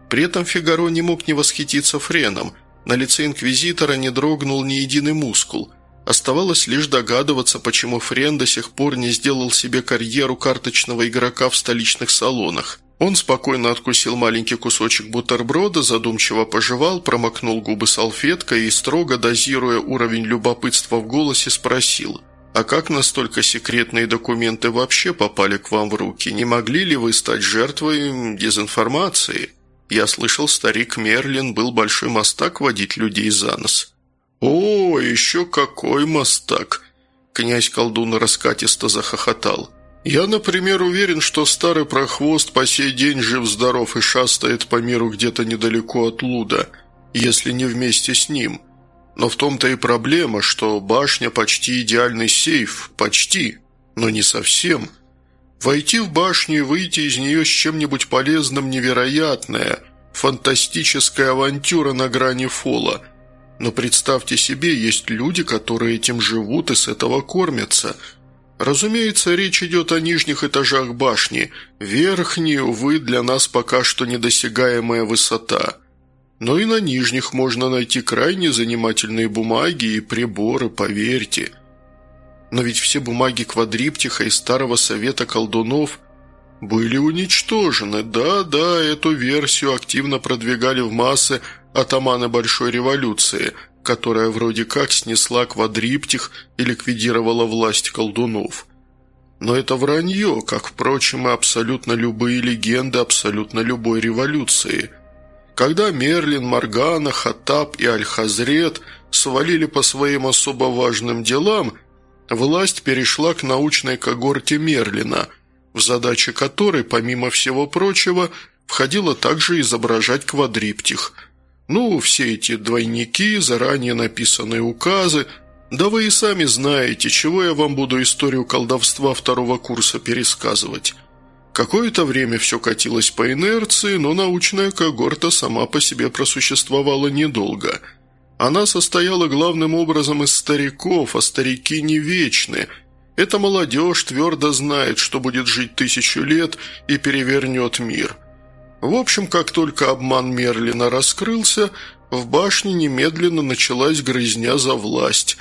При этом Фигаро не мог не восхититься Френом. На лице Инквизитора не дрогнул ни единый мускул. Оставалось лишь догадываться, почему Френ до сих пор не сделал себе карьеру карточного игрока в столичных салонах – он спокойно откусил маленький кусочек бутерброда, задумчиво пожевал, промокнул губы салфеткой и, строго дозируя уровень любопытства в голосе, спросил «А как настолько секретные документы вообще попали к вам в руки? Не могли ли вы стать жертвой дезинформации?» Я слышал, старик Мерлин был большой мастак водить людей за нос. «О, еще какой мастак!» Князь колдун раскатисто захохотал – я, например, уверен, что старый прохвост по сей день жив-здоров и шастает по миру где-то недалеко от Луда, если не вместе с ним. Но в том-то и проблема, что башня почти идеальный сейф, почти, но не совсем. Войти в башню и выйти из нее с чем-нибудь полезным невероятная, фантастическая авантюра на грани фола. Но представьте себе, есть люди, которые этим живут и с этого кормятся – Разумеется, речь идет о нижних этажах башни. Верхние, увы, для нас пока что недосягаемая высота. Но и на нижних можно найти крайне занимательные бумаги и приборы, поверьте. Но ведь все бумаги квадриптиха и Старого Совета колдунов были уничтожены. Да-да, эту версию активно продвигали в массы атаманы Большой Революции – которая вроде как снесла квадриптих и ликвидировала власть колдунов. Но это вранье, как, впрочем, и абсолютно любые легенды абсолютно любой революции. Когда Мерлин, Маргана, Хаттаб и Аль-Хазрет свалили по своим особо важным делам, власть перешла к научной когорте Мерлина, в задачи которой, помимо всего прочего, входило также изображать квадриптих – ну, все эти двойники, заранее написанные указы. Да вы и сами знаете, чего я вам буду историю колдовства второго курса пересказывать. Какое-то время все катилось по инерции, но научная когорта сама по себе просуществовала недолго. Она состояла главным образом из стариков, а старики не вечны. Эта молодежь твердо знает, что будет жить тысячу лет и перевернет мир – в общем, как только обман Мерлина раскрылся, в башне немедленно началась грызня за власть.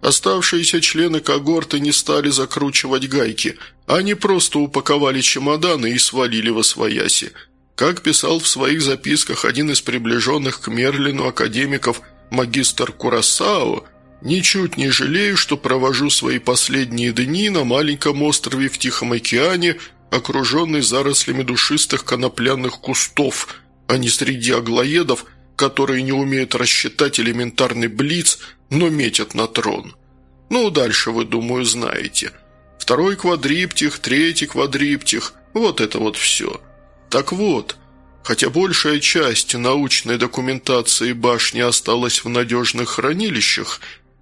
Оставшиеся члены когорты не стали закручивать гайки, они просто упаковали чемоданы и свалили во свояси. Как писал в своих записках один из приближенных к Мерлину академиков магистр Курасао, «Ничуть не жалею, что провожу свои последние дни на маленьком острове в Тихом океане окруженный зарослями душистых конопляных кустов, а не среди аглоедов, которые не умеют рассчитать элементарный блиц, но метят на трон. Ну, дальше вы, думаю, знаете. Второй квадриптих, третий квадриптих, вот это вот все. Так вот, хотя большая часть научной документации башни осталась в надежных хранилищах,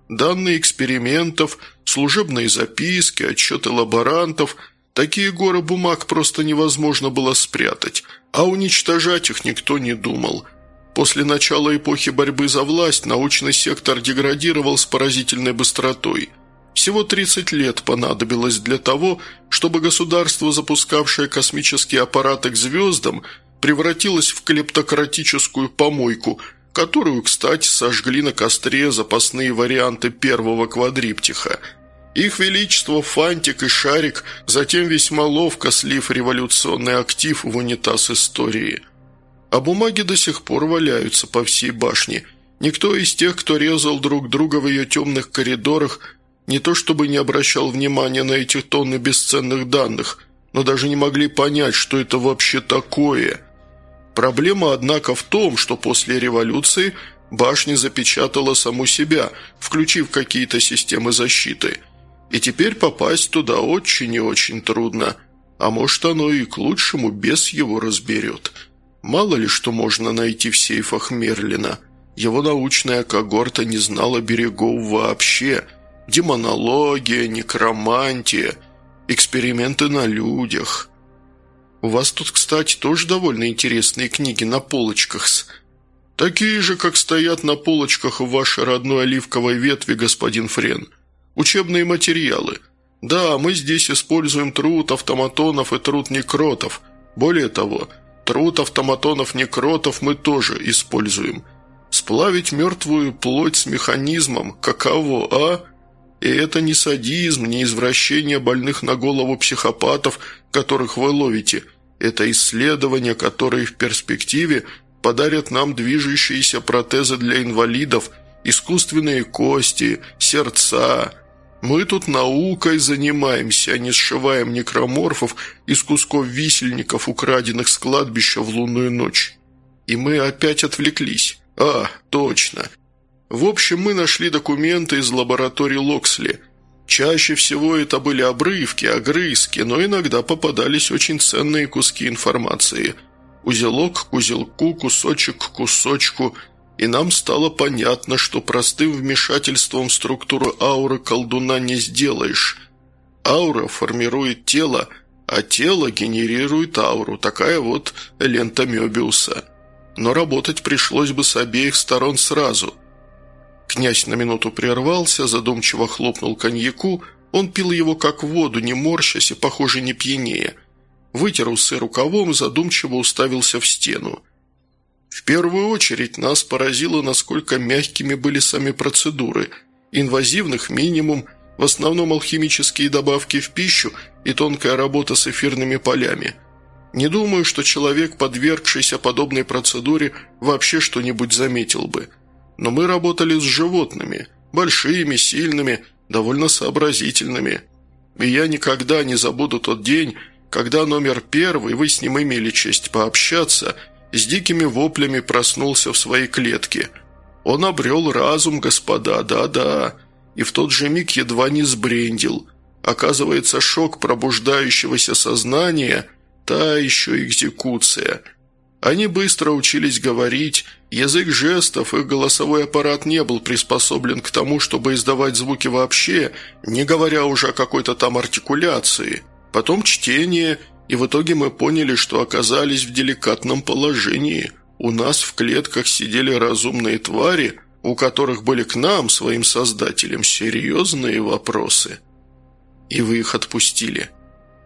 данные экспериментов, служебные записки, отчеты лаборантов – Такие горы бумаг просто невозможно было спрятать, а уничтожать их никто не думал. После начала эпохи борьбы за власть научный сектор деградировал с поразительной быстротой. Всего 30 лет понадобилось для того, чтобы государство, запускавшее космические аппараты к звездам, превратилось в клептократическую помойку, которую, кстати, сожгли на костре запасные варианты первого квадриптиха – их Величество Фантик и Шарик затем весьма ловко слив революционный актив в унитаз истории. А бумаги до сих пор валяются по всей башне. Никто из тех, кто резал друг друга в ее темных коридорах, не то чтобы не обращал внимания на эти тонны бесценных данных, но даже не могли понять, что это вообще такое. Проблема, однако, в том, что после революции башня запечатала саму себя, включив какие-то системы защиты – и теперь попасть туда очень и очень трудно. А может, оно и к лучшему бес его разберет. Мало ли что можно найти в сейфах Мерлина. Его научная когорта не знала берегов вообще. Демонология, некромантия, эксперименты на людях. У вас тут, кстати, тоже довольно интересные книги на полочках с... Такие же, как стоят на полочках в вашей родной оливковой ветви, господин Френ. Учебные материалы. Да, мы здесь используем труд автоматонов и труд некротов. Более того, труд автоматонов-некротов мы тоже используем. Сплавить мертвую плоть с механизмом, каково, а? И это не садизм, не извращение больных на голову психопатов, которых вы ловите. Это исследования, которые в перспективе подарят нам движущиеся протезы для инвалидов, искусственные кости, сердца, мы тут наукой занимаемся, а не сшиваем некроморфов из кусков висельников, украденных с кладбища в лунную ночь. И мы опять отвлеклись. А, точно. В общем, мы нашли документы из лаборатории Локсли. Чаще всего это были обрывки, огрызки, но иногда попадались очень ценные куски информации. Узелок к узелку, кусочек к кусочку – и нам стало понятно, что простым вмешательством в структуру ауры колдуна не сделаешь. Аура формирует тело, а тело генерирует ауру, такая вот лента Мёбиуса. Но работать пришлось бы с обеих сторон сразу. Князь на минуту прервался, задумчиво хлопнул коньяку, Он пил его как воду, не морщась и, похоже, не пьянее. Вытер усы рукавом, задумчиво уставился в стену. В первую очередь нас поразило, насколько мягкими были сами процедуры. Инвазивных минимум, в основном алхимические добавки в пищу и тонкая работа с эфирными полями. Не думаю, что человек, подвергшийся подобной процедуре, вообще что-нибудь заметил бы. Но мы работали с животными, большими, сильными, довольно сообразительными. И я никогда не забуду тот день, когда номер первый, вы с ним имели честь пообщаться – с дикими воплями проснулся в своей клетке. Он обрел разум, господа, да-да, и в тот же миг едва не сбрендил. Оказывается, шок пробуждающегося сознания – та еще экзекуция. Они быстро учились говорить, язык жестов, их голосовой аппарат не был приспособлен к тому, чтобы издавать звуки вообще, не говоря уже о какой-то там артикуляции. Потом чтение – и в итоге мы поняли, что оказались в деликатном положении. У нас в клетках сидели разумные твари, у которых были к нам, своим создателям, серьезные вопросы. И вы их отпустили.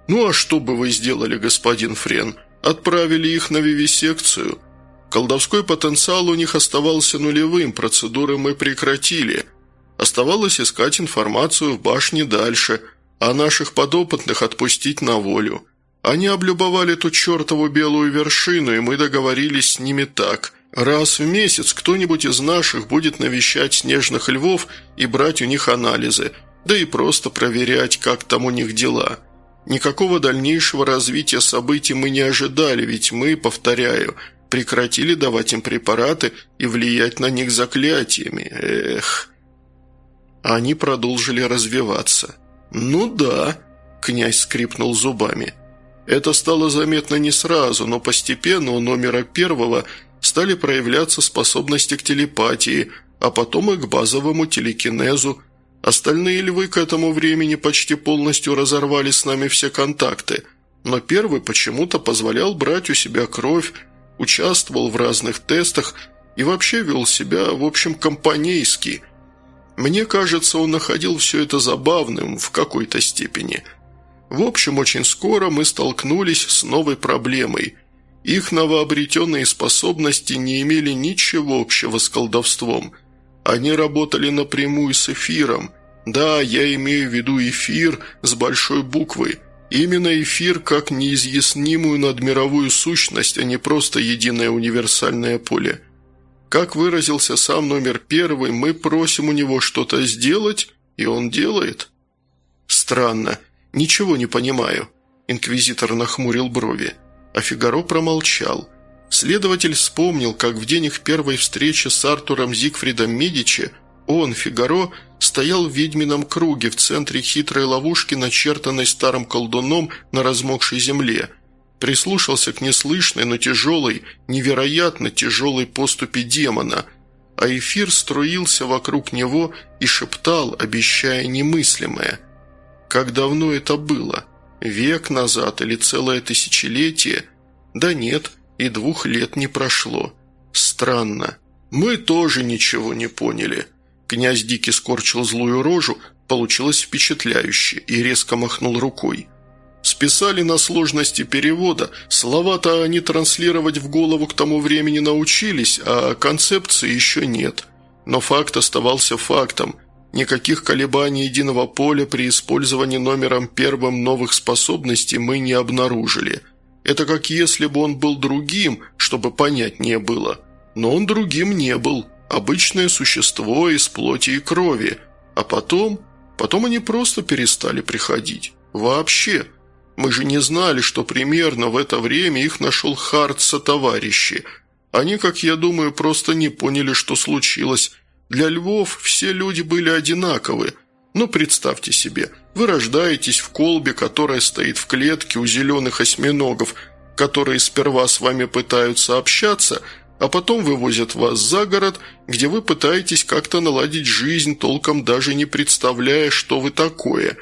Ну а что бы вы сделали, господин Френ? Отправили их на вивисекцию. Колдовской потенциал у них оставался нулевым, процедуры мы прекратили. Оставалось искать информацию в башне дальше, а наших подопытных отпустить на волю. Они облюбовали ту чертову белую вершину, и мы договорились с ними так. Раз в месяц кто-нибудь из наших будет навещать снежных львов и брать у них анализы, да и просто проверять, как там у них дела. Никакого дальнейшего развития событий мы не ожидали, ведь мы, повторяю, прекратили давать им препараты и влиять на них заклятиями. Эх. Они продолжили развиваться. «Ну да», – князь скрипнул зубами – это стало заметно не сразу, но постепенно у номера первого стали проявляться способности к телепатии, а потом и к базовому телекинезу. Остальные львы к этому времени почти полностью разорвали с нами все контакты, но первый почему-то позволял брать у себя кровь, участвовал в разных тестах и вообще вел себя, в общем, компанейски. Мне кажется, он находил все это забавным в какой-то степени – в общем, очень скоро мы столкнулись с новой проблемой. Их новообретенные способности не имели ничего общего с колдовством. Они работали напрямую с эфиром. Да, я имею в виду эфир с большой буквы. Именно эфир как неизъяснимую надмировую сущность, а не просто единое универсальное поле. Как выразился сам номер первый, мы просим у него что-то сделать, и он делает. Странно. «Ничего не понимаю», – инквизитор нахмурил брови. А Фигаро промолчал. Следователь вспомнил, как в день их первой встречи с Артуром Зигфридом Медичи он, Фигаро, стоял в ведьмином круге в центре хитрой ловушки, начертанной старым колдуном на размокшей земле. Прислушался к неслышной, но тяжелой, невероятно тяжелой поступе демона, а эфир струился вокруг него и шептал, обещая немыслимое – как давно это было? Век назад или целое тысячелетие? Да нет, и двух лет не прошло. Странно. Мы тоже ничего не поняли. Князь Дикий скорчил злую рожу, получилось впечатляюще, и резко махнул рукой. Списали на сложности перевода, слова-то они транслировать в голову к тому времени научились, а концепции еще нет. Но факт оставался фактом – Никаких колебаний единого поля при использовании номером первым новых способностей мы не обнаружили. Это как если бы он был другим, чтобы понять не было. Но он другим не был. Обычное существо из плоти и крови. А потом... Потом они просто перестали приходить. Вообще. Мы же не знали, что примерно в это время их нашел Харт со товарищи. Они, как я думаю, просто не поняли, что случилось, для львов все люди были одинаковы. Но представьте себе, вы рождаетесь в колбе, которая стоит в клетке у зеленых осьминогов, которые сперва с вами пытаются общаться, а потом вывозят вас за город, где вы пытаетесь как-то наладить жизнь, толком даже не представляя, что вы такое.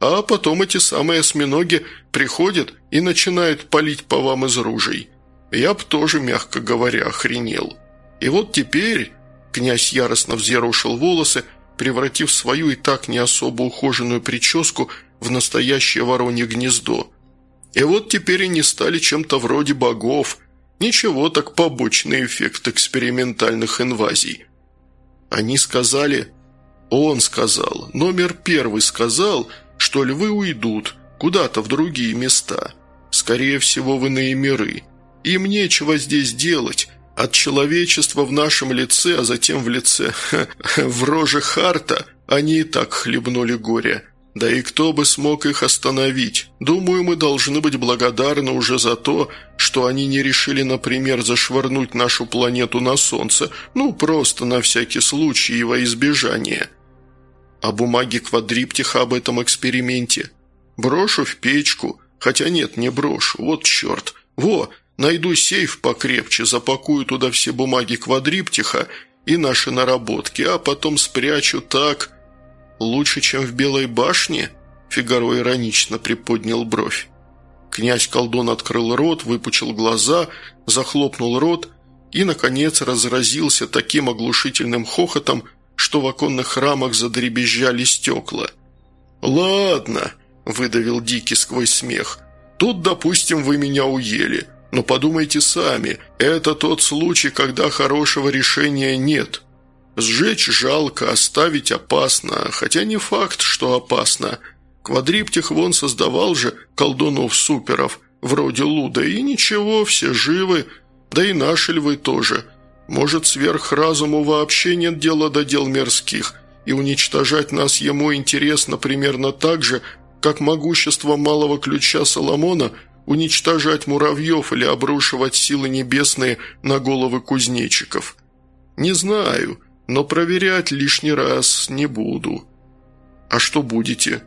А потом эти самые осьминоги приходят и начинают палить по вам из ружей. Я б тоже, мягко говоря, охренел. И вот теперь Князь яростно взъерошил волосы, превратив свою и так не особо ухоженную прическу в настоящее воронье гнездо. И вот теперь они стали чем-то вроде богов. Ничего так побочный эффект экспериментальных инвазий. Они сказали... Он сказал, номер первый сказал, что львы уйдут куда-то в другие места. Скорее всего, в иные миры. Им нечего здесь делать. От человечества в нашем лице, а затем в лице... в роже Харта они и так хлебнули горе. Да и кто бы смог их остановить? Думаю, мы должны быть благодарны уже за то, что они не решили, например, зашвырнуть нашу планету на Солнце, ну, просто на всякий случай и во избежание. А бумаги квадриптиха об этом эксперименте? Брошу в печку. Хотя нет, не брошу. Вот черт. Во, найду сейф покрепче, запакую туда все бумаги квадриптиха и наши наработки, а потом спрячу так... «Лучше, чем в Белой башне?» Фигаро иронично приподнял бровь. Князь-колдун открыл рот, выпучил глаза, захлопнул рот и, наконец, разразился таким оглушительным хохотом, что в оконных рамах задребезжали стекла. «Ладно», – выдавил Дикий сквозь смех, – «тут, допустим, вы меня уели, но подумайте сами, это тот случай, когда хорошего решения нет». Сжечь жалко, оставить опасно, хотя не факт, что опасно. Квадриптих вон создавал же колдунов-суперов, вроде Луда, и ничего, все живы, да и наши львы тоже. Может, сверхразуму вообще нет дела до дел мирских, и уничтожать нас ему интересно примерно так же, как могущество малого ключа Соломона уничтожать муравьев или обрушивать силы небесные на головы кузнечиков. Не знаю, но проверять лишний раз не буду». «А что будете?»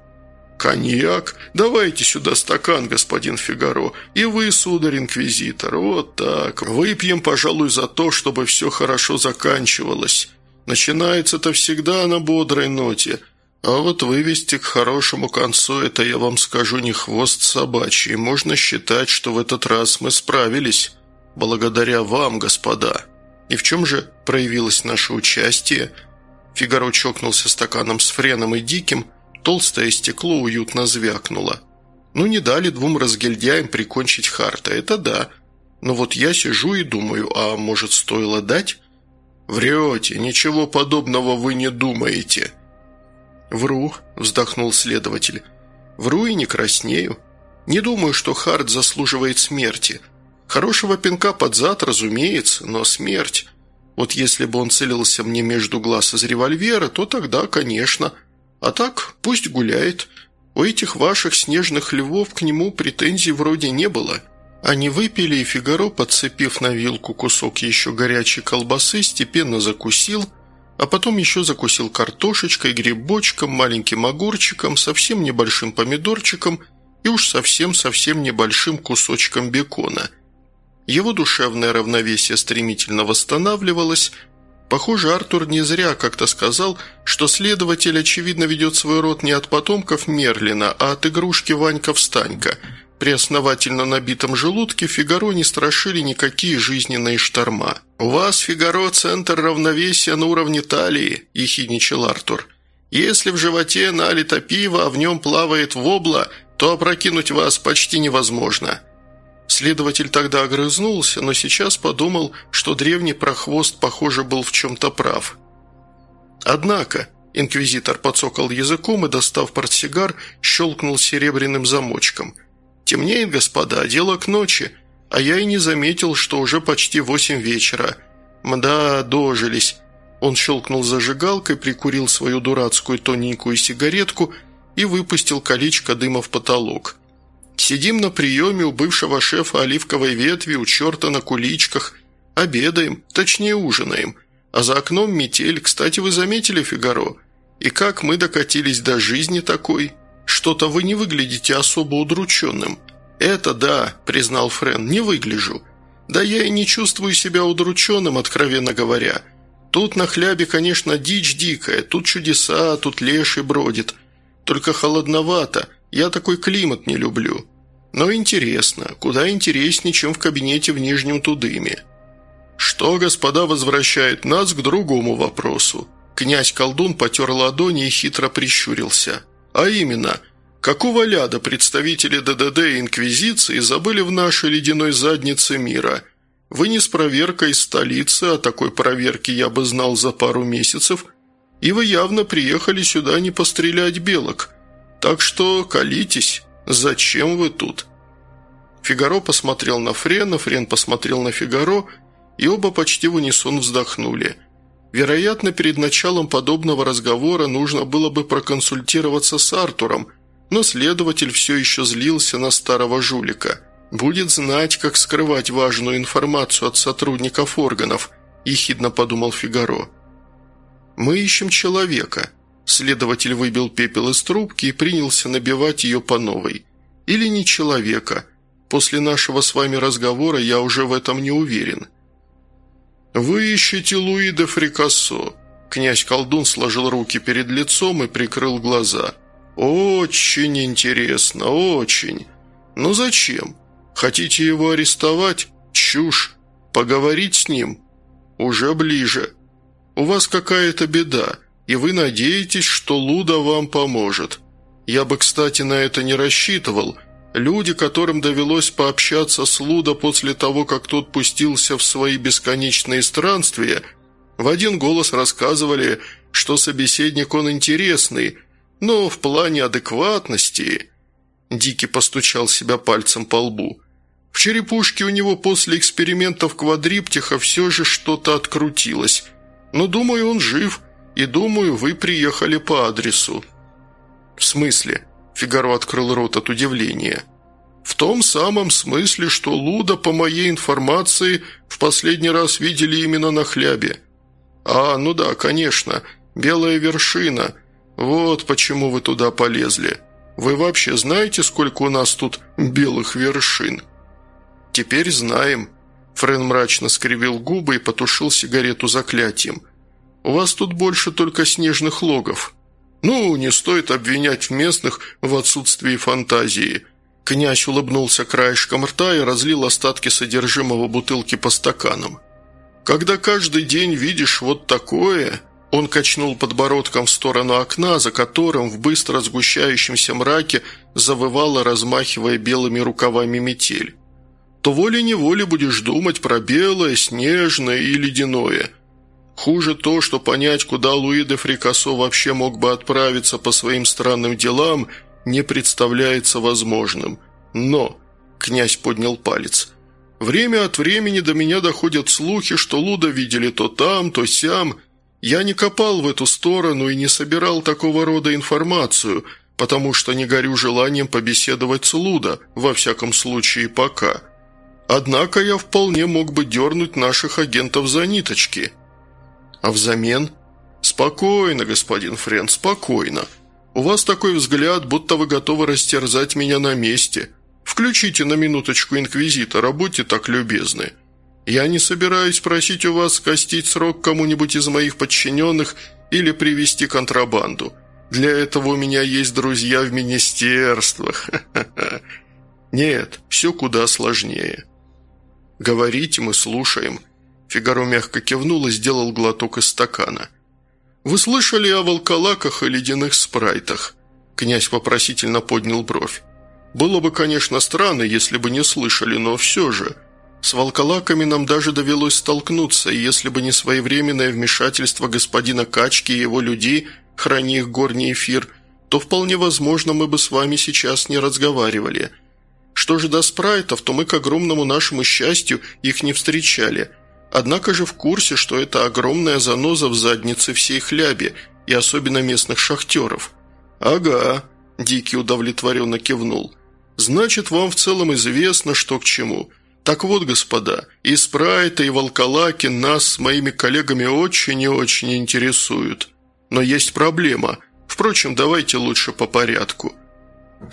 «Коньяк? Давайте сюда стакан, господин Фигаро. И вы, сударь-инквизитор. Вот так. Выпьем, пожалуй, за то, чтобы все хорошо заканчивалось. Начинается-то всегда на бодрой ноте. А вот вывести к хорошему концу, это, я вам скажу, не хвост собачий. Можно считать, что в этот раз мы справились. Благодаря вам, господа». И в чем же проявилось наше участие? Фигаро чокнулся стаканом с Френом и Диким, толстое стекло уютно звякнуло. Ну, не дали двум разгильдяям прикончить Харта, это да. Но вот я сижу и думаю, а может, стоило дать? Врете, ничего подобного вы не думаете. Вру, вздохнул следователь. Вру и не краснею. Не думаю, что Харт заслуживает смерти – Хорошего пинка под зад, разумеется, но смерть. Вот если бы он целился мне между глаз из револьвера, то тогда, конечно. А так, пусть гуляет. У этих ваших снежных львов к нему претензий вроде не было. Они выпили, и Фигаро, подцепив на вилку кусок еще горячей колбасы, степенно закусил, а потом еще закусил картошечкой, грибочком, маленьким огурчиком, совсем небольшим помидорчиком и уж совсем-совсем небольшим кусочком бекона – его душевное равновесие стремительно восстанавливалось. Похоже, Артур не зря как-то сказал, что следователь, очевидно, ведет свой род не от потомков Мерлина, а от игрушки Ванька-встанька. При основательно набитом желудке Фигаро не страшили никакие жизненные шторма. «У вас, Фигаро, центр равновесия на уровне талии», – ехидничал Артур. «Если в животе налито пиво, а в нем плавает вобла, то опрокинуть вас почти невозможно». Следователь тогда огрызнулся, но сейчас подумал, что древний прохвост, похоже, был в чем-то прав. Однако, инквизитор подсокал языком и, достав портсигар, щелкнул серебряным замочком. «Темнеет, господа, дело к ночи, а я и не заметил, что уже почти восемь вечера. Мда, дожились». Он щелкнул зажигалкой, прикурил свою дурацкую тоненькую сигаретку и выпустил колечко дыма в потолок – Сидим на приеме у бывшего шефа оливковой ветви, у черта на куличках. Обедаем, точнее ужинаем. А за окном метель. Кстати, вы заметили, Фигаро? И как мы докатились до жизни такой? Что-то вы не выглядите особо удрученным. Это да, признал Френ, не выгляжу. Да я и не чувствую себя удрученным, откровенно говоря. Тут на хлябе, конечно, дичь дикая, тут чудеса, тут леший бродит. Только холодновато, я такой климат не люблю. Но интересно, куда интереснее, чем в кабинете в Нижнем Тудыме. Что, господа, возвращает нас к другому вопросу. Князь-колдун потер ладони и хитро прищурился. «А именно, какого ляда представители ДДД и Инквизиции забыли в нашей ледяной заднице мира? Вы не с проверкой столицы, а такой проверки я бы знал за пару месяцев, и вы явно приехали сюда не пострелять белок. Так что колитесь, зачем вы тут?» Фигаро посмотрел на Френа, Френ посмотрел на Фигаро, и оба почти в унисон вздохнули – Вероятно, перед началом подобного разговора нужно было бы проконсультироваться с Артуром, но следователь все еще злился на старого жулика. «Будет знать, как скрывать важную информацию от сотрудников органов», – ехидно подумал Фигаро. «Мы ищем человека». Следователь выбил пепел из трубки и принялся набивать ее по новой. «Или не человека. После нашего с вами разговора я уже в этом не уверен». «Вы ищете Луи де Фрикассо». Князь-колдун сложил руки перед лицом и прикрыл глаза. «Очень интересно, очень. Но зачем? Хотите его арестовать? Чушь. Поговорить с ним? Уже ближе. У вас какая-то беда, и вы надеетесь, что Луда вам поможет. Я бы, кстати, на это не рассчитывал». Люди, которым довелось пообщаться с Луда после того, как тот пустился в свои бесконечные странствия, в один голос рассказывали, что собеседник он интересный, но в плане адекватности... Дики постучал себя пальцем по лбу. В черепушке у него после экспериментов квадриптиха все же что-то открутилось. Но думаю, он жив, и думаю, вы приехали по адресу. «В смысле?» Фигаро открыл рот от удивления. «В том самом смысле, что Луда, по моей информации, в последний раз видели именно на хлябе». «А, ну да, конечно, белая вершина. Вот почему вы туда полезли. Вы вообще знаете, сколько у нас тут белых вершин?» «Теперь знаем». Френ мрачно скривил губы и потушил сигарету заклятием. «У вас тут больше только снежных логов». «Ну, не стоит обвинять местных в отсутствии фантазии». Князь улыбнулся краешком рта и разлил остатки содержимого бутылки по стаканам. «Когда каждый день видишь вот такое...» Он качнул подбородком в сторону окна, за которым в быстро сгущающемся мраке завывала, размахивая белыми рукавами метель. «То волей-неволей будешь думать про белое, снежное и ледяное». Хуже то, что понять, куда Луи де Фрикасо вообще мог бы отправиться по своим странным делам, не представляется возможным. Но, князь поднял палец, время от времени до меня доходят слухи, что Луда видели то там, то сям. Я не копал в эту сторону и не собирал такого рода информацию, потому что не горю желанием побеседовать с Луда, во всяком случае пока. Однако я вполне мог бы дернуть наших агентов за ниточки». А взамен? Спокойно, господин Френ, спокойно. У вас такой взгляд, будто вы готовы растерзать меня на месте. Включите на минуточку инквизитора, будьте так любезны. Я не собираюсь просить у вас скостить срок кому-нибудь из моих подчиненных или привести контрабанду. Для этого у меня есть друзья в министерствах. Нет, все куда сложнее. Говорите, мы слушаем. Фигаро мягко кивнул и сделал глоток из стакана. «Вы слышали о волколаках и ледяных спрайтах?» Князь вопросительно поднял бровь. «Было бы, конечно, странно, если бы не слышали, но все же. С волколаками нам даже довелось столкнуться, и если бы не своевременное вмешательство господина Качки и его людей, храни их горний эфир, то вполне возможно мы бы с вами сейчас не разговаривали. Что же до спрайтов, то мы, к огромному нашему счастью, их не встречали» Однако же в курсе, что это огромная заноза в заднице всей хляби, и особенно местных шахтеров. «Ага», – Дикий удовлетворенно кивнул. «Значит, вам в целом известно, что к чему. Так вот, господа, и Спрайта, и Волколаки нас с моими коллегами очень и очень интересуют. Но есть проблема. Впрочем, давайте лучше по порядку».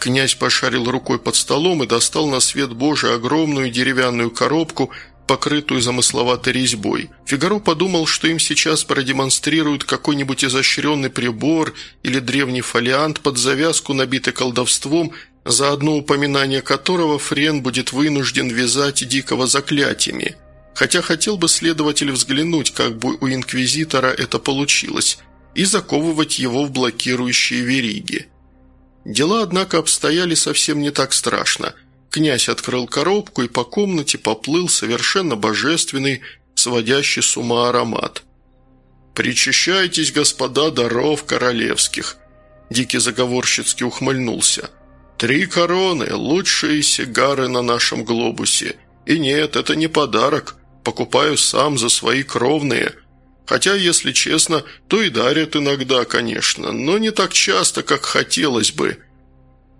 Князь пошарил рукой под столом и достал на свет Божий огромную деревянную коробку – покрытую замысловатой резьбой. Фигаро подумал, что им сейчас продемонстрируют какой-нибудь изощренный прибор или древний фолиант под завязку, набитый колдовством, за одно упоминание которого Френ будет вынужден вязать дикого заклятиями. Хотя хотел бы следователь взглянуть, как бы у Инквизитора это получилось – и заковывать его в блокирующие вериги. Дела, однако, обстояли совсем не так страшно. Князь открыл коробку и по комнате поплыл совершенно божественный, сводящий с ума аромат. «Причащайтесь, господа, даров королевских!» Дикий заговорщицки ухмыльнулся. «Три короны, лучшие сигары на нашем глобусе. И нет, это не подарок. Покупаю сам за свои кровные. Хотя, если честно, то и дарят иногда, конечно, но не так часто, как хотелось бы».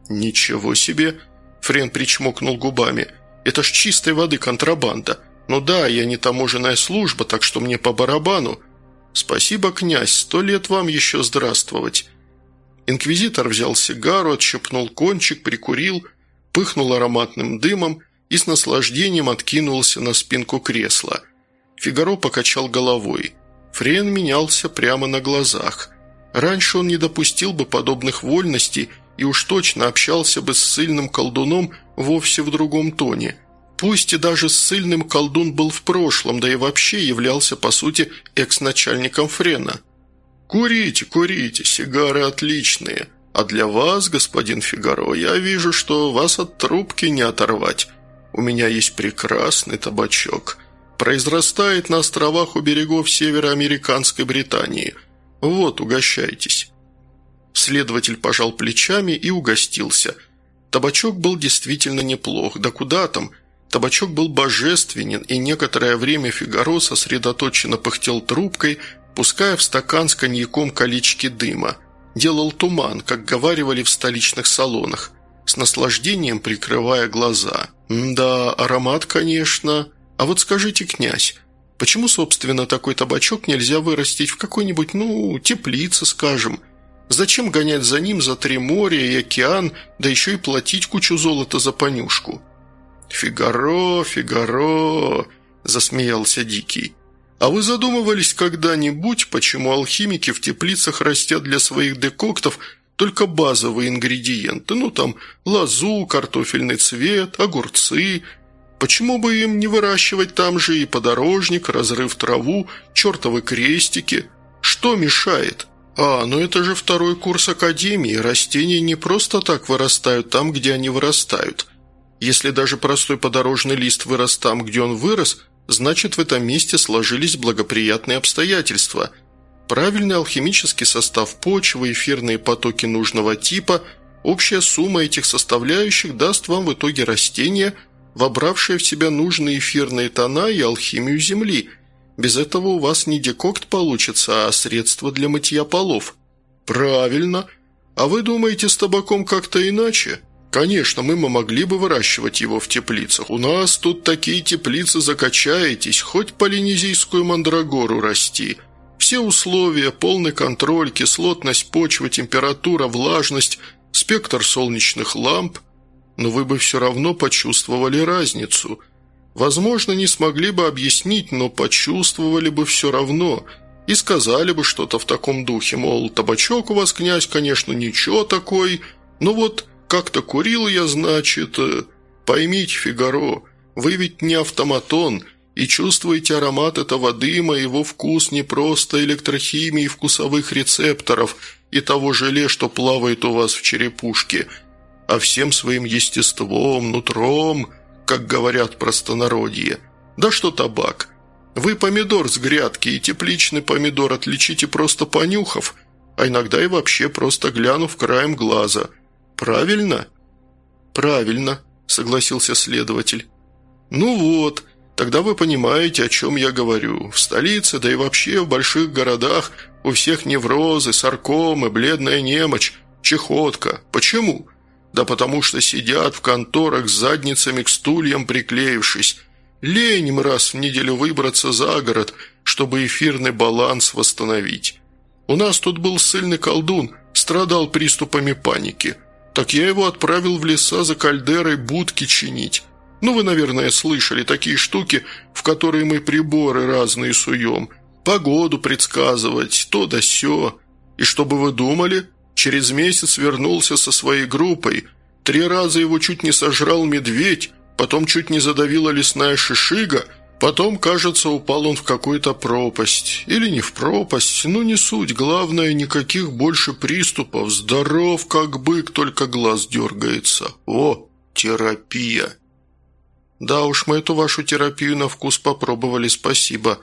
«Ничего себе!» – Френ причмокнул губами. «Это ж чистой воды контрабанда. Ну да, я не таможенная служба, так что мне по барабану. Спасибо, князь, сто лет вам еще здравствовать». Инквизитор взял сигару, отщепнул кончик, прикурил, пыхнул ароматным дымом и с наслаждением откинулся на спинку кресла. Фигаро покачал головой. Френ менялся прямо на глазах. Раньше он не допустил бы подобных вольностей и уж точно общался бы с сильным колдуном вовсе в другом тоне. Пусть и даже ссыльным колдун был в прошлом, да и вообще являлся, по сути, экс-начальником Френа – «Курите, курите, сигары отличные. А для вас, господин Фигаро, я вижу, что вас от трубки не оторвать. У меня есть прекрасный табачок. Произрастает на островах у берегов североамериканской Британии. Вот, угощайтесь». Следователь пожал плечами и угостился. Табачок был действительно неплох, да куда там – Табачок был божественен, и некоторое время Фигаро сосредоточенно пыхтел трубкой, пуская в стакан с коньяком колечки дыма. Делал туман, как говаривали в столичных салонах, с наслаждением прикрывая глаза. «Да, аромат, конечно. А вот скажите, князь, почему, собственно, такой табачок нельзя вырастить в какой-нибудь, ну, теплице, скажем? Зачем гонять за ним за три моря и океан, да еще и платить кучу золота за понюшку?» «Фигаро, Фигаро!» – засмеялся Дикий. А вы задумывались когда-нибудь, почему алхимики в теплицах растят для своих декоктов только базовые ингредиенты, ну там лозу, картофельный цвет, огурцы. Почему бы им не выращивать там же и подорожник, разрыв траву, чертовы крестики? Что мешает? А, ну это же второй курс академии, растения не просто так вырастают там, где они вырастают. Если даже простой подорожный лист вырос там, где он вырос – значит в этом месте сложились благоприятные обстоятельства. Правильный алхимический состав почвы, эфирные потоки нужного типа, общая сумма этих составляющих даст вам в итоге растение, вобравшее в себя нужные эфирные тона и алхимию Земли. Без этого у вас не декокт получится, а средство для мытья полов. Правильно. А вы думаете с табаком как-то иначе? «Конечно, мы могли бы выращивать его в теплицах. У нас тут такие теплицы закачаетесь, хоть полинезийскую мандрагору расти. Все условия, полный контроль, кислотность почвы, температура, влажность, спектр солнечных ламп. Но вы бы все равно почувствовали разницу. Возможно, не смогли бы объяснить, но почувствовали бы все равно» и сказали бы что-то в таком духе, мол, табачок у вас, князь, конечно, ничего такой, но вот как-то курил я, значит... Э, поймите, Фигаро, вы ведь не автоматон и чувствуете аромат этого дыма, его вкус не просто электрохимии вкусовых рецепторов и того желе, что плавает у вас в черепушке, а всем своим естеством, нутром, как говорят простонародье. Да что табак? Вы помидор с грядки и тепличный помидор отличите просто понюхав, а иногда и вообще просто глянув краем глаза – «Правильно?» «Правильно», – согласился следователь. «Ну вот, тогда вы понимаете, о чем я говорю. В столице, да и вообще в больших городах у всех неврозы, саркомы, бледная немочь, чехотка. Почему? Да потому что сидят в конторах с задницами к стульям приклеившись. Лень им раз в неделю выбраться за город, чтобы эфирный баланс восстановить. У нас тут был сильный колдун, страдал приступами паники». Так я его отправил в леса за кальдерой будки чинить. Ну, вы, наверное, слышали такие штуки, в которые мы приборы разные суем. Погоду предсказывать, то да сё. И что бы вы думали? Через месяц вернулся со своей группой. Три раза его чуть не сожрал медведь, потом чуть не задавила лесная шишига, Потом, кажется, упал он в какую-то пропасть. Или не в пропасть, ну не суть. Главное, никаких больше приступов. Здоров, как бык, только глаз дергается. О, терапия. Да уж, мы эту вашу терапию на вкус попробовали, спасибо.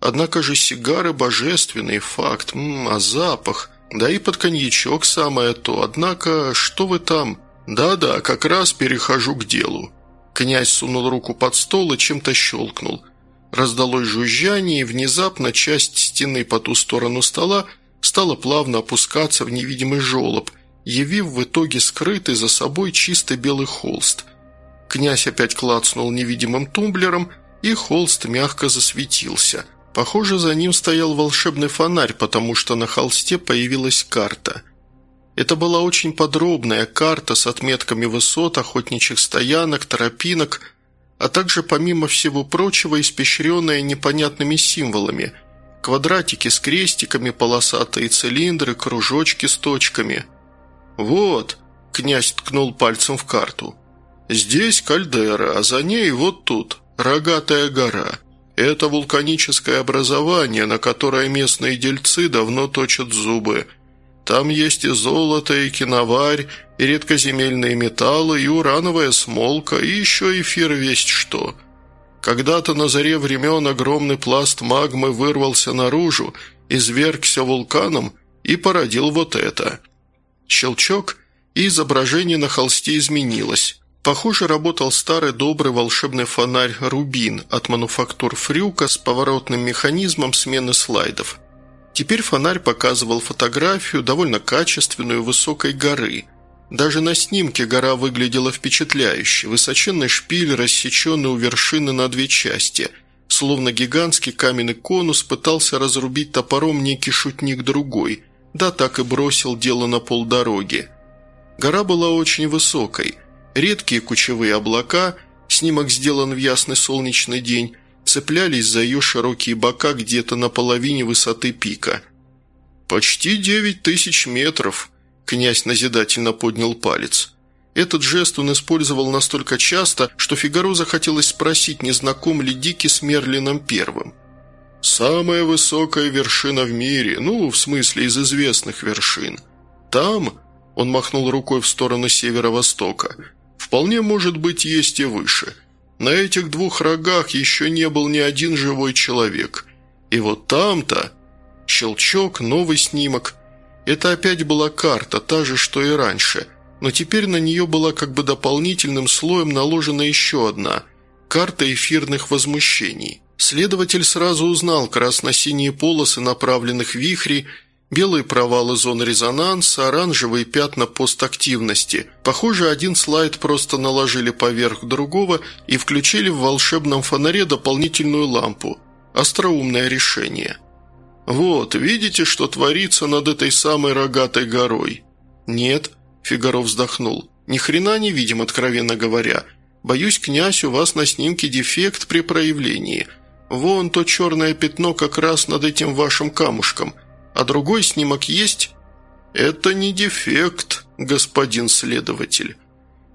Однако же сигары божественный факт, М а запах... Да и под коньячок самое то. Однако, что вы там? Да-да, как раз перехожу к делу. Князь сунул руку под стол и чем-то щелкнул. Раздалось жужжание, и внезапно часть стены по ту сторону стола стала плавно опускаться в невидимый желоб, явив в итоге скрытый за собой чистый белый холст. Князь опять клацнул невидимым тумблером, и холст мягко засветился. Похоже, за ним стоял волшебный фонарь, потому что на холсте появилась карта. Это была очень подробная карта с отметками высот, охотничьих стоянок, тропинок, а также, помимо всего прочего, испещренная непонятными символами – квадратики с крестиками, полосатые цилиндры, кружочки с точками. «Вот», – князь ткнул пальцем в карту, – «здесь кальдера, а за ней вот тут, рогатая гора. Это вулканическое образование, на которое местные дельцы давно точат зубы – там есть и золото, и киноварь, и редкоземельные металлы, и урановая смолка, и еще эфир весть что. Когда-то на заре времен огромный пласт магмы вырвался наружу, извергся вулканом и породил вот это. Щелчок, и изображение на холсте изменилось. Похоже, работал старый добрый волшебный фонарь «Рубин» от мануфактур Фрюка с поворотным механизмом смены слайдов – Теперь фонарь показывал фотографию довольно качественную высокой горы. Даже на снимке гора выглядела впечатляюще. Высоченный шпиль, рассеченный у вершины на две части. Словно гигантский каменный конус пытался разрубить топором некий шутник другой. Да так и бросил дело на полдороги. Гора была очень высокой. Редкие кучевые облака, снимок сделан в ясный солнечный день, цеплялись за ее широкие бока где-то на половине высоты пика. «Почти девять тысяч метров», – князь назидательно поднял палец. Этот жест он использовал настолько часто, что Фигаро захотелось спросить, не знаком ли Дики с Мерлином Первым. «Самая высокая вершина в мире, ну, в смысле, из известных вершин. Там...» – он махнул рукой в сторону северо-востока. «Вполне может быть есть и выше». На этих двух рогах еще не был ни один живой человек. И вот там-то... Щелчок, новый снимок. Это опять была карта, та же, что и раньше. Но теперь на нее была как бы дополнительным слоем наложена еще одна – карта эфирных возмущений. Следователь сразу узнал красно-синие полосы направленных вихрей, Белые провалы зон резонанса, оранжевые пятна постактивности. Похоже, один слайд просто наложили поверх другого и включили в волшебном фонаре дополнительную лампу. Остроумное решение. «Вот, видите, что творится над этой самой рогатой горой?» «Нет», – Фигаро вздохнул. «Ни хрена не видим, откровенно говоря. Боюсь, князь, у вас на снимке дефект при проявлении. Вон то черное пятно как раз над этим вашим камушком – а другой снимок есть?» «Это не дефект, господин следователь».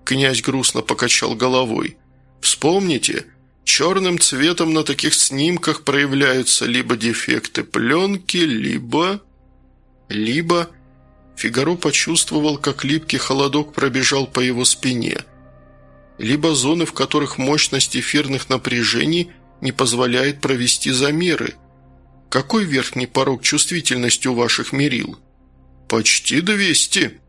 Князь грустно покачал головой. «Вспомните, черным цветом на таких снимках проявляются либо дефекты пленки, либо...» «Либо...» Фигаро почувствовал, как липкий холодок пробежал по его спине. «Либо зоны, в которых мощность эфирных напряжений не позволяет провести замеры», какой верхний порог чувствительности у ваших мерил?» «Почти двести».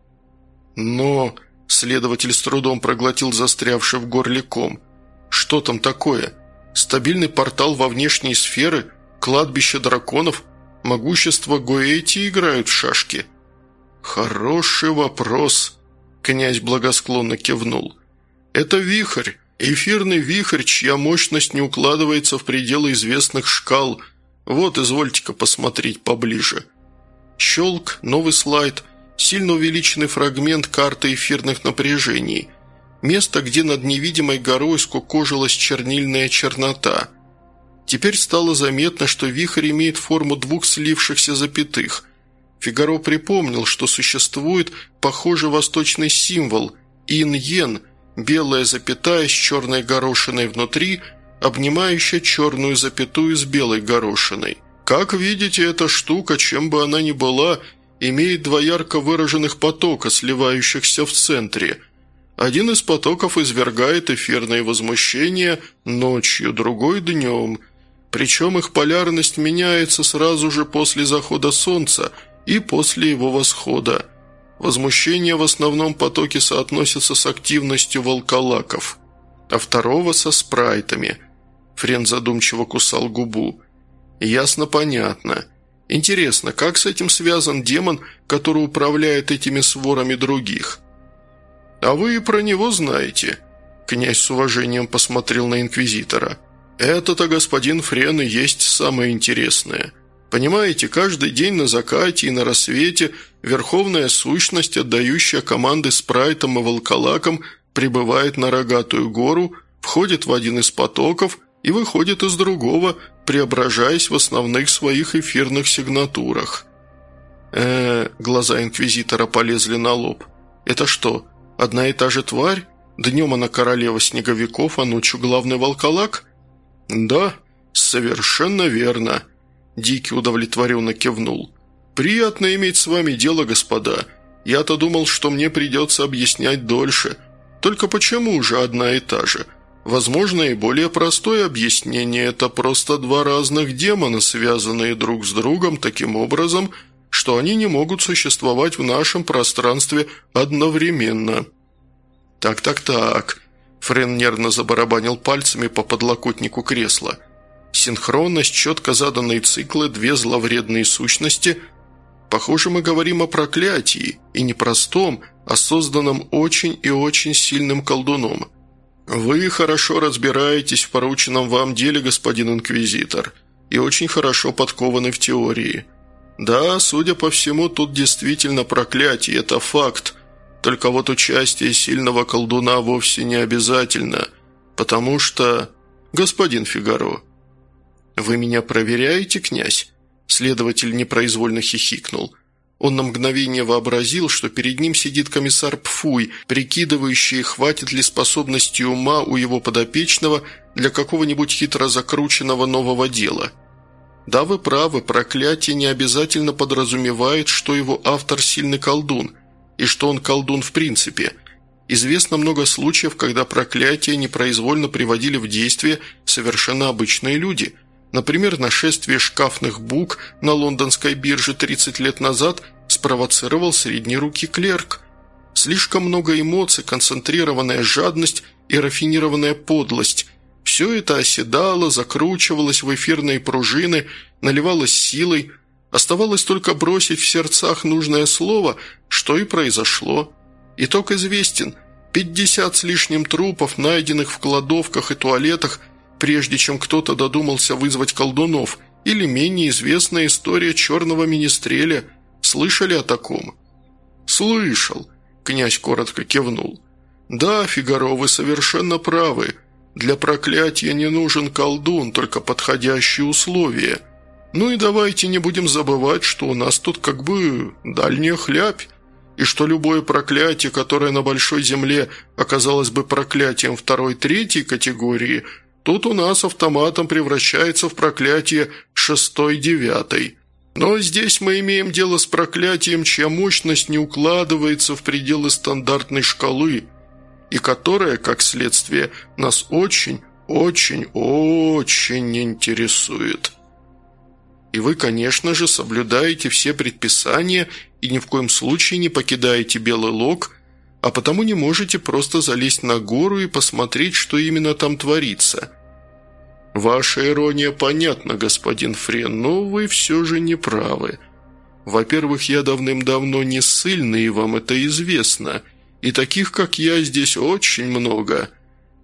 «Но...» – следователь с трудом проглотил застрявший в горле ком. «Что там такое? Стабильный портал во внешние сферы? Кладбище драконов? Могущество Гоэти играют в шашки?» «Хороший вопрос», – князь благосклонно кивнул. «Это вихрь, эфирный вихрь, чья мощность не укладывается в пределы известных шкал – вот, извольте-ка посмотреть поближе. Щелк, новый слайд, сильно увеличенный фрагмент карты эфирных напряжений. Место, где над невидимой горой скукожилась чернильная чернота. Теперь стало заметно, что вихрь имеет форму двух слившихся запятых. Фигаро припомнил, что существует похожий восточный символ – ин-йен, белая запятая с черной горошиной внутри – обнимающая черную запятую с белой горошиной. Как видите, эта штука, чем бы она ни была, имеет два ярко выраженных потока, сливающихся в центре. Один из потоков извергает эфирное возмущение ночью, другой – днем. Причем их полярность меняется сразу же после захода солнца и после его восхода. Возмущение в основном потоке соотносится с активностью волколаков, а второго – со спрайтами. Френ задумчиво кусал губу. «Ясно-понятно». Интересно, как с этим связан демон, который управляет этими сворами других? А вы и про него знаете. Князь с уважением посмотрел на инквизитора. Это-то, господин Френ, и есть самое интересное. Понимаете, каждый день на закате и на рассвете верховная сущность, отдающая команды спрайтам и волколакам, прибывает на рогатую гору, входит в один из потоков и выходит из другого, преображаясь в основных своих эфирных сигнатурах. э глаза Инквизитора полезли на лоб. «Это что, одна и та же тварь? Днем она королева снеговиков, а ночью главный волколак?» «Да, совершенно верно», – Дикий удовлетворенно кивнул. «Приятно иметь с вами дело, господа. Я-то думал, что мне придется объяснять дольше. Только почему же одна и та же? Возможно, и более простое объяснение – это просто два разных демона, связанные друг с другом таким образом, что они не могут существовать в нашем пространстве одновременно. «Так-так-так», – Френ нервно забарабанил пальцами по подлокотнику кресла. «Синхронность, четко заданные циклы, две зловредные сущности. Похоже, мы говорим о проклятии, и не простом, а созданном очень и очень сильным колдуном». «Вы хорошо разбираетесь в порученном вам деле, господин инквизитор, и очень хорошо подкованы в теории. Да, судя по всему, тут действительно проклятие, это факт, только вот участие сильного колдуна вовсе не обязательно, потому что... Господин Фигаро...» «Вы меня проверяете, князь?» Следователь непроизвольно хихикнул – он на мгновение вообразил, что перед ним сидит комиссар Пфуй, прикидывающий, хватит ли способности ума у его подопечного для какого-нибудь хитро закрученного нового дела. Да, вы правы, проклятие не обязательно подразумевает, что его автор сильный колдун, и что он колдун в принципе. Известно много случаев, когда проклятия непроизвольно приводили в действие совершенно обычные люди – Например, нашествие шкафных бук на лондонской бирже 30 лет назад спровоцировал средней руки клерк. Слишком много эмоций, концентрированная жадность и рафинированная подлость. Все это оседало, закручивалось в эфирные пружины, наливалось силой. Оставалось только бросить в сердцах нужное слово, что и произошло. Итог известен. 50 с лишним трупов, найденных в кладовках и туалетах – прежде чем кто-то додумался вызвать колдунов, или менее известная история черного министреля. Слышали о таком?» «Слышал», – князь коротко кивнул. «Да, Фигаро, вы совершенно правы. Для проклятия не нужен колдун, только подходящие условия. Ну и давайте не будем забывать, что у нас тут как бы дальняя хлябь, и что любое проклятие, которое на большой земле оказалось бы проклятием второй-третьей категории – Тут у нас автоматом превращается в проклятие шестой-девятой. Но здесь мы имеем дело с проклятием, чья мощность не укладывается в пределы стандартной шкалы, и которая, как следствие, нас очень, очень, очень интересует. И вы, конечно же, соблюдаете все предписания и ни в коем случае не покидаете Белый Лог, а потому не можете просто залезть на гору и посмотреть, что именно там творится. Ваша ирония понятна, господин Френ, но вы все же не правы. Во-первых, я давным-давно не ссыльный, и вам это известно, и таких, как я, здесь очень много.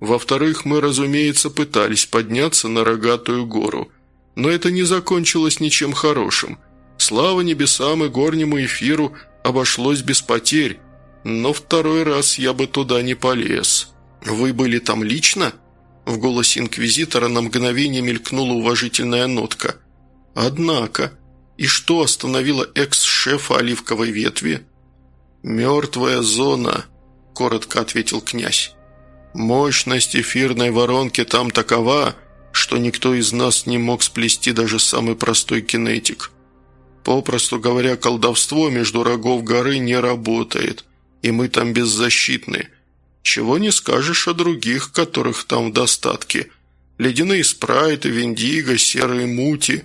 Во-вторых, мы, разумеется, пытались подняться на рогатую гору, но это не закончилось ничем хорошим. Слава небесам и горнему эфиру обошлось без потерь, но второй раз я бы туда не полез. Вы были там лично?» В голосе инквизитора на мгновение мелькнула уважительная нотка. «Однако, и что остановило экс-шефа оливковой ветви?» «Мертвая зона», – коротко ответил князь. «Мощность эфирной воронки там такова, что никто из нас не мог сплести даже самый простой кинетик. Попросту говоря, колдовство между рогов горы не работает, и мы там беззащитны. Чего не скажешь о других, которых там в достатке. Ледяные спрайты, виндиго, серые мути.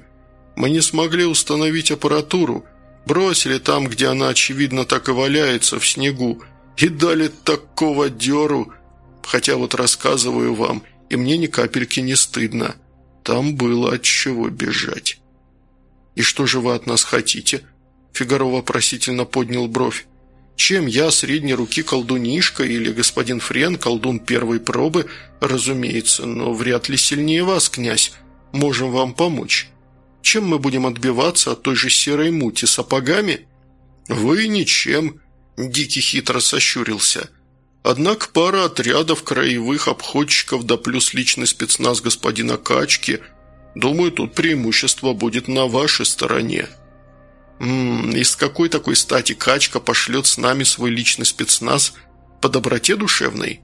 Мы не смогли установить аппаратуру, бросили там, где она, очевидно, так и валяется, в снегу, и дали такого деру, хотя вот рассказываю вам, и мне ни капельки не стыдно. Там было от чего бежать». «И что же вы от нас хотите?» Фигаро вопросительно поднял бровь. «Чем я, средней руки колдунишка или господин Френ, колдун первой пробы, разумеется, но вряд ли сильнее вас, князь, можем вам помочь. Чем мы будем отбиваться от той же серой мути, сапогами?» «Вы ничем», – Дикий хитро сощурился. «Однако пара отрядов краевых обходчиков да плюс личный спецназ господина Качки – Думаю, тут преимущество будет на вашей стороне». «Ммм, и с какой такой стати Качка пошлет с нами свой личный спецназ по доброте душевной?»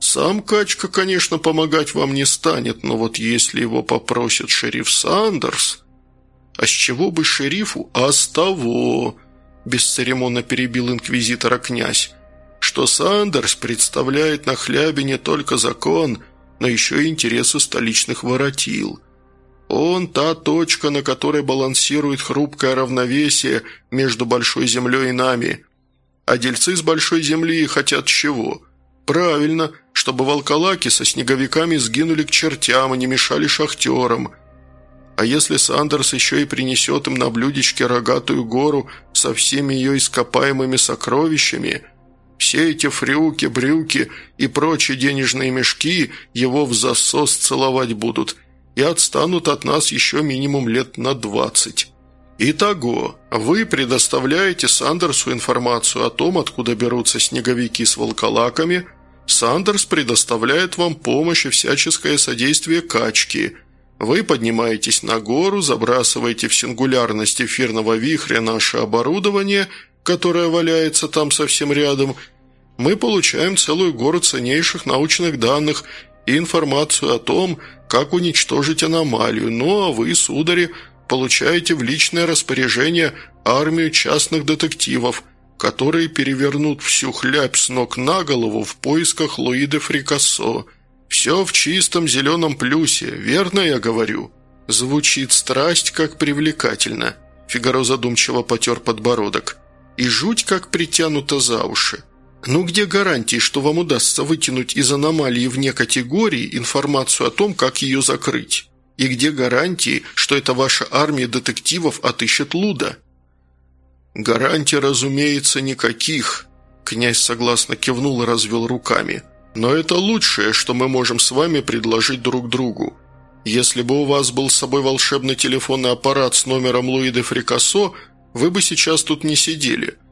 «Сам Качка, конечно, помогать вам не станет, но вот если его попросит шериф Сандерс...» «А с чего бы шерифу? А с того...» Бесцеремонно перебил инквизитора князь что Сандерс представляет на хлябе не только закон, но еще и интересы столичных воротил. Он – та точка, на которой балансирует хрупкое равновесие между Большой Землей и нами. А дельцы с Большой Земли хотят чего? Правильно, чтобы волколаки со снеговиками сгинули к чертям и не мешали шахтерам. А если Сандерс еще и принесет им на блюдечке рогатую гору со всеми ее ископаемыми сокровищами – все эти фрюки, брюки и прочие денежные мешки его в засос целовать будут, и отстанут от нас еще минимум лет на двадцать. Итого, вы предоставляете Сандерсу информацию о том, откуда берутся снеговики с волколаками, Сандерс предоставляет вам помощь и всяческое содействие качки. Вы поднимаетесь на гору, забрасываете в сингулярность эфирного вихря наше оборудование, которое валяется там совсем рядом, мы получаем целую гору ценнейших научных данных и информацию о том, как уничтожить аномалию, ну а вы, судари, получаете в личное распоряжение армию частных детективов, которые перевернут всю хлябь с ног на голову в поисках Луиды Фрикассо. Все в чистом зеленом плюсе, верно я говорю? Звучит страсть как привлекательно. Фигаро задумчиво потер подбородок. И жуть как притянуто за уши. «Ну где гарантии, что вам удастся вытянуть из аномалии вне категории информацию о том, как ее закрыть? И где гарантии, что эта ваша армия детективов отыщет Луда? Гарантий, разумеется, никаких. Князь согласно кивнул и развел руками. Но это лучшее, что мы можем с вами предложить друг другу. Если бы у вас был с собой волшебный телефонный аппарат с номером Луи де Фрикассо, вы бы сейчас тут не сидели –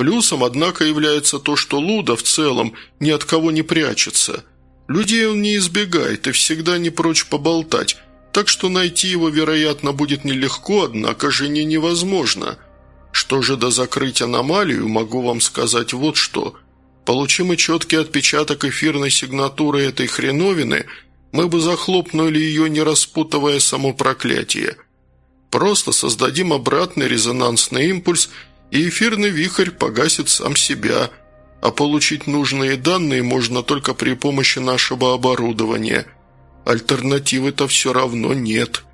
Плюсом, однако, является то, что Луда в целом ни от кого не прячется. Людей он не избегает и всегда не прочь поболтать, так что найти его, вероятно, будет нелегко, однако же не невозможно. Что же до закрыть аномалию, могу вам сказать вот что. Получим и четкий отпечаток эфирной сигнатуры этой хреновины, мы бы захлопнули ее, не распутывая само проклятие. Просто создадим обратный резонансный импульс – и эфирный вихрь погасит сам себя, а получить нужные данные можно только при помощи нашего оборудования. Альтернативы-то все равно нет.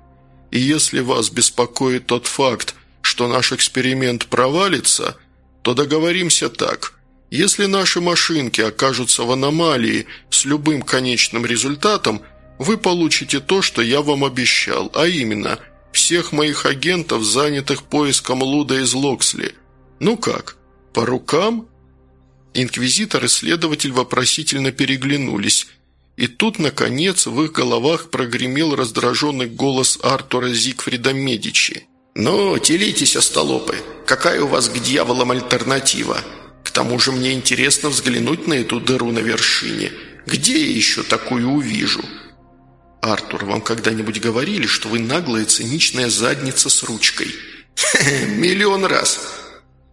И если вас беспокоит тот факт, что наш эксперимент провалится, то договоримся так. Если наши машинки окажутся в аномалии с любым конечным результатом, вы получите то, что я вам обещал, а именно – всех моих агентов, занятых поиском Луда из Локсли – «Ну как, по рукам?» Инквизитор и следователь вопросительно переглянулись, и тут, наконец, в их головах прогремел раздраженный голос Артура Зигфрида Медичи. «Ну, телитесь, остолопы, какая у вас к дьяволам альтернатива? К тому же мне интересно взглянуть на эту дыру на вершине. Где я еще такую увижу?» «Артур, вам когда-нибудь говорили, что вы наглая циничная задница с ручкой?» «Миллион раз!»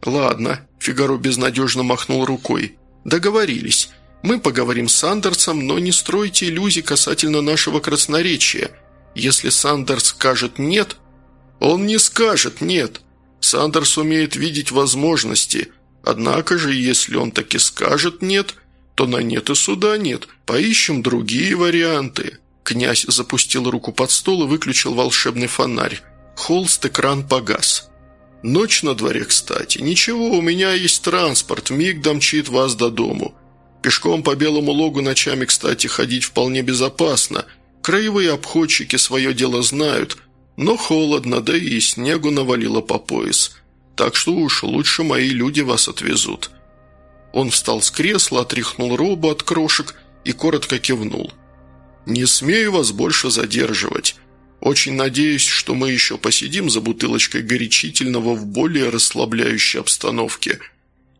«Ладно», – Фигаро безнадежно махнул рукой. «Договорились. Мы поговорим с Андерсом, но не стройте иллюзий касательно нашего красноречия. Если Сандерс скажет «нет», он не скажет «нет». Сандерс умеет видеть возможности. Однако же, если он таки скажет «нет», то на «нет» и суда нет. Поищем другие варианты». Князь запустил руку под стол и выключил волшебный фонарь. Холст экран погас. Ночь на дворе, кстати. Ничего, у меня есть транспорт, миг домчит вас до дому. Пешком по белому логу ночами, кстати, ходить вполне безопасно. Краевые обходчики свое дело знают, но холодно, да и снегу навалило по пояс. Так что уж лучше мои люди вас отвезут». Он встал с кресла, отряхнул робу от крошек и коротко кивнул. «Не смею вас больше задерживать. Очень надеюсь, что мы еще посидим за бутылочкой горячительного в более расслабляющей обстановке.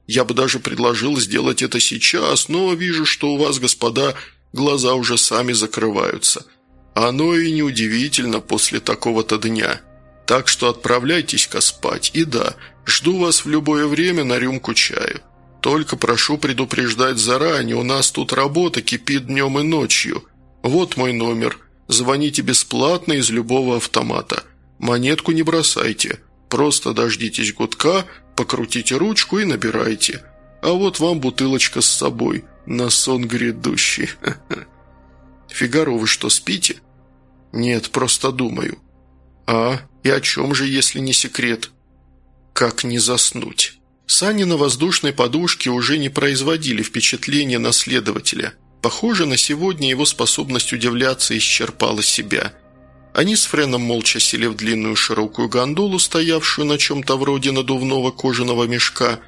Я бы даже предложил сделать это сейчас, но вижу, что у вас, господа, глаза уже сами закрываются. Оно и неудивительно после такого-то дня. Так что отправляйтесь-ка спать. И да, жду вас в любое время на рюмку чаю. Только прошу предупреждать заранее, у нас тут работа кипит днем и ночью. Вот мой номер. Звоните бесплатно из любого автомата. Монетку не бросайте. Просто дождитесь гудка, покрутите ручку и набирайте. А вот вам бутылочка с собой. На сон грядущий. Фигаро, вы что, спите? «Нет, просто думаю». «А? И о чем же, если не секрет?» «Как не заснуть?» Сани на воздушной подушке уже не производили впечатления наследователя. Похоже, на сегодня его способность удивляться исчерпала себя. Они с Френом молча сели в длинную широкую гондолу, стоявшую на чем-то вроде надувного кожаного мешка,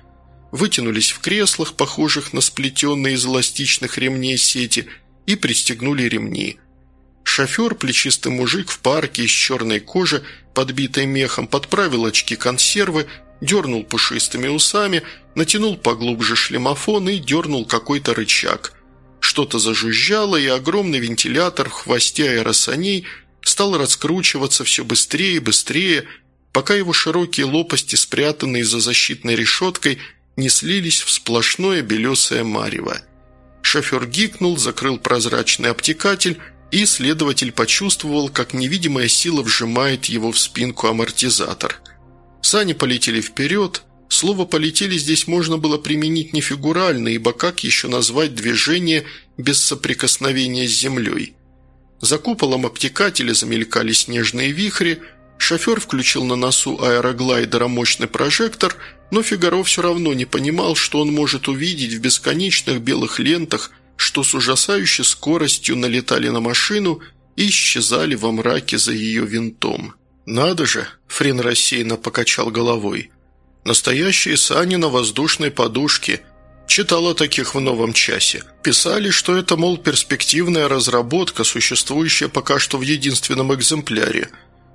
вытянулись в креслах, похожих на сплетенные из эластичных ремней сети, и пристегнули ремни – Шофер, плечистый мужик в парке из черной кожи, подбитой мехом, подправил очки консервы, дернул пушистыми усами, натянул поглубже шлемофон и дернул какой-то рычаг. Что-то зажужжало, и огромный вентилятор в хвосте аэросаней стал раскручиваться все быстрее и быстрее, пока его широкие лопасти, спрятанные за защитной решеткой, не слились в сплошное белесое марево. Шофер гикнул, закрыл прозрачный обтекатель – и следователь почувствовал, как невидимая сила вжимает его в спинку амортизатор. Сани полетели вперед. Слово «полетели» здесь можно было применить не фигурально, ибо как еще назвать движение без соприкосновения с землей? За куполом обтекателя замелькали снежные вихри, шофер включил на носу аэроглайдера мощный прожектор, но Фигаро все равно не понимал, что он может увидеть в бесконечных белых лентах – что с ужасающей скоростью налетали на машину и исчезали во мраке за ее винтом. «Надо же!» – Фрин рассеянно покачал головой. «Настоящие сани на воздушной подушке. Читал о таких в новом часе. Писали, что это, мол, перспективная разработка, существующая пока что в единственном экземпляре,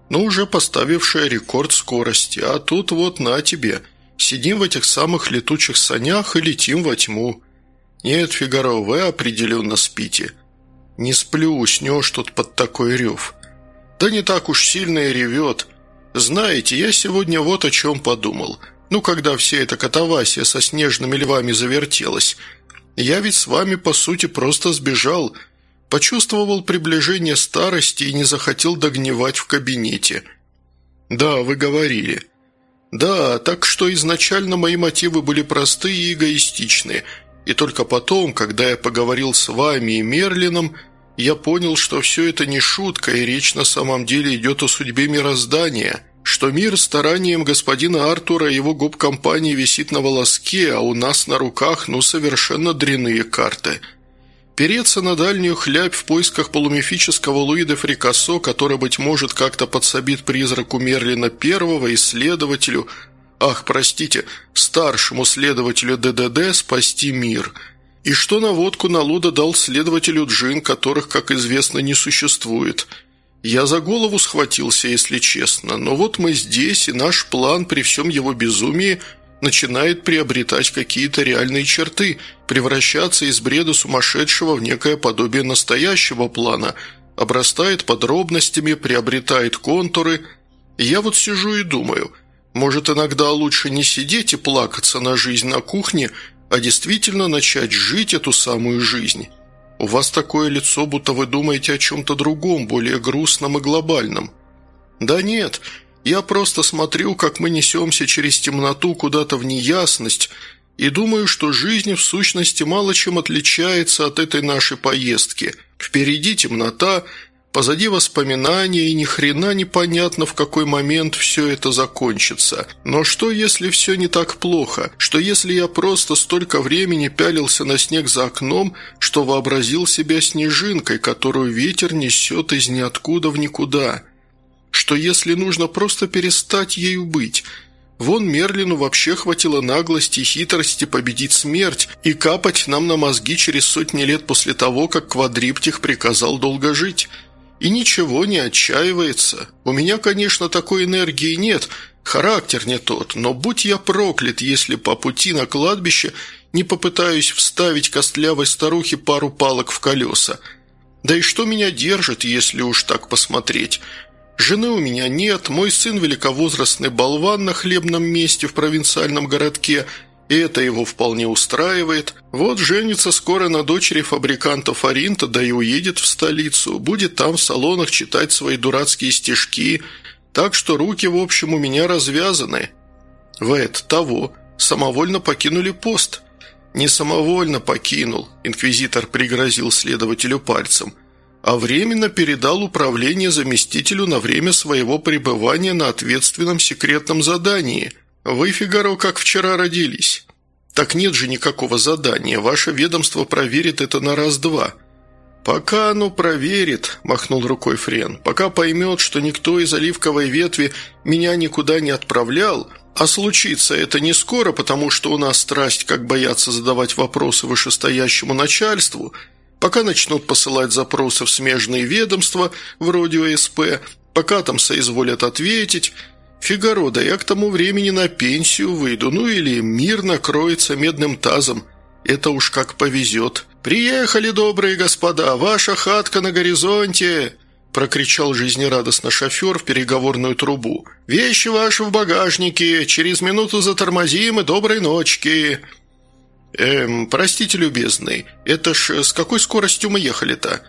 но уже поставившая рекорд скорости. А тут вот на тебе. Сидим в этих самых летучих санях и летим во тьму. «Нет, Фигаро, вы определенно спите. Не сплю, уснешь тут под такой рев. Да не так уж сильно и ревет. Знаете, я сегодня вот о чем подумал. Ну, когда вся эта катавасия со снежными львами завертелась. Я ведь с вами, по сути, просто сбежал. Почувствовал приближение старости и не захотел догнивать в кабинете. Да, вы говорили». «Да, так что изначально мои мотивы были простые и эгоистичные – и только потом, когда я поговорил с вами и Мерлином, я понял, что все это не шутка, и речь на самом деле идет о судьбе мироздания, что мир старанием господина Артура и его гоп-компании висит на волоске, а у нас на руках, ну, совершенно дрянные карты. Переться на дальнюю хлябь в поисках полумифического Луида Фрикассо, который, быть может, как-то подсобит призраку Мерлина Первого, исследователю – ах, простите, старшему следователю ДДД спасти мир. И что наводку на Луда дал следователю Джин, которых, как известно, не существует. Я за голову схватился, если честно, но вот мы здесь, и наш план при всем его безумии начинает приобретать какие-то реальные черты, превращаться из бреда сумасшедшего в некое подобие настоящего плана, обрастает подробностями, приобретает контуры. я вот сижу и думаю – может, иногда лучше не сидеть и плакаться на жизнь на кухне, а действительно начать жить эту самую жизнь. У вас такое лицо, будто вы думаете о чем-то другом, более грустном и глобальном». «Да нет, я просто смотрю, как мы несемся через темноту куда-то в неясность, и думаю, что жизнь в сущности мало чем отличается от этой нашей поездки. Впереди темнота, Позади воспоминания, и ни хрена непонятно, в какой момент все это закончится. Но что, если все не так плохо? Что, если я просто столько времени пялился на снег за окном, что вообразил себя снежинкой, которую ветер несет из ниоткуда в никуда? Что, если нужно просто перестать ею быть – Вон Мерлину вообще хватило наглости и хитрости победить смерть и капать нам на мозги через сотни лет после того, как Квадриптих приказал долго жить и ничего не отчаивается. У меня, конечно, такой энергии нет, характер не тот, но будь я проклят, если по пути на кладбище не попытаюсь вставить костлявой старухе пару палок в колеса. Да и что меня держит, если уж так посмотреть?» Жены у меня нет, мой сын великовозрастный болван на хлебном месте в провинциальном городке – и это его вполне устраивает. Вот женится скоро на дочери фабриканта Фаринта, да и уедет в столицу, будет там в салонах читать свои дурацкие стишки, так что руки, в общем, у меня развязаны. Вэт, того, самовольно покинули пост. Не самовольно покинул, инквизитор пригрозил следователю пальцем, а временно передал управление заместителю на время своего пребывания на ответственном секретном задании – «Вы, Фигаро, как вчера родились. Так нет же никакого задания, ваше ведомство проверит это на раз-два». «Пока оно проверит», – махнул рукой Френ, – «пока поймет, что никто из оливковой ветви меня никуда не отправлял, а случится это не скоро, потому что у нас страсть, как бояться задавать вопросы вышестоящему начальству, пока начнут посылать запросы в смежные ведомства, вроде ОСП, пока там соизволят ответить, «Фигаро, да я к тому времени на пенсию выйду, ну или мир накроется медным тазом. Это уж как повезет. Приехали, добрые господа, ваша хатка на горизонте!» прокричал жизнерадостно шофер в переговорную трубу. «Вещи ваши в багажнике, через минуту затормозим и доброй ночки!» «Эм, простите, любезный, это ж с какой скоростью мы ехали-то?»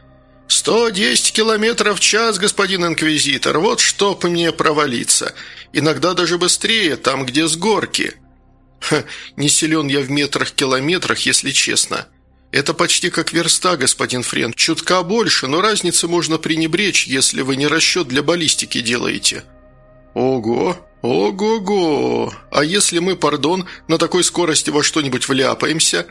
«Сто десять километров в час, господин инквизитор, вот чтоб мне провалиться. Иногда даже быстрее, там, где с горки». Ха, не силен я в метрах-километрах, если честно. Это почти как верста, господин Френ. Чутка больше, но разницы можно пренебречь, если вы не расчет для баллистики делаете». «Ого! Ого-го! А если мы, пардон, на такой скорости во что-нибудь вляпаемся?»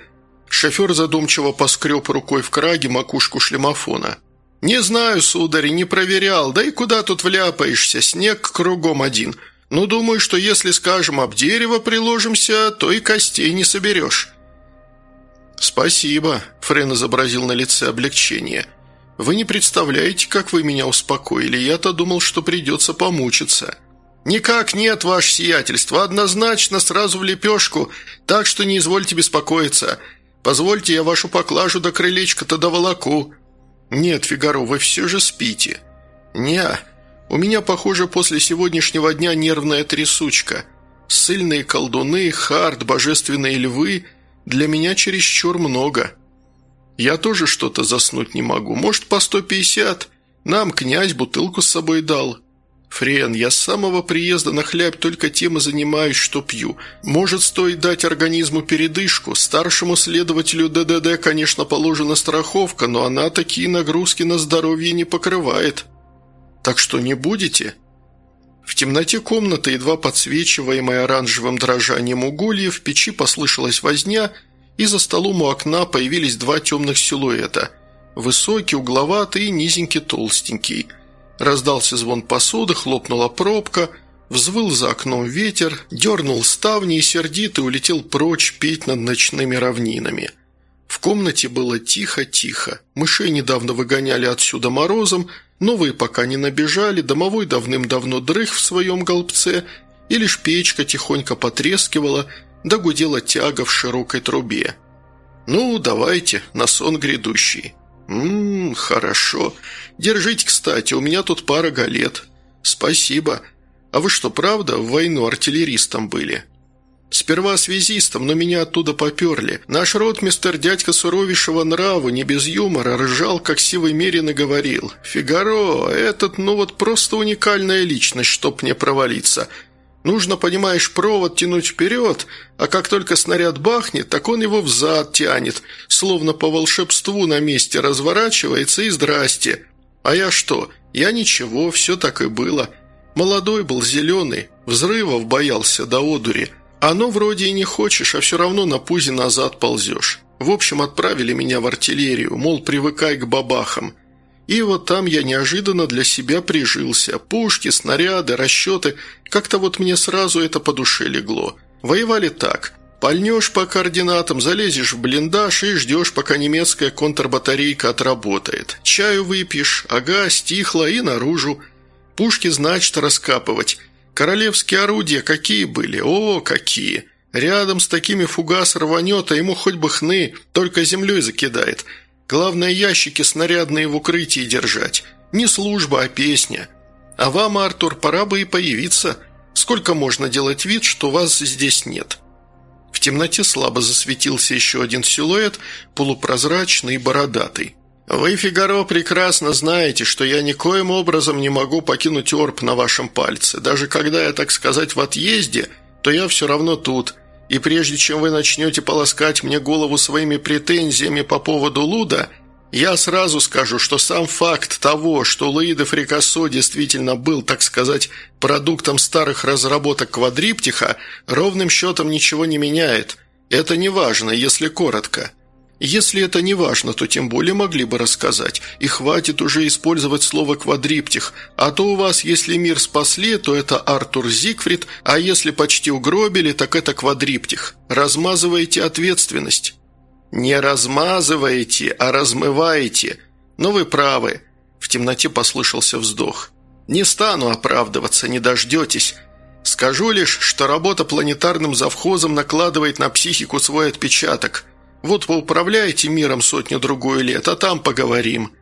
Шофер задумчиво поскреб рукой в краге макушку шлемофона. «Не знаю, сударь, не проверял. Да и куда тут вляпаешься? Снег кругом один. Ну, думаю, что если, скажем, об дерево приложимся, то и костей не соберешь». «Спасибо», — Френ изобразил на лице облегчение. «Вы не представляете, как вы меня успокоили. Я-то думал, что придется помучиться». «Никак нет, ваше сиятельство. Однозначно, сразу в лепешку, так что не извольте беспокоиться. Позвольте, я вашу поклажу до крылечка-то доволоку». «Нет, Фигаро, вы все же спите». «Не, у меня, похоже, после сегодняшнего дня нервная трясучка. Сильные колдуны, хард, божественные львы – для меня чересчур много. Я тоже что-то заснуть не могу. Может, по сто пятьдесят? Нам князь бутылку с собой дал». «Френ, я с самого приезда на хляб только тем и занимаюсь, что пью. Может, стоит дать организму передышку. Старшему следователю ДДД, конечно, положена страховка, но она такие нагрузки на здоровье не покрывает. Так что не будете?» В темноте комнаты, едва подсвечиваемой оранжевым дрожанием уголья, в печи послышалась возня, и за столом у окна появились два темных силуэта. Высокий, угловатый и низенький, толстенький – Раздался звон посуды, хлопнула пробка, взвыл за окном ветер, дернул ставни и сердито улетел прочь петь над ночными равнинами. В комнате было тихо-тихо. Мышей недавно выгоняли отсюда морозом, новые пока не набежали, домовой давным-давно дрых в своем голбце, и лишь печка тихонько потрескивала, да гудела тяга в широкой трубе. «Ну, давайте, на сон грядущий». «Ммм, хорошо. Держите, кстати, у меня тут пара галет. Спасибо. А вы что, правда, в войну артиллеристом были?» Сперва связистом, но меня оттуда поперли. Наш ротмистер, дядька суровейшего нраву, не без юмора, ржал, как сивый мерин и говорил. «Фигаро, этот, ну вот просто уникальная личность, чтоб мне провалиться. Нужно, понимаешь, провод тянуть вперед, а как только снаряд бахнет, так он его взад тянет, словно по волшебству на месте разворачивается и здрасте. А я что? Я ничего, все так и было. Молодой был, зеленый, взрывов боялся до одури». Оно вроде и не хочешь, а все равно на пузе назад ползешь. В общем, отправили меня в артиллерию, мол, привыкай к бабахам. И вот там я неожиданно для себя прижился. Пушки, снаряды, расчеты. Как-то вот мне сразу это по душе легло. Воевали так. Пальнешь по координатам, залезешь в блиндаж и ждешь, пока немецкая контрбатарейка отработает. Чаю выпьешь, ага, стихло и наружу. Пушки, значит, раскапывать. Королевские орудия какие были? О, какие! Рядом с такими фугас рванет, а ему хоть бы хны, только землей закидает. Главное, ящики снарядные в укрытии держать. Не служба, а песня. А вам, Артур, пора бы и появиться. Сколько можно делать вид, что вас здесь нет?» В темноте слабо засветился еще один силуэт, полупрозрачный и бородатый. «Вы, Фигаро, прекрасно знаете, что я никоим образом не могу покинуть орб на вашем пальце. Даже когда я, так сказать, в отъезде, то я все равно тут. И прежде чем вы начнете полоскать мне голову своими претензиями по поводу Луда, я сразу скажу, что сам факт того, что Луиде Фрикассо действительно был, так сказать, продуктом старых разработок квадриптиха, ровным счетом ничего не меняет. Это не важно, если коротко». Если это не важно, то тем более могли бы рассказать. И хватит уже использовать слово «квадриптих», а то у вас, если мир спасли, то это Артур Зигфрид, а если почти угробили, так это квадриптих. Размазываете ответственность». «Не размазываете, а размываете. Но вы правы». В темноте послышался вздох. «Не стану оправдываться, не дождетесь». Скажу лишь, что работа планетарным завхозом накладывает на психику свой отпечаток – вот вы управляете миром сотню-другую лет, а там поговорим».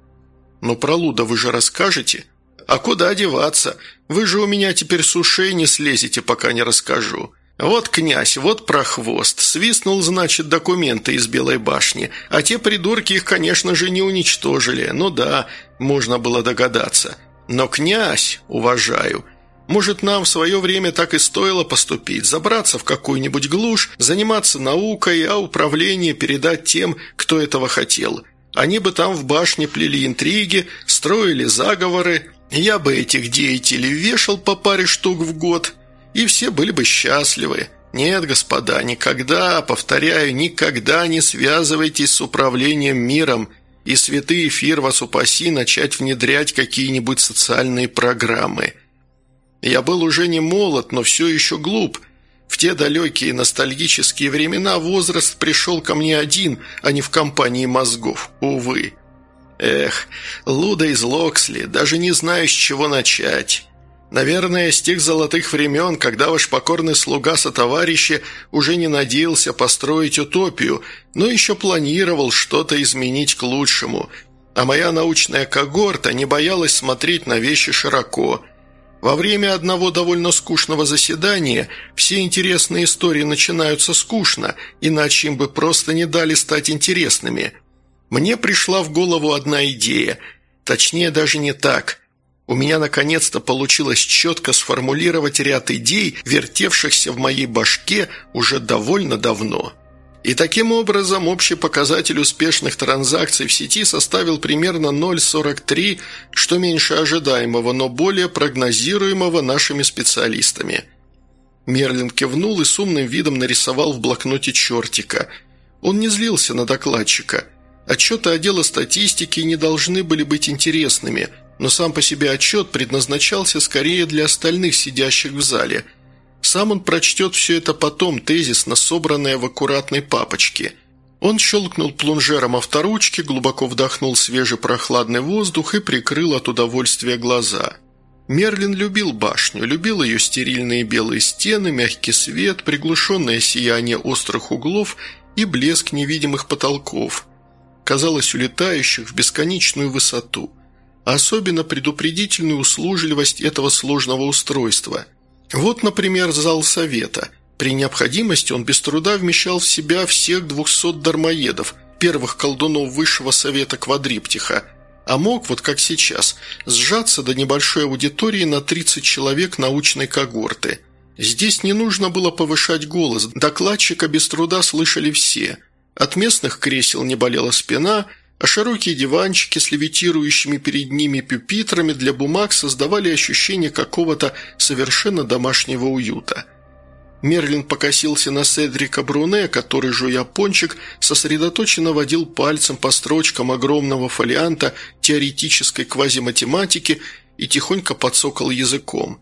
«Но про Луда вы же расскажете?» «А куда деваться? Вы же у меня теперь с ушей не слезете, пока не расскажу». «Вот князь, вот прохвост. Свистнул, значит, документы из Белой башни. А те придурки их, конечно же, не уничтожили. Ну да, можно было догадаться. Но князь, уважаю, может, нам в свое время так и стоило поступить, забраться в какую-нибудь глушь, заниматься наукой, а управление передать тем, кто этого хотел. Они бы там в башне плели интриги, строили заговоры, я бы этих деятелей вешал по паре штук в год, и все были бы счастливы. Нет, господа, никогда, повторяю, никогда не связывайтесь с управлением миром, и святый эфир вас упаси начать внедрять какие-нибудь социальные программы – я был уже не молод, но все еще глуп. В те далекие ностальгические времена возраст пришел ко мне один, а не в компании мозгов, увы. Эх, Луда из Локсли, даже не знаю, с чего начать. Наверное, с тех золотых времен, когда ваш покорный слуга сотоварищи уже не надеялся построить утопию, но еще планировал что-то изменить к лучшему. А моя научная когорта не боялась смотреть на вещи широко – во время одного довольно скучного заседания все интересные истории начинаются скучно, иначе им бы просто не дали стать интересными. Мне пришла в голову одна идея, точнее даже не так. У меня наконец-то получилось четко сформулировать ряд идей, вертевшихся в моей башке уже довольно давно. И таким образом общий показатель успешных транзакций в сети составил примерно 0,43, что меньше ожидаемого, но более прогнозируемого нашими специалистами. Мерлин кивнул и с умным видом нарисовал в блокноте чертика. Он не злился на докладчика. Отчеты отдела статистики не должны были быть интересными, но сам по себе отчет предназначался скорее для остальных сидящих в зале – сам он прочтет все это потом, тезисно собранное в аккуратной папочке. Он щелкнул плунжером авторучки, глубоко вдохнул свежий прохладный воздух и прикрыл от удовольствия глаза. Мерлин любил башню, любил ее стерильные белые стены, мягкий свет, приглушенное сияние острых углов и блеск невидимых потолков, казалось, улетающих в бесконечную высоту. Особенно предупредительную услужливость этого сложного устройства – вот, например, зал совета. При необходимости он без труда вмещал в себя всех двухсот дармоедов, первых колдунов высшего совета квадриптиха, а мог, вот как сейчас, сжаться до небольшой аудитории на 30 человек научной когорты. Здесь не нужно было повышать голос, докладчика без труда слышали все. От местных кресел не болела спина – а широкие диванчики с левитирующими перед ними пюпитрами для бумаг создавали ощущение какого-то совершенно домашнего уюта. Мерлин покосился на Седрика Бруне, который, жуя пончик, сосредоточенно водил пальцем по строчкам огромного фолианта теоретической квазиматематики и тихонько подсокал языком.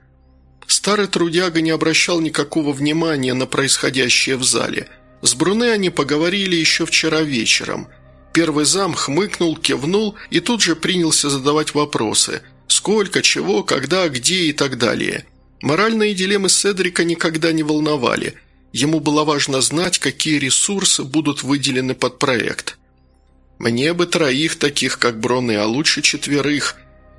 Старый трудяга не обращал никакого внимания на происходящее в зале. С Бруне они поговорили еще вчера вечером – Первый зам хмыкнул, кивнул и тут же принялся задавать вопросы. Сколько, чего, когда, где и так далее. Моральные дилеммы Седрика никогда не волновали. Ему было важно знать, какие ресурсы будут выделены под проект. «Мне бы троих таких, как Броны, а лучше четверых»,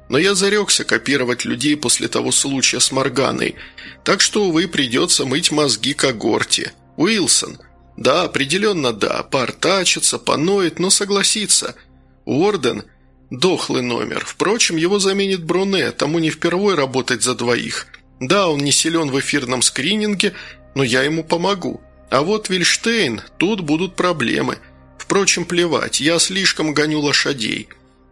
но я зарекся копировать людей после того случая с Морганой, так что, увы, придется мыть мозги когорте. Уилсон, да, определенно да, поортачится, поноет, но согласится. Уорден – дохлый номер. Впрочем, его заменит Бруне, тому не впервой работать за двоих. Да, он не силен в эфирном скрининге, но я ему помогу. А вот Вильштейн, тут будут проблемы. Впрочем, плевать, я слишком гоню лошадей.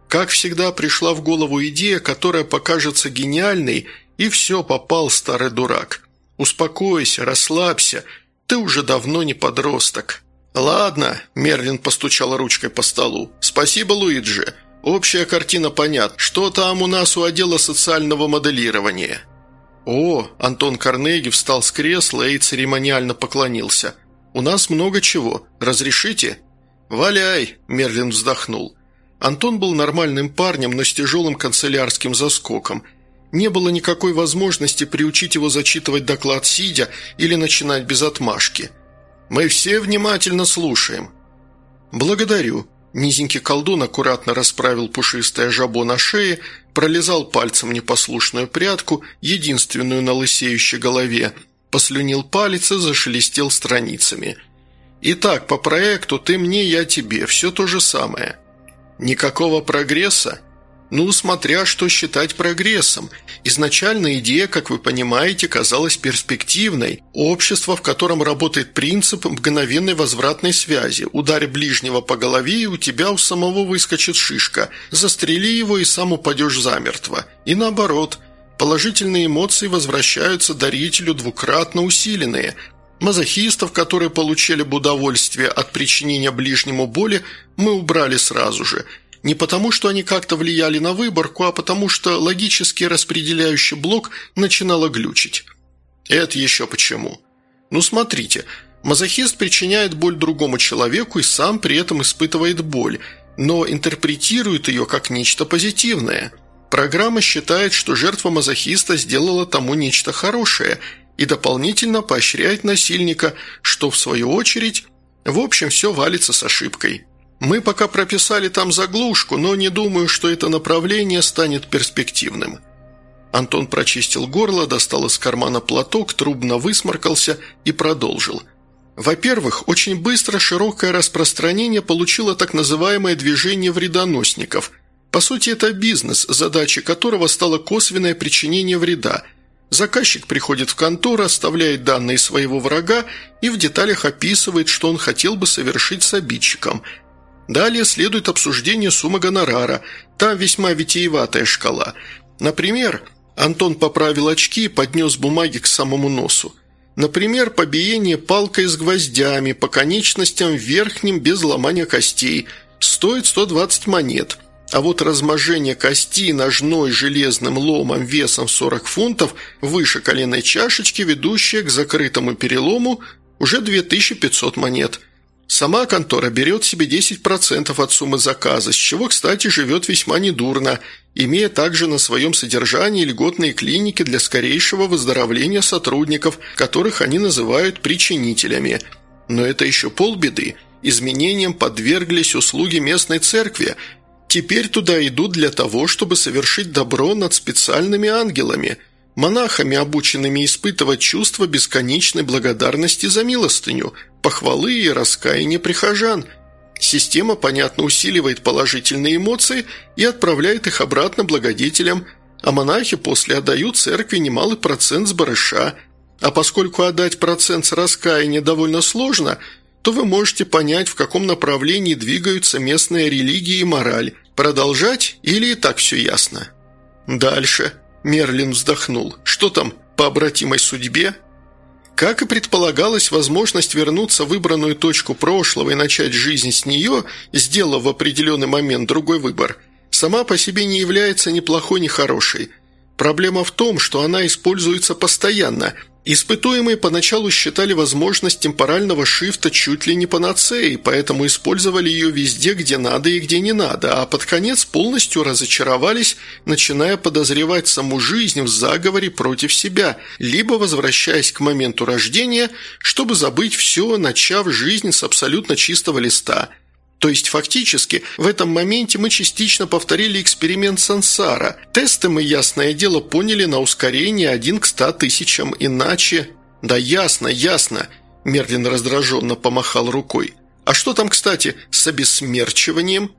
Как всегда, пришла в голову идея, которая покажется гениальной, и все, попал старый дурак. Успокойся, расслабься – ты уже давно не подросток». «Ладно», – Мерлин постучал ручкой по столу. «Спасибо, Луиджи. Общая картина понятна. Что там у нас у отдела социального моделирования?» «О!» – Антон Карнеги встал с кресла и церемониально поклонился. «У нас много чего. Разрешите?» «Валяй!» – Мерлин вздохнул. Антон был нормальным парнем, но с тяжелым канцелярским заскоком – не было никакой возможности приучить его зачитывать доклад сидя или начинать без отмашки. «Мы все внимательно слушаем». «Благодарю». Низенький колдун аккуратно расправил пушистое жабо на шее, пролезал пальцем непослушную прядку, единственную на лысеющей голове, послюнил палец и зашелестел страницами. «Итак, по проекту ты мне, я тебе, все то же самое». «Никакого прогресса?» Ну, смотря что считать прогрессом. Изначально идея, как вы понимаете, казалась перспективной. Общество, в котором работает принцип мгновенной возвратной связи. Ударь ближнего по голове, и у тебя у самого выскочит шишка. Застрели его, и сам упадешь замертво. И наоборот. Положительные эмоции возвращаются дарителю двукратно усиленные. Мазохистов, которые получили бы удовольствие от причинения ближнему боли, мы убрали сразу же – не потому, что они как-то влияли на выборку, а потому что логически распределяющий блок начинало глючить. Это еще почему? Ну смотрите, мазохист причиняет боль другому человеку и сам при этом испытывает боль, но интерпретирует ее как нечто позитивное. Программа считает, что жертва мазохиста сделала тому нечто хорошее и дополнительно поощряет насильника, что в свою очередь, в общем, все валится с ошибкой. Мы пока прописали там заглушку, но не думаю, что это направление станет перспективным». Антон прочистил горло, достал из кармана платок, трубно высморкался и продолжил. Во-первых, очень быстро широкое распространение получило так называемое движение вредоносников. По сути, это бизнес, задачей которого стало косвенное причинение вреда. Заказчик приходит в контору, оставляет данные своего врага и в деталях описывает, что он хотел бы совершить с обидчиком – Далее следует обсуждение суммы гонорара. Там весьма витиеватая шкала. Например, Антон поправил очки и поднес бумаги к самому носу. Например, побиение палкой с гвоздями по конечностям верхним без ломания костей стоит 120 монет. А вот разможение кости ножной железным ломом весом 40 фунтов выше коленной чашечки, ведущее к закрытому перелому, уже 2500 монет – Сама контора берет себе 10% от суммы заказа, с чего, кстати, живет весьма недурно, имея также на своем содержании льготные клиники для скорейшего выздоровления сотрудников, которых они называют причинителями. Но это еще полбеды. Изменениям подверглись услуги местной церкви. Теперь туда идут для того, чтобы совершить добро над специальными ангелами. монахами, обученными испытывать чувство бесконечной благодарности за милостыню, похвалы и раскаяние прихожан. Система, понятно, усиливает положительные эмоции и отправляет их обратно благодетелям, а монахи после отдают церкви немалый процент с барыша. А поскольку отдать процент с раскаяния довольно сложно, то вы можете понять, в каком направлении двигаются местные религии и мораль. Продолжать или и так все ясно? Дальше. Мерлин вздохнул. Что там по обратимой судьбе? Как и предполагалось, возможность вернуться в выбранную точку прошлого и начать жизнь с нее, сделав в определенный момент другой выбор, сама по себе не является ни плохой, ни хорошей. Проблема в том, что она используется постоянно – Испытуемые поначалу считали возможность темпорального шифта чуть ли не панацеей, поэтому использовали ее везде, где надо и где не надо, а под конец полностью разочаровались, начиная подозревать саму жизнь в заговоре против себя, либо возвращаясь к моменту рождения, чтобы забыть все, начав жизнь с абсолютно чистого листа – то есть фактически в этом моменте мы частично повторили эксперимент сансара. Тесты мы, ясное дело, поняли на ускорение один к ста тысячам, иначе... Да ясно, ясно, Мерлин раздраженно помахал рукой. А что там, кстати, с обесмерчиванием?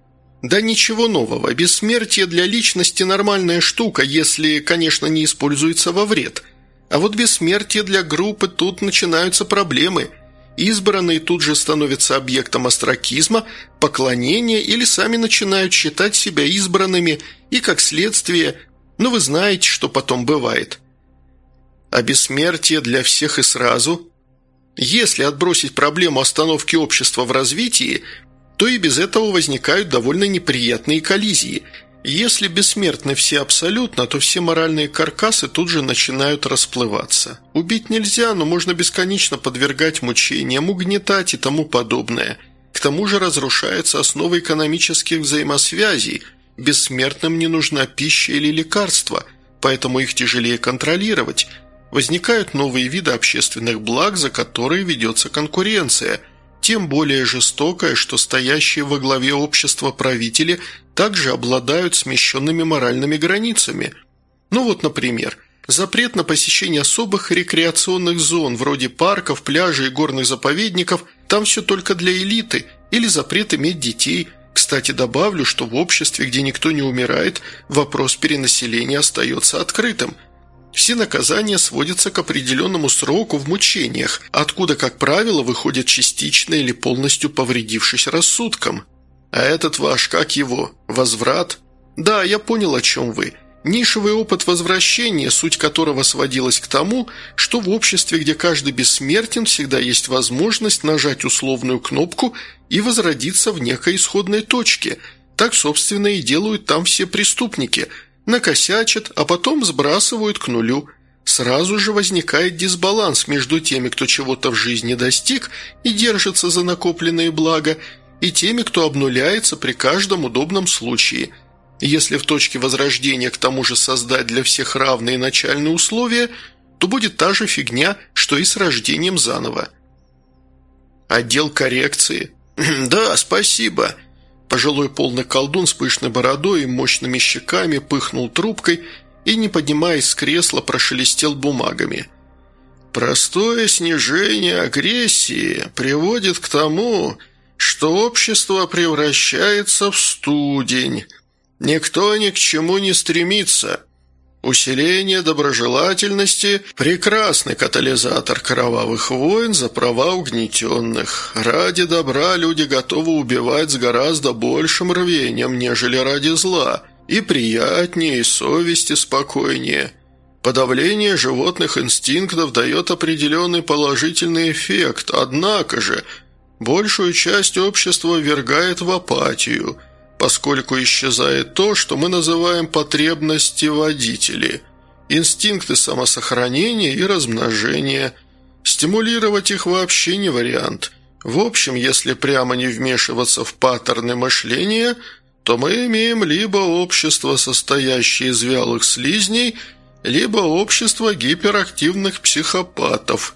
Да ничего нового. Бессмертие для личности нормальная штука, если, конечно, не используется во вред. А вот бессмертие для группы тут начинаются проблемы – Избранные тут же становятся объектом астракизма, поклонения или сами начинают считать себя избранными и, как следствие, ну вы знаете, что потом бывает. А бессмертие для всех и сразу? Если отбросить проблему остановки общества в развитии, то и без этого возникают довольно неприятные коллизии – если бессмертны все абсолютно, то все моральные каркасы тут же начинают расплываться. Убить нельзя, но можно бесконечно подвергать мучениям, угнетать и тому подобное. К тому же разрушается основа экономических взаимосвязей. Бессмертным не нужна пища или лекарства, поэтому их тяжелее контролировать. Возникают новые виды общественных благ, за которые ведется конкуренция – тем более жестокое, что стоящие во главе общества правители также обладают смещенными моральными границами. Ну вот, например, запрет на посещение особых рекреационных зон, вроде парков, пляжей и горных заповедников, там все только для элиты, или запрет иметь детей. Кстати, добавлю, что в обществе, где никто не умирает, вопрос перенаселения остается открытым – все наказания сводятся к определенному сроку в мучениях, откуда, как правило, выходят частично или полностью повредившись рассудком. А этот ваш, как его, возврат? Да, я понял, о чем вы. Нишевый опыт возвращения, суть которого сводилась к тому, что в обществе, где каждый бессмертен, всегда есть возможность нажать условную кнопку и возродиться в некой исходной точке. Так, собственно, и делают там все преступники, накосячат, а потом сбрасывают к нулю. Сразу же возникает дисбаланс между теми, кто чего-то в жизни достиг и держится за накопленные блага, и теми, кто обнуляется при каждом удобном случае. Если в точке возрождения к тому же создать для всех равные начальные условия, то будет та же фигня, что и с рождением заново. Отдел коррекции. «Да, спасибо». Пожилой полный колдун с пышной бородой и мощными щеками пыхнул трубкой и, не поднимаясь с кресла, прошелестел бумагами – Простое снижение агрессии приводит к тому, что общество превращается в студень. Никто ни к чему не стремится. Усиление доброжелательности – прекрасный катализатор кровавых войн за права угнетенных. Ради добра люди готовы убивать с гораздо большим рвением, нежели ради зла. И приятнее, и совести спокойнее. Подавление животных инстинктов дает определенный положительный эффект, однако же – большую часть общества ввергает в апатию, поскольку исчезает то, что мы называем потребности водителей, инстинкты самосохранения и размножения. Стимулировать их вообще не вариант. В общем, если прямо не вмешиваться в паттерны мышления, то мы имеем либо общество, состоящее из вялых слизней, либо общество гиперактивных психопатов.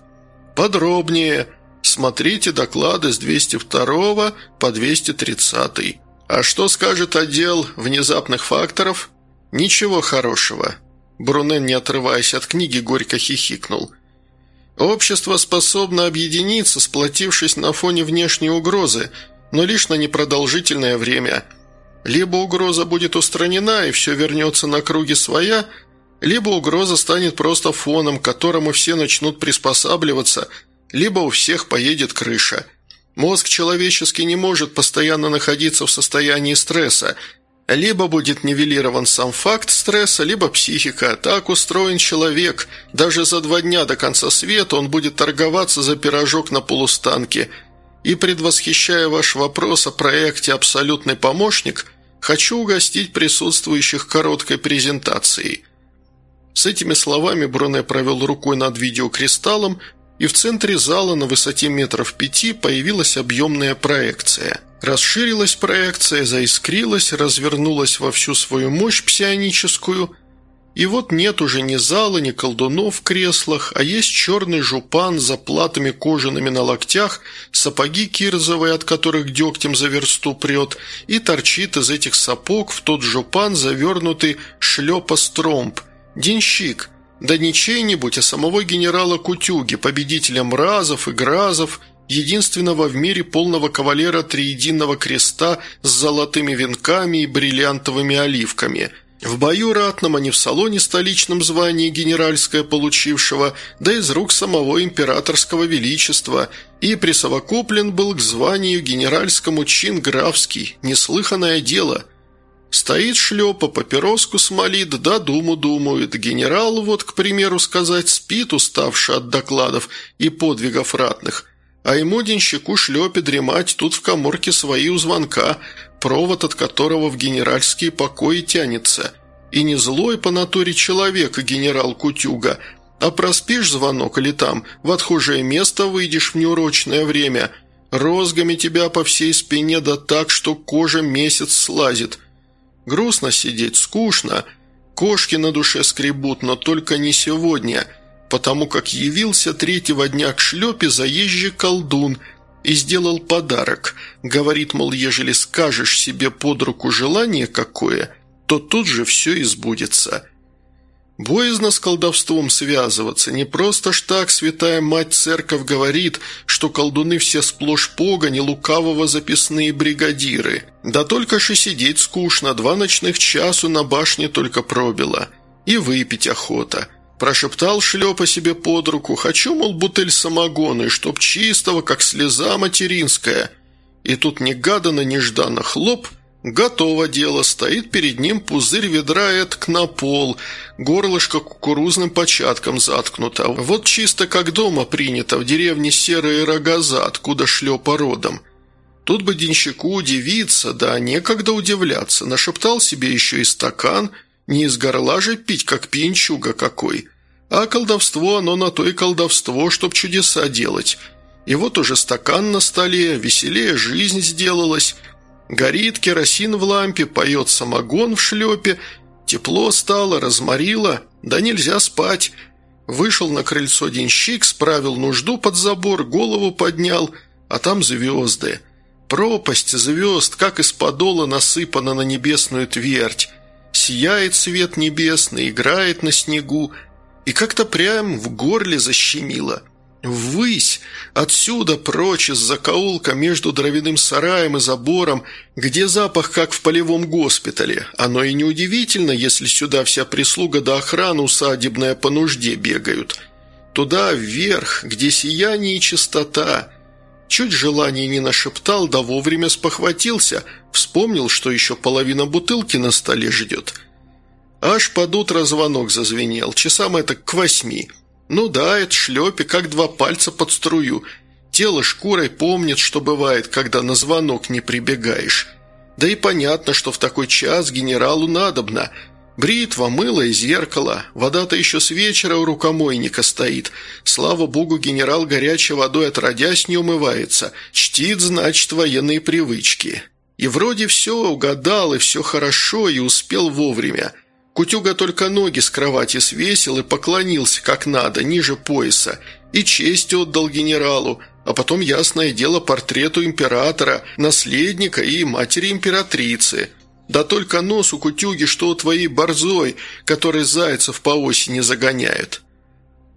Подробнее – Смотрите доклады с 202 по 230. А что скажет отдел внезапных факторов? Ничего хорошего. Брунен, не отрываясь от книги, горько хихикнул. «Общество способно объединиться, сплотившись на фоне внешней угрозы, но лишь на непродолжительное время. Либо угроза будет устранена, и все вернется на круги своя, либо угроза станет просто фоном, к которому все начнут приспосабливаться, либо у всех поедет крыша. Мозг человеческий не может постоянно находиться в состоянии стресса – либо будет нивелирован сам факт стресса, либо психика. Так устроен человек. Даже за два дня до конца света он будет торговаться за пирожок на полустанке. И предвосхищая ваш вопрос о проекте «Абсолютный помощник», хочу угостить присутствующих короткой презентацией. С этими словами Бруне провел рукой над видеокристаллом, и в центре зала на высоте метров пяти появилась объемная проекция – Расширилась проекция, заискрилась, развернулась во всю свою мощь псионическую, и вот нет уже ни зала, ни колдунов в креслах, а есть черный жупан с заплатами кожаными на локтях, сапоги кирзовые, от которых дегтем за версту прет, и торчит из этих сапог в тот жупан завернутый шлепа-стромб, денщик, да не чей-нибудь, а самого генерала Кутюги, победителя мразов и гразов – единственного в мире полного кавалера Триединого Креста с золотыми венками и бриллиантовыми оливками. В бою ратном, а не в салоне столичном звании генеральское получившего, да из рук самого императорского величества, и присовокуплен был к званию генеральскому чин графский, неслыханное дело – Стоит шлепа, папироску смолит, да думу думает. Генерал, вот, к примеру сказать, спит, уставший от докладов и подвигов ратных а ему денщику шлепе дремать тут в коморке свои у звонка, провод от которого в генеральские покои тянется. И не злой по натуре человека генерал Кутюга, а проспишь звонок или там в отхожее место выйдешь в неурочное время, розгами тебя по всей спине да так, что кожа месяц слазит. Грустно сидеть, скучно, кошки на душе скребут, но только не сегодня – потому как явился третьего дня к шлепе заезжий колдун и сделал подарок. Говорит, мол, ежели скажешь себе под руку желание какое, то тут же все избудется. Боязно с колдовством связываться. Не просто ж так святая мать церковь говорит, что колдуны все сплошь погони, лукавого записные бригадиры. Да только же сидеть скучно, два ночных часу на башне только пробило. И выпить охота – Прошептал шлепа себе под руку. «Хочу, мол, бутыль самогона, и чтоб чистого, как слеза материнская». И тут негаданно-нежданно хлоп – Готово дело, стоит перед ним пузырь ведра этк на пол, горлышко кукурузным початком заткнуто. Вот чисто как дома принято, в деревне серые рогоза, откуда шлепа родом. Тут бы денщику удивиться, да некогда удивляться, нашептал себе еще и стакан, не из горла же пить, как пьянчуга какой. А колдовство, оно на то и колдовство, чтоб чудеса делать. И вот уже стакан на столе, веселее жизнь сделалась. Горит керосин в лампе, поет самогон в шлепе. Тепло стало, разморило, да нельзя спать. Вышел на крыльцо денщик, справил нужду под забор, голову поднял, а там звезды. Пропасть звезд, как из подола насыпана на небесную твердь. Сияет свет небесный, играет на снегу, и как-то прям в горле защемило. Ввысь, отсюда прочь из закоулка между дровяным сараем и забором, где запах, как в полевом госпитале. Оно и неудивительно, если сюда вся прислуга да охрана усадебная по нужде бегают. Туда, вверх, где сияние и чистота. Чуть желание не нашептал, да вовремя спохватился, вспомнил, что еще половина бутылки на столе ждет – Аж под утро звонок зазвенел, часам это к восьми. Ну да, это шлепе, как два пальца под струю. Тело шкурой помнит, что бывает, когда на звонок не прибегаешь. Да и понятно, что в такой час генералу надобно. Бритва, мыло и зеркало. Вода-то еще с вечера у рукомойника стоит. Слава богу, генерал горячей водой отродясь не умывается. Чтит, значит, военные привычки. И вроде все угадал, и все хорошо, и успел вовремя. Кутюга только ноги с кровати свесил и поклонился как надо, ниже пояса, и честь отдал генералу, а потом, ясное дело, портрету императора, наследника и матери императрицы. Да только нос у кутюги, что у твоей борзой, который зайцев по осени загоняет».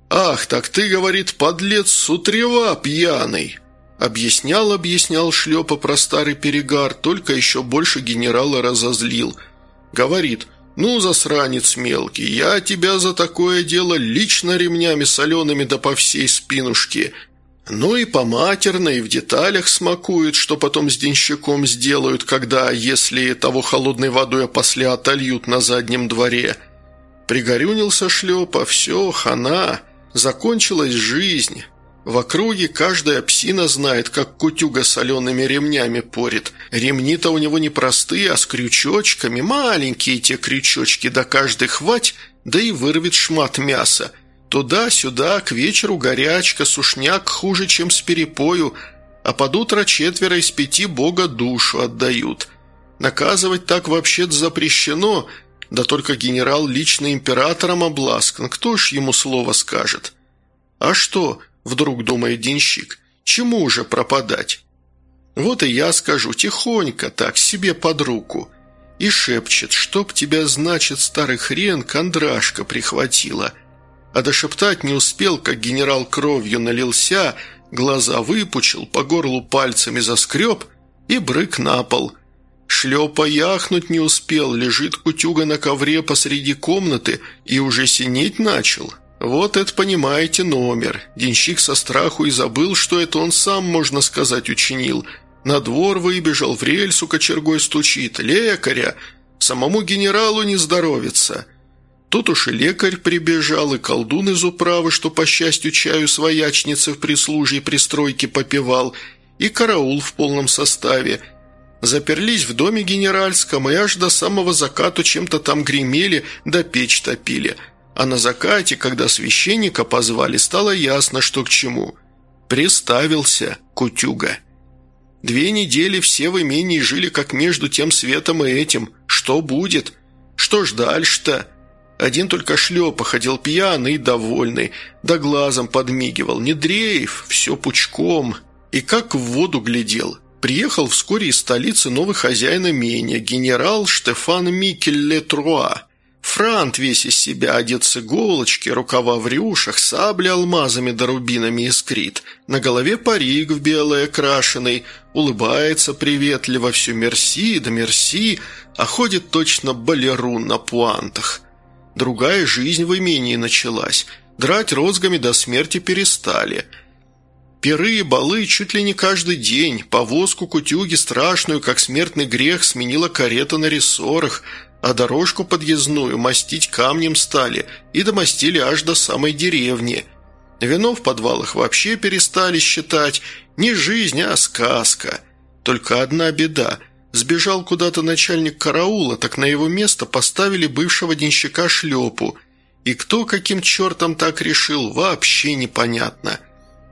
«Ах, так ты, — говорит, — подлец сутрева пьяный!» Объяснял, объяснял шлепа про старый перегар, только еще больше генерала разозлил. Говорит, «Ну, засранец мелкий, я тебя за такое дело лично ремнями солеными да по всей спинушке. Ну и по матерной, в деталях смакуют, что потом с денщиком сделают, когда, если того холодной водой после отольют на заднем дворе». Пригорюнился шлепа, все, хана, закончилась жизнь». В округе каждая псина знает, как кутюга солеными ремнями порит. Ремни-то у него не простые, а с крючочками, маленькие те крючочки, да каждый хвать, да и вырвет шмат мяса. Туда-сюда, к вечеру горячка, сушняк хуже, чем с перепою, а под утро четверо из пяти бога душу отдают. Наказывать так вообще-то запрещено, да только генерал лично императором обласкан, кто ж ему слово скажет? А что, вдруг думает денщик, чему уже пропадать? Вот и я скажу тихонько, так, себе под руку. И шепчет, чтоб тебя, значит, старый хрен кондрашка прихватила. А дошептать не успел, как генерал кровью налился, глаза выпучил, по горлу пальцами заскреб и брык на пол. Шлепа яхнуть не успел, лежит кутюга на ковре посреди комнаты и уже синеть начал. «Вот это, понимаете, номер. Денщик со страху и забыл, что это он сам, можно сказать, учинил. На двор выбежал, в рельсу кочергой стучит. Лекаря! Самому генералу не здоровится». Тут уж и лекарь прибежал, и колдун из управы, что, по счастью, чаю своячницы в прислужье пристройки попивал, и караул в полном составе. Заперлись в доме генеральском, и аж до самого заката чем-то там гремели, да печь топили – а на закате, когда священника позвали, стало ясно, что к чему. Приставился Кутюга. Две недели все в имении жили как между тем светом и этим. Что будет? Что ж дальше-то? Один только шлепа ходил пьяный и довольный, да глазом подмигивал. Не дрейф, все пучком. И как в воду глядел. Приехал вскоре из столицы новый хозяин имения, генерал Штефан Микель Летруа. Франт весь из себя одет с иголочки, рукава в рюшах, сабли алмазами да рубинами искрит. На голове парик в белое крашеный, улыбается приветливо, все мерси да мерси, а ходит точно балерун на пуантах. Другая жизнь в имении началась. Драть розгами до смерти перестали. Пиры и балы чуть ли не каждый день. Повозку кутюги страшную, как смертный грех, сменила карета на рессорах – а дорожку подъездную мастить камнем стали и домостили аж до самой деревни. Вино в подвалах вообще перестали считать не жизнь, а сказка. Только одна беда – Сбежал куда-то начальник караула, так на его место поставили бывшего денщика шлепу. И кто каким чертом так решил, вообще непонятно.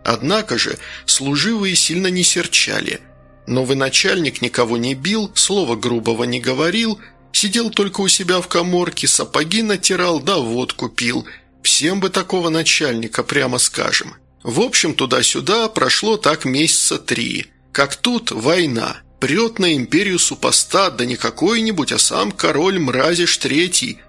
Однако же служивые сильно не серчали. Новый начальник никого не бил, слова грубого не говорил – Сидел только у себя в коморке, сапоги натирал, да водку пил. Всем бы такого начальника, прямо скажем. В общем, туда-сюда прошло так месяца три. Как тут война. Прет на империю супостат, да не какой-нибудь, а сам король Мразиш Третий.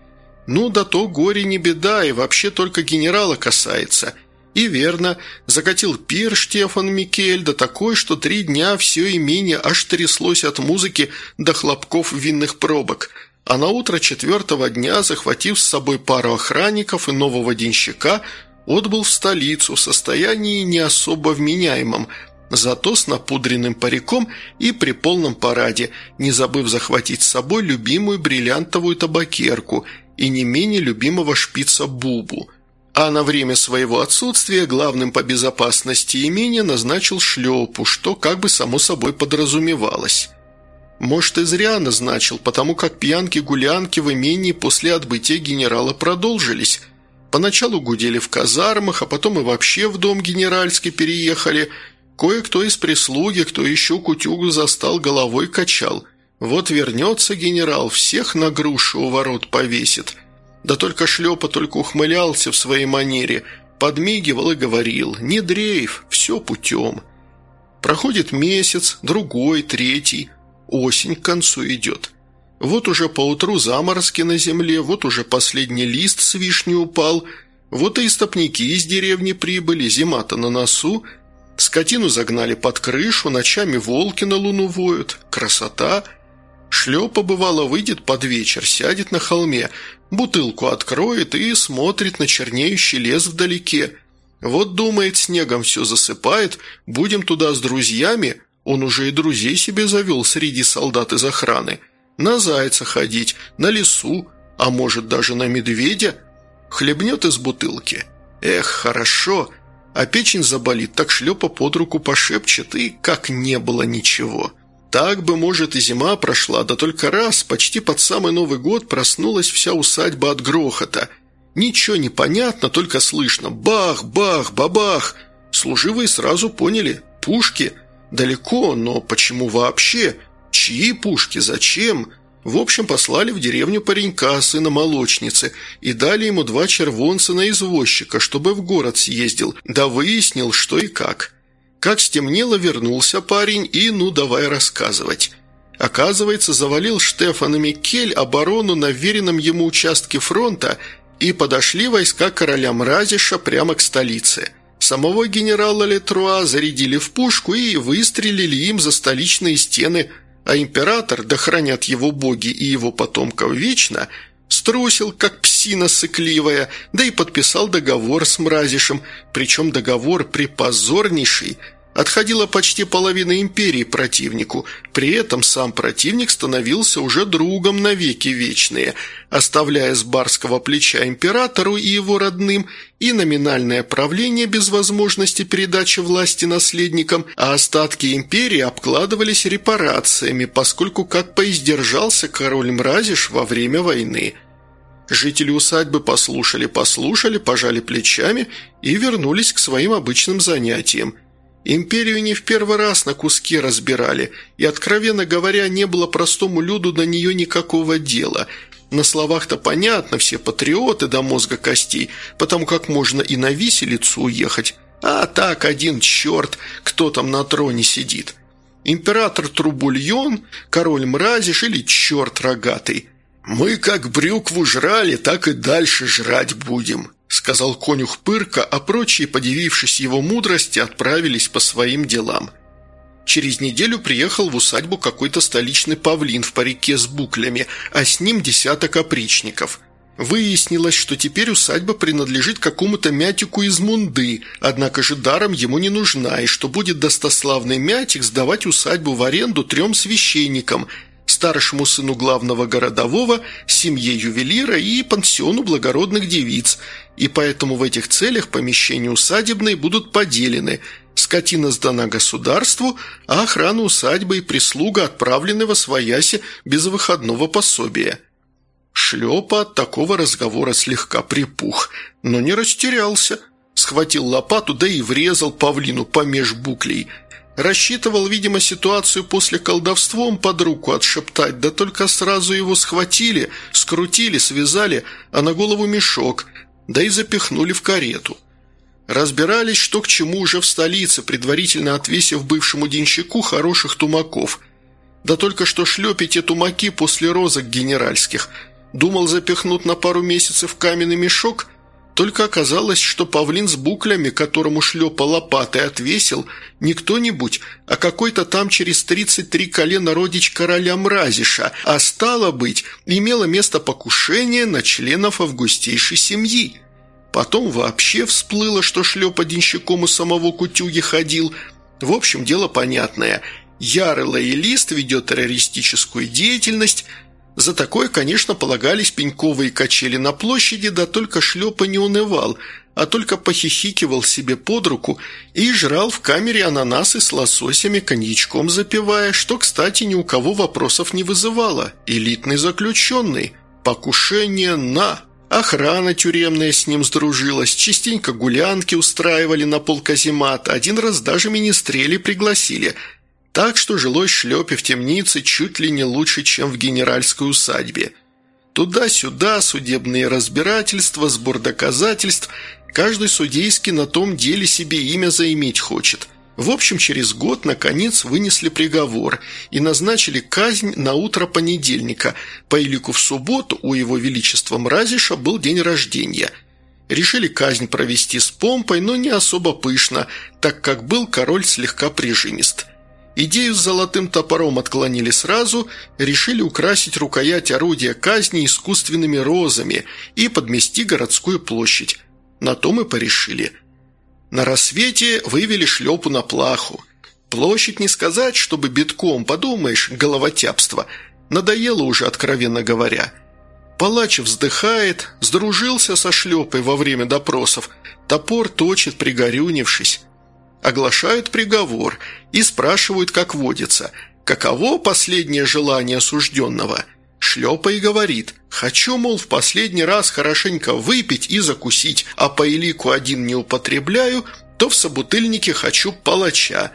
Ну, да то горе не беда, и вообще только генерала касается. И верно, закатил пир Штефан Микель, да такой, что три дня все имение аж тряслось от музыки до хлопков винных пробок. А на утро четвертого дня, захватив с собой пару охранников и нового денщика, отбыл в столицу в состоянии не особо вменяемом, зато с напудренным париком и при полном параде, не забыв захватить с собой любимую бриллиантовую табакерку и не менее любимого шпица Бубу – а на время своего отсутствия главным по безопасности имения назначил шлепу, что как бы само собой подразумевалось. Может, и зря назначил, потому как пьянки-гулянки в имении после отбытия генерала продолжились. Поначалу гудели в казармах, а потом и вообще в дом генеральский переехали. Кое-кто из прислуги, кто еще кутюгу застал, головой качал. Вот вернется генерал, всех на грушу у ворот повесит – да только шлепа только ухмылялся в своей манере, подмигивал и говорил «Не дрейф, все путем». Проходит месяц, другой, третий, осень к концу идет. Вот уже поутру заморозки на земле, вот уже последний лист с вишни упал, вот и истопники из деревни прибыли, зима-то на носу, скотину загнали под крышу, ночами волки на луну воют. Красота! Шлепа, бывало, выйдет под вечер, сядет на холме, бутылку откроет и смотрит на чернеющий лес вдалеке. Вот, думает, снегом все засыпает, будем туда с друзьями, он уже и друзей себе завел среди солдат из охраны – на зайца ходить, на лесу, а может даже на медведя. Хлебнет из бутылки. Эх, хорошо. А печень заболит, так шлепа под руку пошепчет, и как не было ничего. Так бы, может, и зима прошла, да только раз, почти под самый Новый год, проснулась вся усадьба от грохота. Ничего не понятно, только слышно «бах, бах, бабах». Служивые сразу поняли – пушки. Далеко, но почему вообще – Чьи пушки? Зачем? В общем, послали в деревню паренька, сына молочницы, и дали ему два червонца на извозчика, чтобы в город съездил, да выяснил, что и как. Как стемнело, вернулся парень и ну давай рассказывать. Оказывается, завалил Штефан и Микель оборону на веренном ему участке фронта и подошли войска короля Мразиша прямо к столице. Самого генерала Летруа зарядили в пушку и выстрелили им за столичные стены – а император, да хранят его боги и его потомков вечно, струсил, как псина сыкливая, да и подписал договор с Мразишем, причем договор припозорнейший – Отходила почти половина империи противнику, при этом сам противник становился уже другом навеки вечные, оставляя с барского плеча императору и его родным и номинальное правление без возможности передачи власти наследникам, а остатки империи обкладывались репарациями, поскольку как поиздержался король Мразиш во время войны. Жители усадьбы послушали-послушали, пожали плечами и вернулись к своим обычным занятиям – Империю не в первый раз на куски разбирали, и, откровенно говоря, не было простому люду до нее никакого дела. На словах-то понятно, все патриоты до мозга костей, потому как можно и на виселицу уехать. А так один черт, кто там на троне сидит. Император Трубульон, король Мразиш или черт рогатый. Мы как брюкву жрали, так и дальше жрать будем сказал конюх Пырка, а прочие, подивившись его мудрости, отправились по своим делам. Через неделю приехал в усадьбу какой-то столичный павлин в парике с буклями, а с ним десяток опричников. Выяснилось, что теперь усадьба принадлежит какому-то мятику из Мунды, однако же даром ему не нужна, и что будет достославный мятик сдавать усадьбу в аренду трем священникам – старшему сыну главного городового, семье ювелира и пансиону благородных девиц, и поэтому в этих целях помещения усадебные будут поделены, скотина сдана государству, а охрана усадьбы и прислуга отправлены во свояси без выходного пособия. Шлепа от такого разговора слегка припух, но не растерялся. Схватил лопату, да и врезал павлину помеж буклей – Рассчитывал, видимо, ситуацию после колдовством под руку отшептать, да только сразу его схватили, скрутили, связали, а на голову мешок, да и запихнули в карету. Разбирались, что к чему уже в столице, предварительно отвесив бывшему денщику хороших тумаков. Да только что шлепить те тумаки после розок генеральских. Думал запихнуть на пару месяцев каменный мешок – только оказалось, что павлин с буклями, которому шлепа лопатой отвесил, не кто-нибудь, а какой-то там через 33 колена родич короля Мразиша, а стало быть, имело место покушение на членов августейшей семьи. Потом вообще всплыло, что шлепа денщиком у самого Кутюги ходил. В общем, дело понятное. Ярый лоялист ведет террористическую деятельность – за такое, конечно, полагались пеньковые качели на площади, да только шлепа не унывал, а только похихикивал себе под руку и жрал в камере ананасы с лососями, коньячком запивая, что, кстати, ни у кого вопросов не вызывало. Элитный заключенный. Покушение на... Охрана тюремная с ним сдружилась, частенько гулянки устраивали на полказемат, один раз даже министрели пригласили – так что жилось шлепе в темнице чуть ли не лучше, чем в генеральской усадьбе. Туда-сюда судебные разбирательства, сбор доказательств. Каждый судейский на том деле себе имя заиметь хочет. В общем, через год, наконец, вынесли приговор и назначили казнь на утро понедельника. По элику в субботу у его величества Мразиша был день рождения. Решили казнь провести с помпой, но не особо пышно, так как был король слегка прижимист. Идею с золотым топором отклонили сразу, решили украсить рукоять орудия казни искусственными розами и подмести городскую площадь. На то мы порешили – на рассвете вывели шлепу на плаху. Площадь не сказать, чтобы битком, подумаешь, головотяпство. Надоело уже, откровенно говоря. Палач вздыхает, сдружился со шлепой во время допросов, топор точит, пригорюнившись. Оглашают приговор и спрашивают, как водится, каково последнее желание осужденного – Шлепа и говорит, хочу, мол, в последний раз хорошенько выпить и закусить, а по элику один не употребляю, то в собутыльнике хочу палача.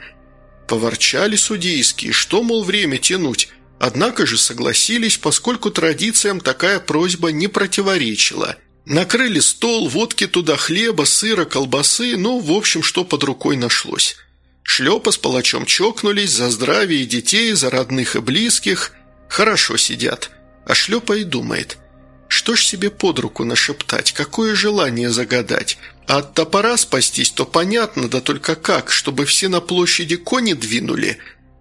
Поворчали судейские, что, мол, время тянуть, однако же согласились, поскольку традициям такая просьба не противоречила. Накрыли стол, водки туда, хлеба, сыра, колбасы, ну, в общем, что под рукой нашлось. Шлепа с палачом чокнулись за здравие детей, за родных и близких. Хорошо сидят а шлепа и думает. Что ж себе под руку нашептать, какое желание загадать? А от топора спастись то понятно, да только как, чтобы все на площади кони двинули?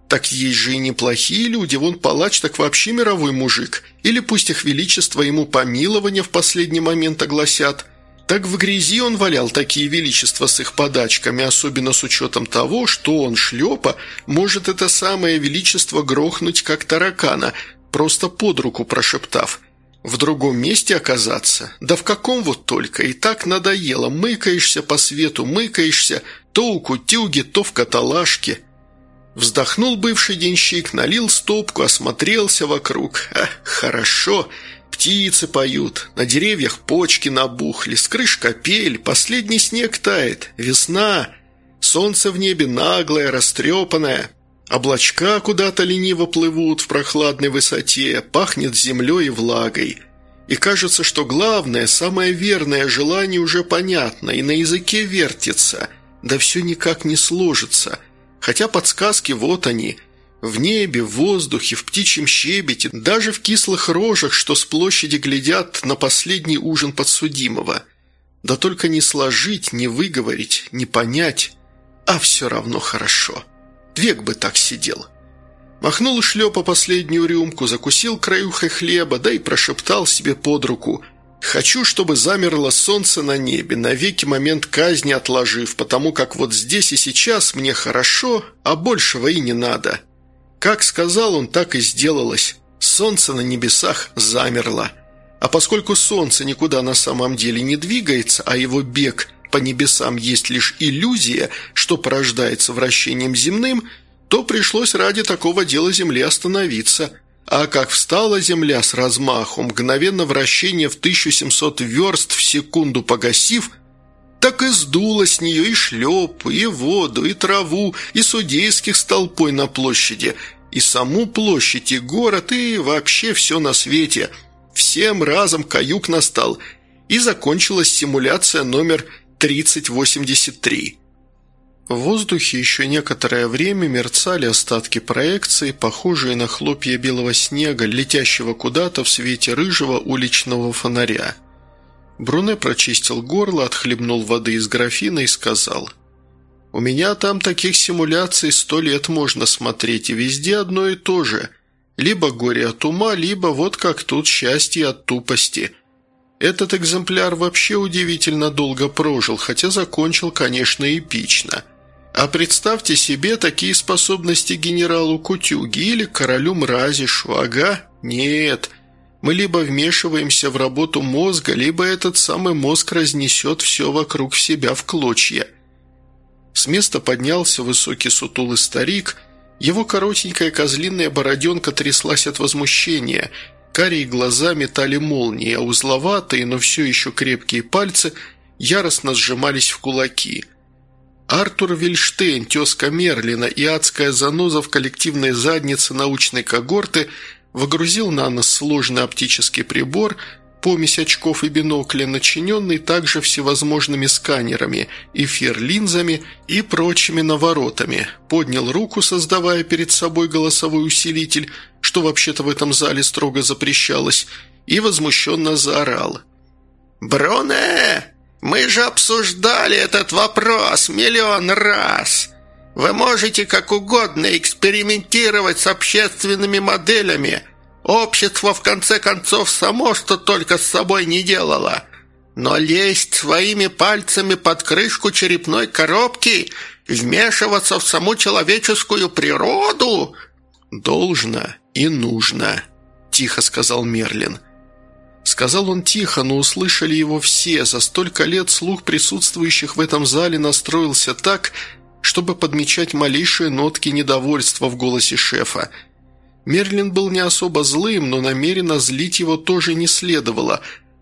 Так есть же и неплохие люди, вон палач так вообще мировой мужик. Или пусть их величество ему помилование в последний момент огласят. Так в грязи он валял такие величества с их подачками, особенно с учетом того, что он, шлепа, может это самое величество грохнуть как таракана, просто под руку прошептав. В другом месте оказаться? Да в каком вот только? И так надоело. Мыкаешься по свету, мыкаешься, то у кутюги, то в каталажке. Вздохнул бывший денщик, налил стопку, осмотрелся вокруг. Ах, хорошо. Птицы поют, на деревьях почки набухли, с крыш капель, последний снег тает, весна. Солнце в небе наглое, растрепанное, Облачка куда-то лениво плывут в прохладной высоте, пахнет землей и влагой. И кажется, что главное, самое верное желание уже понятно и на языке вертится, да все никак не сложится. Хотя подсказки вот они – в небе, в воздухе, в птичьем щебете, даже в кислых рожах, что с площади глядят на последний ужин подсудимого. Да только не сложить, не выговорить, не понять, а все равно хорошо». Век бы так сидел. Махнул шлепа последнюю рюмку, закусил краюхой хлеба, да и прошептал себе под руку. «Хочу, чтобы замерло солнце на небе, навеки момент казни отложив, потому как вот здесь и сейчас мне хорошо, а большего и не надо». Как сказал он, так и сделалось. Солнце на небесах замерло. А поскольку солнце никуда на самом деле не двигается, а его бег – по небесам есть лишь иллюзия, что порождается вращением земным, то пришлось ради такого дела Земле остановиться. А как встала Земля с размаху, мгновенно вращение в 1700 верст в секунду погасив, так и сдуло с нее и шлеп, и воду, и траву, и судейских с толпой на площади, и саму площадь, и город, и вообще все на свете. Всем разом каюк настал, и закончилась симуляция номер 3083. В воздухе еще некоторое время мерцали остатки проекции, похожие на хлопья белого снега, летящего куда-то в свете рыжего уличного фонаря. Бруне прочистил горло, отхлебнул воды из графина и сказал «У меня там таких симуляций сто лет можно смотреть, и везде одно и то же. Либо горе от ума, либо вот как тут счастье от тупости. Этот экземпляр вообще удивительно долго прожил, хотя закончил, конечно, эпично. А представьте себе такие способности генералу Кутюги или королю Мразишу, ага? Нет. Мы либо вмешиваемся в работу мозга, либо этот самый мозг разнесет все вокруг себя в клочья. С места поднялся высокий сутулый старик, его коротенькая козлиная бороденка тряслась от возмущения – Карие глаза метали молнии, а узловатые, но все еще крепкие пальцы яростно сжимались в кулаки. Артур Вильштейн, тезка Мерлина и адская заноза в коллективной заднице научной когорты выгрузил на нос сложный оптический прибор, помесь очков и бинокля, начиненный также всевозможными сканерами, эфир-линзами и прочими наворотами, поднял руку, создавая перед собой голосовой усилитель, что вообще-то в этом зале строго запрещалось, и возмущенно заорал. «Бруне, мы же обсуждали этот вопрос миллион раз!» Вы можете как угодно экспериментировать с общественными моделями, Общество, в конце концов, само что только с собой не делало. Но лезть своими пальцами под крышку черепной коробки, вмешиваться в саму человеческую природу...» «Должно и нужно», – тихо сказал Мерлин. Сказал он тихо, но услышали его все. За столько лет слух присутствующих в этом зале настроился так, чтобы подмечать малейшие нотки недовольства в голосе шефа – Мерлин был не особо злым, но намеренно злить его тоже не следовало,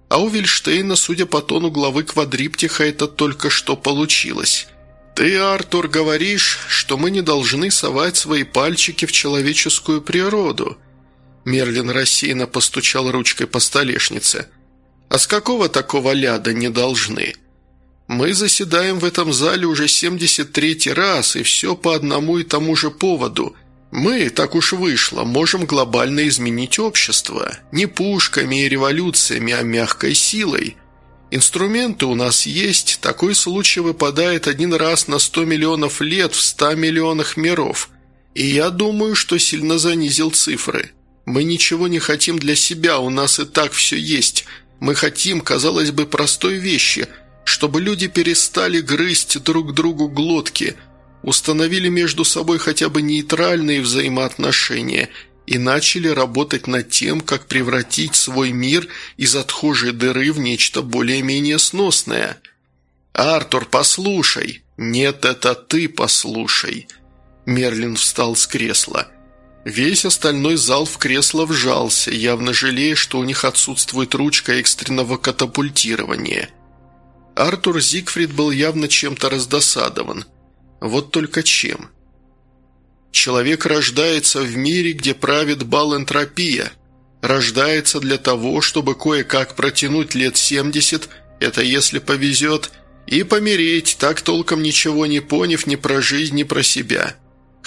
а у Вильштейна, судя по тону главы квадриптиха, это только что получилось. «Ты, Артур, говоришь, что мы не должны совать свои пальчики в человеческую природу». Мерлин рассеянно постучал ручкой по столешнице. «А с какого такого ляда не должны?» «Мы заседаем в этом зале уже 73-й раз, и все по одному и тому же поводу – мы, так уж вышло, можем глобально изменить общество. Не пушками и революциями, а мягкой силой. Инструменты у нас есть, такой случай выпадает один раз на 100 миллионов лет в 100 миллионах миров. И я думаю, что сильно занизил цифры. Мы ничего не хотим для себя, у нас и так все есть. Мы хотим, казалось бы, простой вещи, чтобы люди перестали грызть друг другу глотки – установили между собой хотя бы нейтральные взаимоотношения и начали работать над тем, как превратить свой мир из отхожей дыры в нечто более-менее сносное. «Артур, послушай!» «Нет, это ты послушай!» Мерлин встал с кресла. Весь остальной зал в кресло вжался, явно жалея, что у них отсутствует ручка экстренного катапультирования. Артур Зигфрид был явно чем-то раздосадован – вот только чем? Человек рождается в мире, где правит бал-энтропия. Рождается для того, чтобы кое-как протянуть лет 70, это если повезет, и помереть, так толком ничего не поняв ни про жизнь, ни про себя.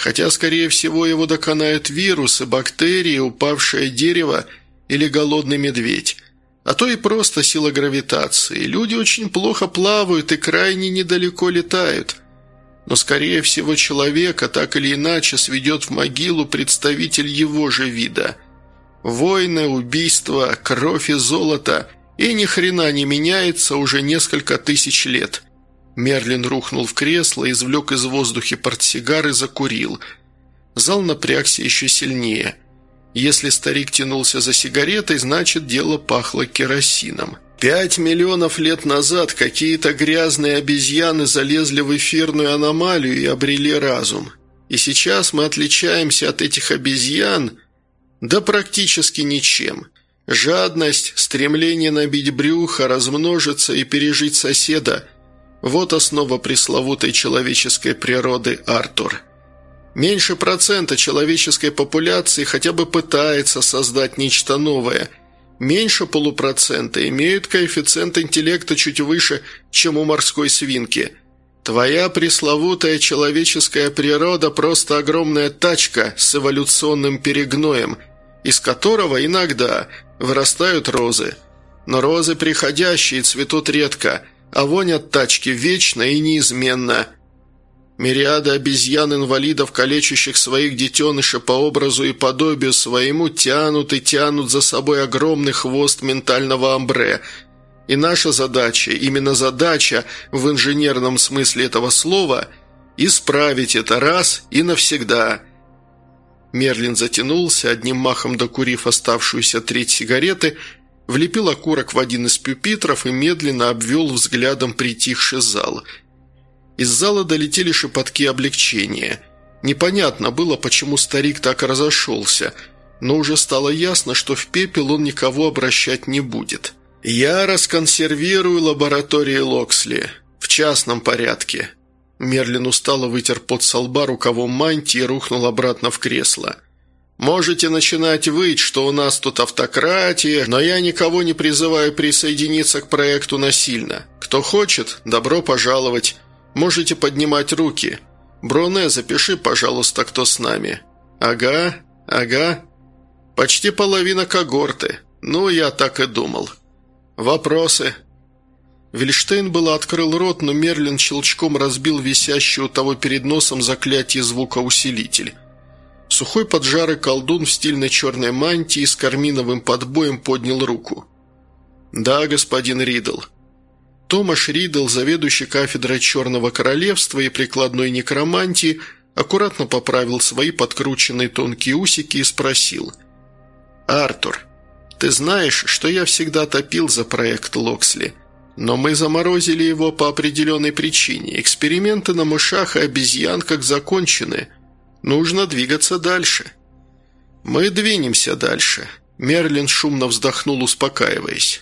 Хотя, скорее всего, его доконают вирусы, бактерии, упавшее дерево или голодный медведь. А то и просто сила гравитации. Люди очень плохо плавают и крайне недалеко летают но, скорее всего, человека так или иначе сведет в могилу представитель его же вида. Войны, убийства, кровь и золото и ни хрена не меняется уже несколько тысяч лет. Мерлин рухнул в кресло, извлек из воздуха портсигар и закурил. Зал напрягся еще сильнее. Если старик тянулся за сигаретой, значит, дело пахло керосином. Пять миллионов лет назад какие-то грязные обезьяны залезли в эфирную аномалию и обрели разум. И сейчас мы отличаемся от этих обезьян, да практически ничем. Жадность, стремление набить брюхо, размножиться и пережить соседа – вот основа пресловутой человеческой природы, Артур. Меньше процента человеческой популяции хотя бы пытается создать нечто новое – меньше полупроцента имеют коэффициент интеллекта чуть выше, чем у морской свинки. Твоя пресловутая человеческая природа – просто огромная тачка с эволюционным перегноем, из которого иногда вырастают розы. Но розы приходящие цветут редко, а вонь от тачки вечна и неизменна – Мириады обезьян-инвалидов, калечащих своих детенышей по образу и подобию своему, тянут и тянут за собой огромный хвост ментального амбре. И наша задача, именно задача в инженерном смысле этого слова – исправить это раз и навсегда. Мерлин затянулся, одним махом докурив оставшуюся треть сигареты, влепил окурок в один из пюпитров и медленно обвел взглядом притихший зал – из зала долетели шепотки облегчения. Непонятно было, почему старик так разошелся, но уже стало ясно, что в пепел он никого обращать не будет. «Я расконсервирую лаборатории Локсли. В частном порядке». Мерлин устало вытер под со лба рукавом мантии и рухнул обратно в кресло. Можете начинать выть, что у нас тут автократия, но я никого не призываю присоединиться к проекту насильно. Кто хочет, добро пожаловать. Можете поднимать руки. Броне, запиши, пожалуйста, кто с нами. Ага, ага. Почти половина когорты. Ну, я так и думал. Вопросы?» Вильштейн было открыл рот, но Мерлин щелчком разбил висящий у того перед носом заклятие звукоусилитель. Сухой поджарый колдун в стильной черной мантии с карминовым подбоем поднял руку. «Да, господин Ридл». Томаш Ридл, заведующий кафедрой Черного Королевства и прикладной некромантии, аккуратно поправил свои подкрученные тонкие усики и спросил. «Артур, ты знаешь, что я всегда топил за проект Локсли?» Но мы заморозили его по определенной причине. Эксперименты на мышах и обезьянках закончены. Нужно двигаться дальше». «Мы двинемся дальше», – Мерлин шумно вздохнул, успокаиваясь.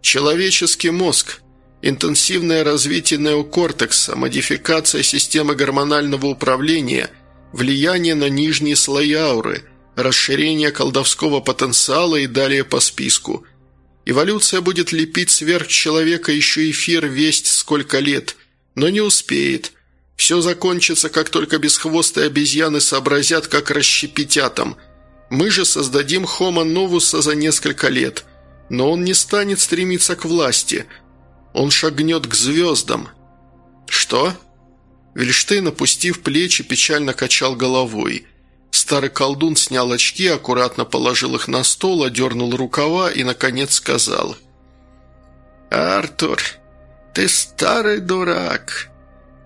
«Человеческий мозг, интенсивное развитие неокортекса, модификация системы гормонального управления, влияние на нижние слои ауры, расширение колдовского потенциала и далее по списку. Эволюция будет лепить сверх человека еще эфир весть сколько лет, но не успеет – все закончится, как только бесхвостые обезьяны сообразят, как расщепить атом. Мы же создадим Homo новуса за несколько лет. Но он не станет стремиться к власти. Он шагнет к звездам». «Что?» Вильштейн, опустив плечи, печально качал головой. Старый колдун снял очки, аккуратно положил их на стол, одернул рукава и, наконец, сказал. «Артур, ты старый дурак.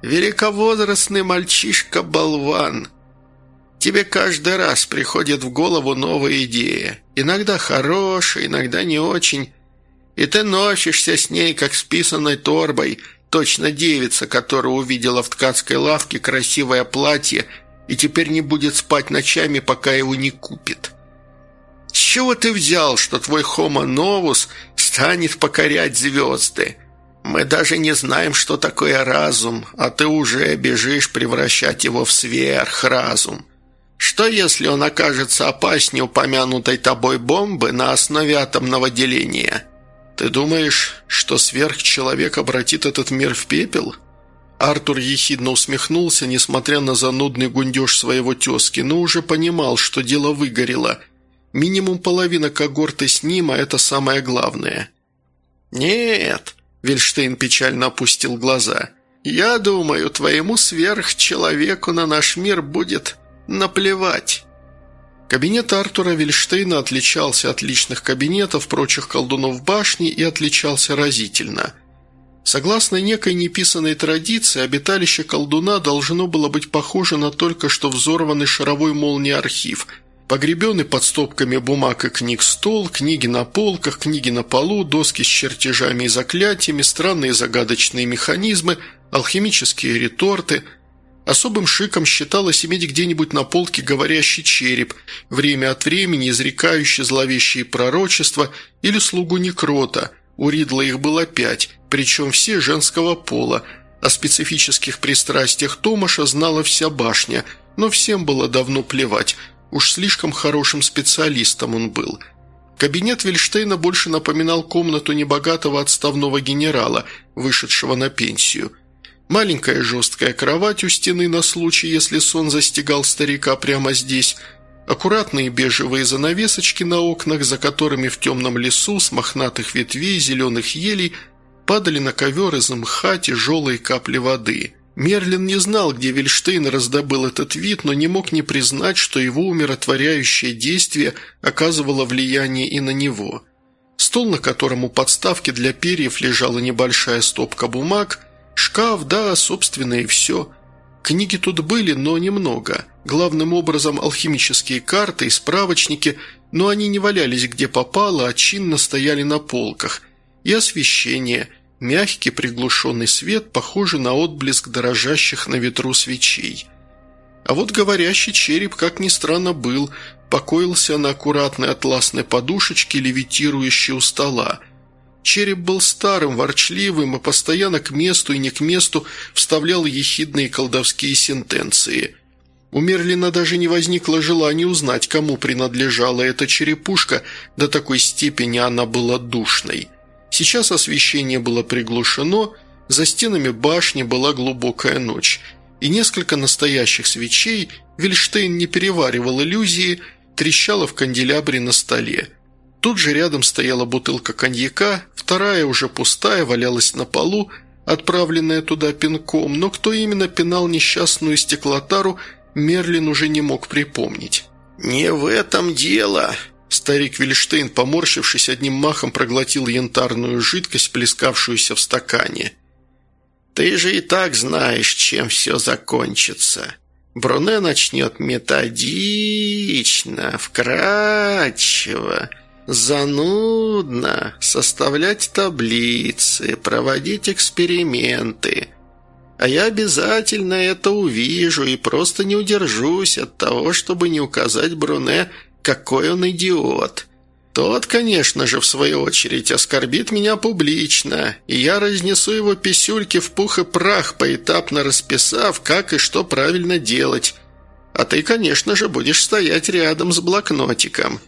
«Великовозрастный мальчишка-болван. Тебе каждый раз приходит в голову новая идея. Иногда хорошая, иногда не очень. И ты носишься с ней, как с писаной торбой, точно девица, которая увидела в ткацкой лавке красивое платье и теперь не будет спать ночами, пока его не купит. С чего ты взял, что твой Homo novus станет покорять звезды?» Мы даже не знаем, что такое разум, а ты уже бежишь превращать его в сверхразум. Что, если он окажется опаснее упомянутой тобой бомбы на основе атомного деления? Ты думаешь, что сверхчеловек обратит этот мир в пепел?» Артур ехидно усмехнулся, несмотря на занудный гундеж своего тезки, но уже понимал, что дело выгорело. Минимум половина когорты с ним, а это самое главное. «Нет», Вильштейн печально опустил глаза. «Я думаю, твоему сверхчеловеку на наш мир будет наплевать». Кабинет Артура Вильштейна отличался от личных кабинетов прочих колдунов башни и отличался разительно. Согласно некой неписанной традиции, обиталище колдуна должно было быть похоже на только что взорванный шаровой молнией архив – Погребенный под стопками бумаг и книг стол, книги на полках, книги на полу, доски с чертежами и заклятиями, странные загадочные механизмы, алхимические реторты. Особым шиком считалось иметь где-нибудь на полке говорящий череп, время от времени изрекающий зловещие пророчества или слугу некрота. У Ридла их было пять, причем все женского пола. О специфических пристрастиях Томаша знала вся башня, но всем было давно плевать – Уж слишком хорошим специалистом он был. Кабинет Вильштейна больше напоминал комнату небогатого отставного генерала, вышедшего на пенсию. Маленькая жесткая кровать у стены на случай, если сон застигал старика прямо здесь, аккуратные бежевые занавесочки на окнах, за которыми в темном лесу с мохнатых ветвей зеленых елей падали на ковер из мха тяжелые капли воды – Мерлин не знал, где Вильштейн раздобыл этот вид, но не мог не признать, что его умиротворяющее действие оказывало влияние и на него. Стол, на котором у подставки для перьев лежала небольшая стопка бумаг, шкаф, да, собственно, и все. Книги тут были, но немного. Главным образом алхимические карты и справочники, но они не валялись где попало, а чинно стояли на полках. И освещение – Мягкий приглушенный свет, похожий на отблеск дорожащих на ветру свечей. А вот говорящий череп, как ни странно, был, покоился на аккуратной атласной подушечке, левитирующей у стола. Череп был старым, ворчливым и постоянно к месту и не к месту вставлял ехидные колдовские сентенции. У Мерлина даже не возникло желания узнать, кому принадлежала эта черепушка, до такой степени она была душной. Сейчас освещение было приглушено, за стенами башни была глубокая ночь, и несколько настоящих свечей Вильштейн не переваривал иллюзии, трещало в канделябре на столе. Тут же рядом стояла бутылка коньяка, вторая, уже пустая, валялась на полу, отправленная туда пинком, но кто именно пинал несчастную стеклотару, Мерлин уже не мог припомнить. «Не в этом дело!» Старик Вильштейн, поморщившись, одним махом проглотил янтарную жидкость, плескавшуюся в стакане. «Ты же и так знаешь, чем все закончится. Бруне начнет методично, вкрадчиво, занудно составлять таблицы, проводить эксперименты» а я обязательно это увижу и просто не удержусь от того, чтобы не указать Бруне, какой он идиот. Тот, конечно же, в свою очередь, оскорбит меня публично, и я разнесу его писюльки в пух и прах, поэтапно расписав, как и что правильно делать. А ты, конечно же, будешь стоять рядом с блокнотиком».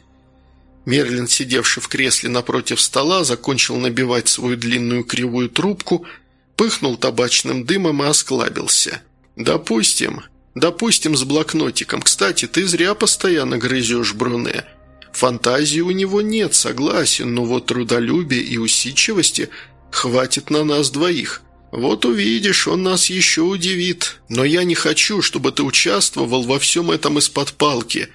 Мерлин, сидевший в кресле напротив стола, закончил набивать свою длинную кривую трубку – пыхнул табачным дымом и осклабился. «Допустим. Допустим, с блокнотиком. Кстати, ты зря постоянно грызешь Бруне. Фантазии у него нет, согласен, но вот трудолюбия и усидчивости хватит на нас двоих. Вот увидишь, он нас еще удивит. Но я не хочу, чтобы ты участвовал во всем этом из-под палки.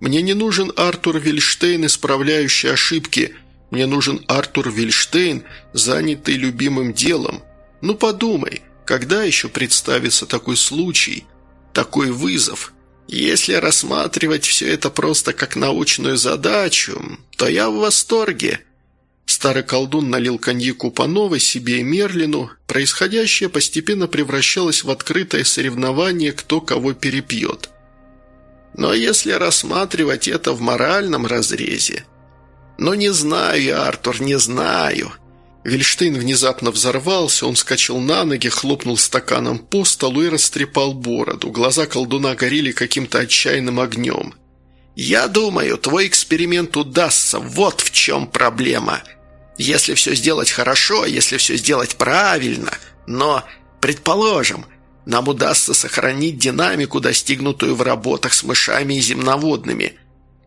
Мне не нужен Артур Вильштейн, исправляющий ошибки. Мне нужен Артур Вильштейн, занятый любимым делом. Ну подумай, когда еще представится такой случай, такой вызов? Если рассматривать все это просто как научную задачу, то я в восторге». Старый колдун налил коньяку по новой себе и Мерлину. Происходящее постепенно превращалось в открытое соревнование, кто кого перепьет. Но если рассматривать это в моральном разрезе... Ну, не знаю Артур, не знаю. Вильштейн внезапно взорвался, он скачал на ноги, хлопнул стаканом по столу и растрепал бороду. Глаза колдуна горели каким-то отчаянным огнем. «Я думаю, твой эксперимент удастся. Вот в чем проблема. Если все сделать хорошо, если все сделать правильно. Но, предположим, нам удастся сохранить динамику, достигнутую в работах с мышами и земноводными.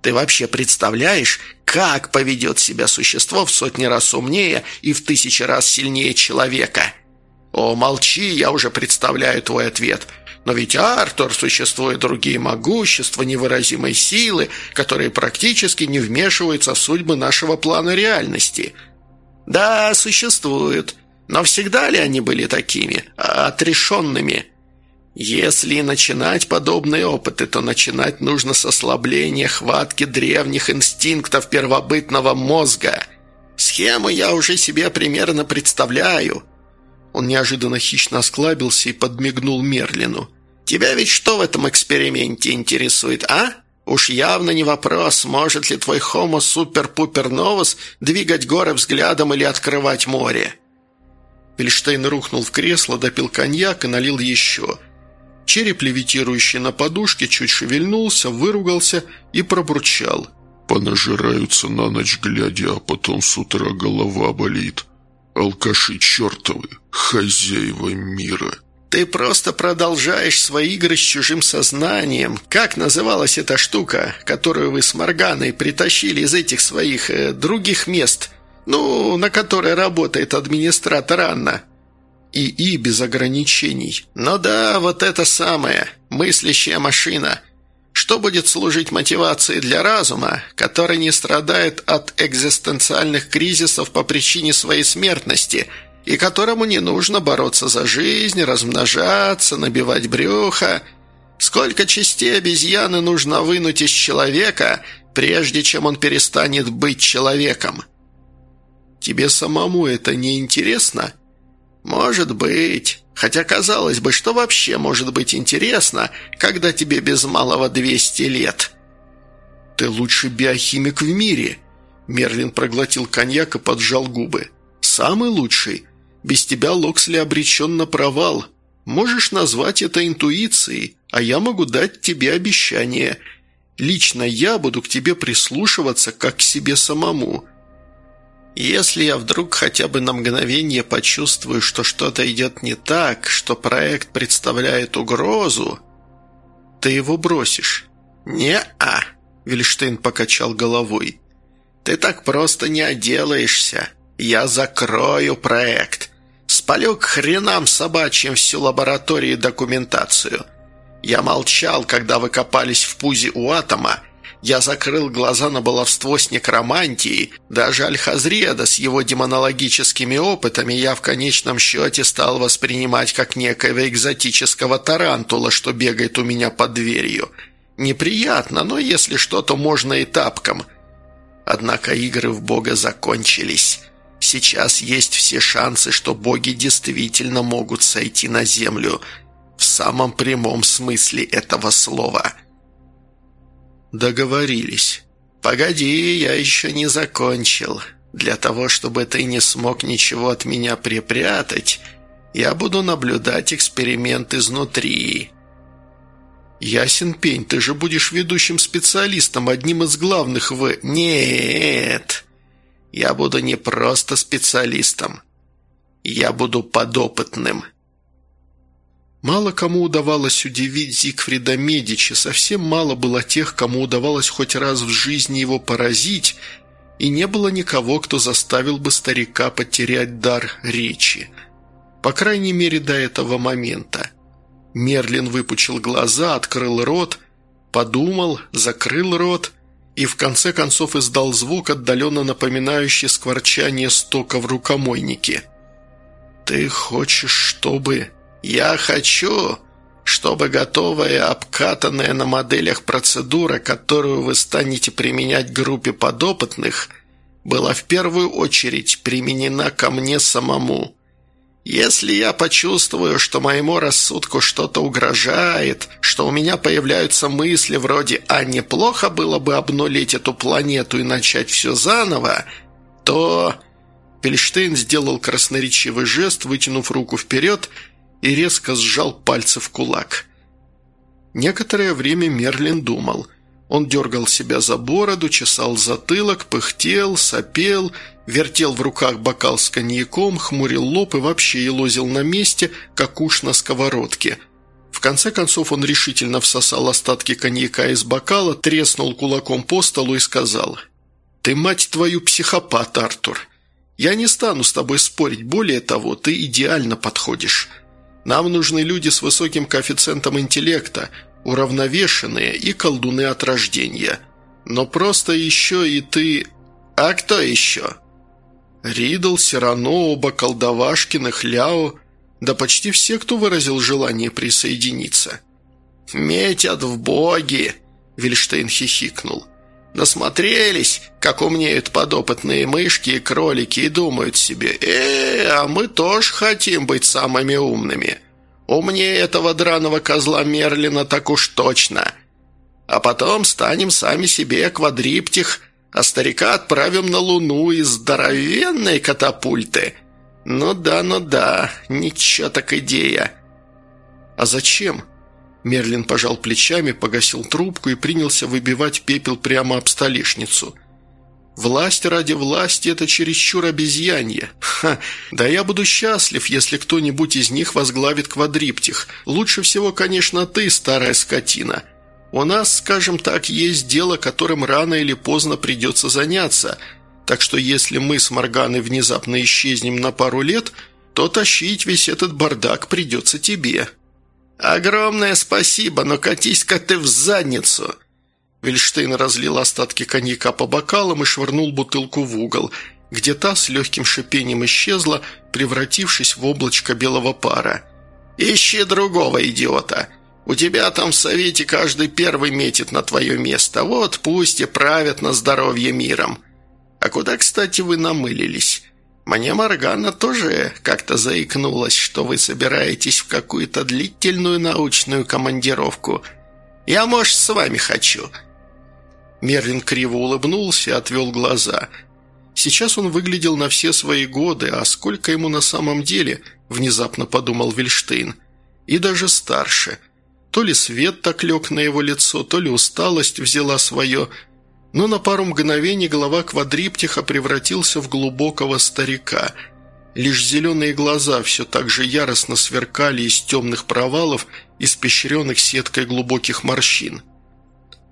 Ты вообще представляешь, как поведет себя существо в сотни раз умнее и в тысячи раз сильнее человека? О, молчи, я уже представляю твой ответ. Но ведь Артур существует другие могущества, невыразимой силы, которые практически не вмешиваются в судьбы нашего плана реальности. Да, существуют. Но всегда ли они были такими, отрешенными? Если начинать подобные опыты, то начинать нужно с ослабления хватки древних инстинктов первобытного мозга. Схему я уже себе примерно представляю». Он неожиданно хищно осклабился и подмигнул Мерлину. «Тебя ведь что в этом эксперименте интересует, а? Уж явно не вопрос, может ли твой Homo Super-Pupер Novus двигать горы взглядом или открывать море». Вильштейн рухнул в кресло, допил коньяк и налил еще – Череп, левитирующий на подушке, чуть шевельнулся, выругался и пробурчал. «Понажираются на ночь глядя, а потом с утра голова болит. Алкаши чертовы, хозяева мира». «Ты просто продолжаешь свои игры с чужим сознанием. Как называлась эта штука, которую вы с Морганой притащили из этих своих э, других мест? Ну, на которой работает администратор Анна?» ИИ без ограничений. Ну да, вот это самое, мыслящая машина. Что будет служить мотивацией для разума, который не страдает от экзистенциальных кризисов по причине своей смертности и которому не нужно бороться за жизнь, размножаться, набивать брюхо? Сколько частей обезьяны нужно вынуть из человека, прежде чем он перестанет быть человеком? Тебе самому это не интересно?» «Может быть. Хотя, казалось бы, что вообще может быть интересно, когда тебе без малого 200 лет?» «Ты лучший биохимик в мире!» Мерлин проглотил коньяк и поджал губы. «Самый лучший. Без тебя Локсли обречен на провал. Можешь назвать это интуицией, а я могу дать тебе обещание. Лично я буду к тебе прислушиваться, как к себе самому. Если я вдруг хотя бы на мгновение почувствую, что что-то идет не так, что проект представляет угрозу, ты его бросишь. «Не-а», — Вильштейн покачал головой. «Ты так просто не отделаешься. Я закрою проект. Спалю к хренам собачьим всю лабораторию и документацию. Я молчал, когда вы копались в пузе у атома. Я закрыл глаза на баловство с некромантией. Даже Аль-Хазреда с его демонологическими опытами я в конечном счете стал воспринимать как некоего экзотического тарантула, что бегает у меня под дверью. Неприятно, но если что, то можно и тапком. Однако игры в Бога закончились. Сейчас есть все шансы, что боги действительно могут сойти на землю в самом прямом смысле этого слова. Договорились. «Погоди, я еще не закончил. Для того, чтобы ты не смог ничего от меня припрятать, я буду наблюдать эксперимент изнутри». «Ясен пень, ты же будешь ведущим специалистом, одним из главных в...» «Нет!» Я буду не просто специалистом. Я буду подопытным». Мало кому удавалось удивить Зигфрида Медичи, совсем мало было тех, кому удавалось хоть раз в жизни его поразить, и не было никого, кто заставил бы старика потерять дар речи. По крайней мере, до этого момента. Мерлин выпучил глаза, открыл рот, подумал, закрыл рот – и в конце концов издал звук, отдаленно напоминающий скворчание стока в рукомойнике. «Ты хочешь, чтобы...» «Я хочу...» чтобы готовая, обкатанная на моделях процедура, которую вы станете применять группе подопытных, была в первую очередь применена ко мне самому. Если я почувствую, что моему рассудку что-то угрожает, что у меня появляются мысли вроде «а неплохо было бы обнулить эту планету и начать все заново», то...» Пельштейн сделал красноречивый жест, вытянув руку вперед и резко сжал пальцы в кулак. Некоторое время Мерлин думал – он дергал себя за бороду, чесал затылок, пыхтел, сопел, вертел в руках бокал с коньяком, хмурил лоб и вообще елозил на месте, как уж на сковородке. В конце концов он решительно всосал остатки коньяка из бокала, треснул кулаком по столу и сказал «Ты, мать твою, психопат, Артур. Я не стану с тобой спорить, более того, ты идеально подходишь. Нам нужны люди с высоким коэффициентом интеллекта, уравновешенные и колдуны от рождения. Но просто еще и ты... А кто еще? Ридл, Сирано, оба колдовашкиных, Ляо... Да почти все, кто выразил желание присоединиться. «Метят в боги!» – Вильштейн хихикнул. «Насмотрелись, как умнеют подопытные мышки и кролики и думают себе, «Э, а мы тоже хотим быть самыми умными». Умнее этого драного козла Мерлина так уж точно. А потом станем сами себе квадриптих, а старика отправим на Луну из здоровенной катапульты. Ну да, ну да, ничего так идея. А зачем? Мерлин пожал плечами, погасил трубку и принялся выбивать пепел прямо об столешницу – Власть ради власти – это чересчур обезьянье. Ха, да я буду счастлив, если кто-нибудь из них возглавит квадриптих. Лучше всего, конечно, ты, старая скотина. У нас, скажем так, есть дело, которым рано или поздно придется заняться. Так что если мы с Морганой внезапно исчезнем на пару лет, то тащить весь этот бардак придется тебе. Огромное спасибо, но катись-ка ты в задницу!» Вильштейн разлил остатки коньяка по бокалам и швырнул бутылку в угол, где та с легким шипением исчезла, превратившись в облачко белого пара. «Ищи другого идиота. У тебя там в совете каждый первый метит на твое место. Вот пусть и правят на здоровье миром. А куда, кстати, вы намылились?» Мне Моргана тоже как-то заикнулась, что вы собираетесь в какую-то длительную научную командировку. Я, может, с вами хочу. Мерлин криво улыбнулся и отвел глаза. Сейчас он выглядел на все свои годы, а сколько ему на самом деле, внезапно подумал Вильштейн. и даже старше. То ли свет так лег на его лицо, то ли усталость взяла свое, но на пару мгновений голова квадриптиха превратился в глубокого старика. Лишь зеленые глаза все так же яростно сверкали из темных провалов, испещренных сеткой глубоких морщин.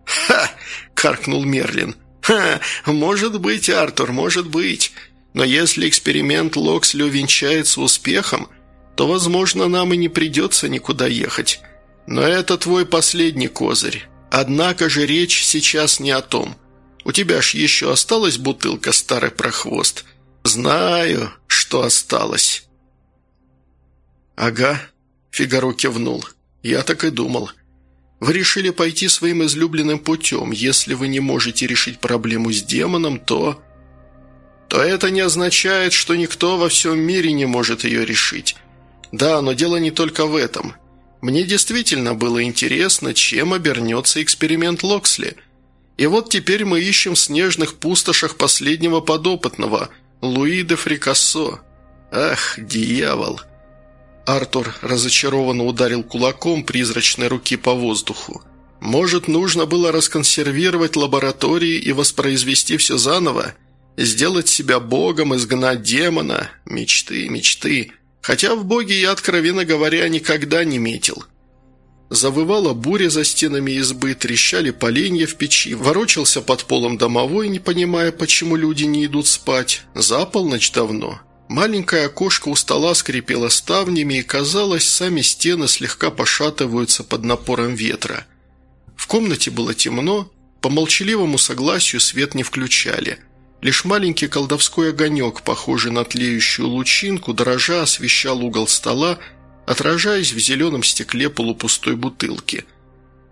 «Ха!» – каркнул Мерлин. «Ха! Может быть, Артур, может быть. Но если эксперимент Локсли увенчается успехом, то, возможно, нам и не придется никуда ехать. Но это твой последний козырь. Однако же речь сейчас не о том. У тебя ж еще осталась бутылка, старый прохвост. Знаю, что осталось». «Ага», – Фигаро кивнул. «Я так и думал. Вы решили пойти своим излюбленным путем. Если вы не можете решить проблему с демоном, то...» «То это не означает, что никто во всем мире не может ее решить. Да, но дело не только в этом. Мне действительно было интересно, чем обернется эксперимент Локсли. И вот теперь мы ищем в снежных пустошах последнего подопытного, Луи де Фрикассо. Ах, дьявол!» Артур разочарованно ударил кулаком призрачной руки по воздуху. «Может, нужно было расконсервировать лаборатории и воспроизвести все заново? Сделать себя богом, изгнать демона? Мечты, мечты. Хотя в боге я, откровенно говоря, никогда не метил». Завывала буря за стенами избы, трещали поленья в печи, ворочался под полом домовой, не понимая, почему люди не идут спать. За полночь давно. Маленькое окошко у стола скрипело ставнями, и, казалось, сами стены слегка пошатываются под напором ветра. В комнате было темно, по молчаливому согласию свет не включали. Лишь маленький колдовской огонек, похожий на тлеющую лучинку, дрожа освещал угол стола, отражаясь в зеленом стекле полупустой бутылки.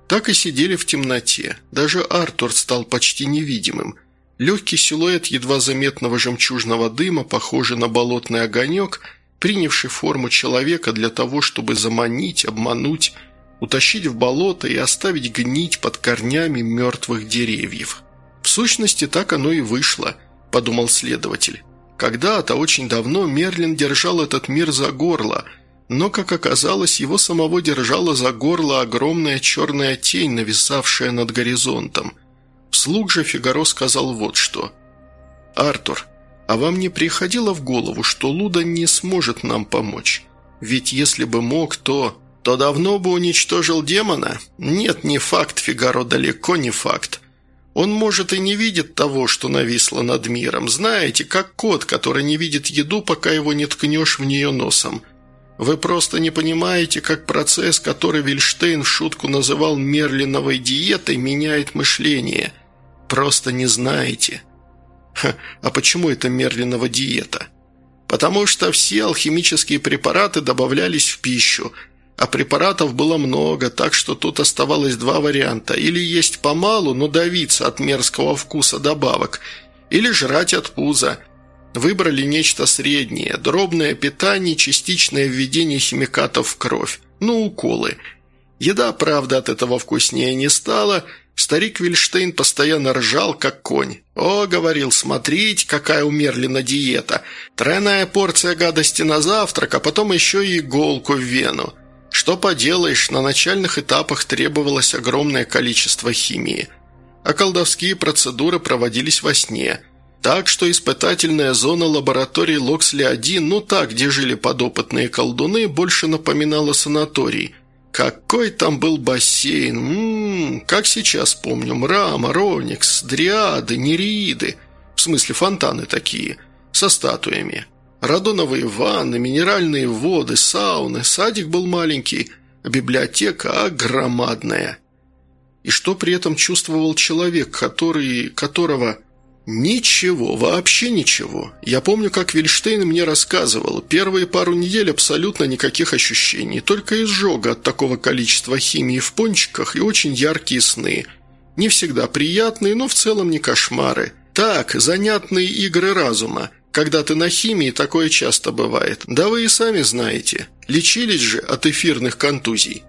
Так и сидели в темноте. Даже Артур стал почти невидимым – Легкий силуэт едва заметного жемчужного дыма, похожий на болотный огонек, принявший форму человека для того, чтобы заманить, обмануть, утащить в болото и оставить гнить под корнями мертвых деревьев. В сущности, так оно и вышло, подумал следователь. Когда-то, очень давно, Мерлин держал этот мир за горло, но, как оказалось, его самого держала за горло огромная черная тень, нависавшая над горизонтом – Вслух же Фигаро сказал вот что. «Артур, а вам не приходило в голову, что Луда не сможет нам помочь? Ведь если бы мог, то... То давно бы уничтожил демона? Нет, не факт, Фигаро, далеко не факт. Он, может, и не видит того, что нависло над миром. Знаете, как кот, который не видит еду, пока его не ткнешь в нее носом. Вы просто не понимаете, как процесс, который Вильштейн в шутку называл «мерлиновой диетой», меняет мышление – Просто не знаете. Ха, а почему это Мерлинова диета? Потому что все алхимические препараты добавлялись в пищу, а препаратов было много, так что тут оставалось два варианта. Или есть помалу, но давиться от мерзкого вкуса добавок, или жрать от пуза. Выбрали нечто среднее – дробное питание, частичное введение химикатов в кровь. Ну, уколы. Еда, правда, от этого вкуснее не стала – Старик Вильштейн постоянно ржал, как конь. «О, — говорил, — смотрите, какая у Мерлина диета. Тройная порция гадости на завтрак, а потом еще и иголку в вену. Что поделаешь, на начальных этапах требовалось огромное количество химии. А колдовские процедуры проводились во сне. Так что испытательная зона лаборатории Локсли-1, ну так, где жили подопытные колдуны, больше напоминала санаторий – какой там был бассейн! Ммм, как сейчас помню, мрамор, оникс, дриады, нереиды. В смысле фонтаны такие, со статуями. Радоновые ванны, минеральные воды, сауны, садик был маленький, библиотека громадная. И что при этом чувствовал человек, который, которого «Ничего, вообще ничего. Я помню, как Вильштейн мне рассказывал. Первые пару недель абсолютно никаких ощущений, только изжога от такого количества химии в пончиках и очень яркие сны. Не всегда приятные, но в целом не кошмары. Так, занятные игры разума. Когда ты на химии, такое часто бывает. Да вы и сами знаете. Лечились же от эфирных контузий.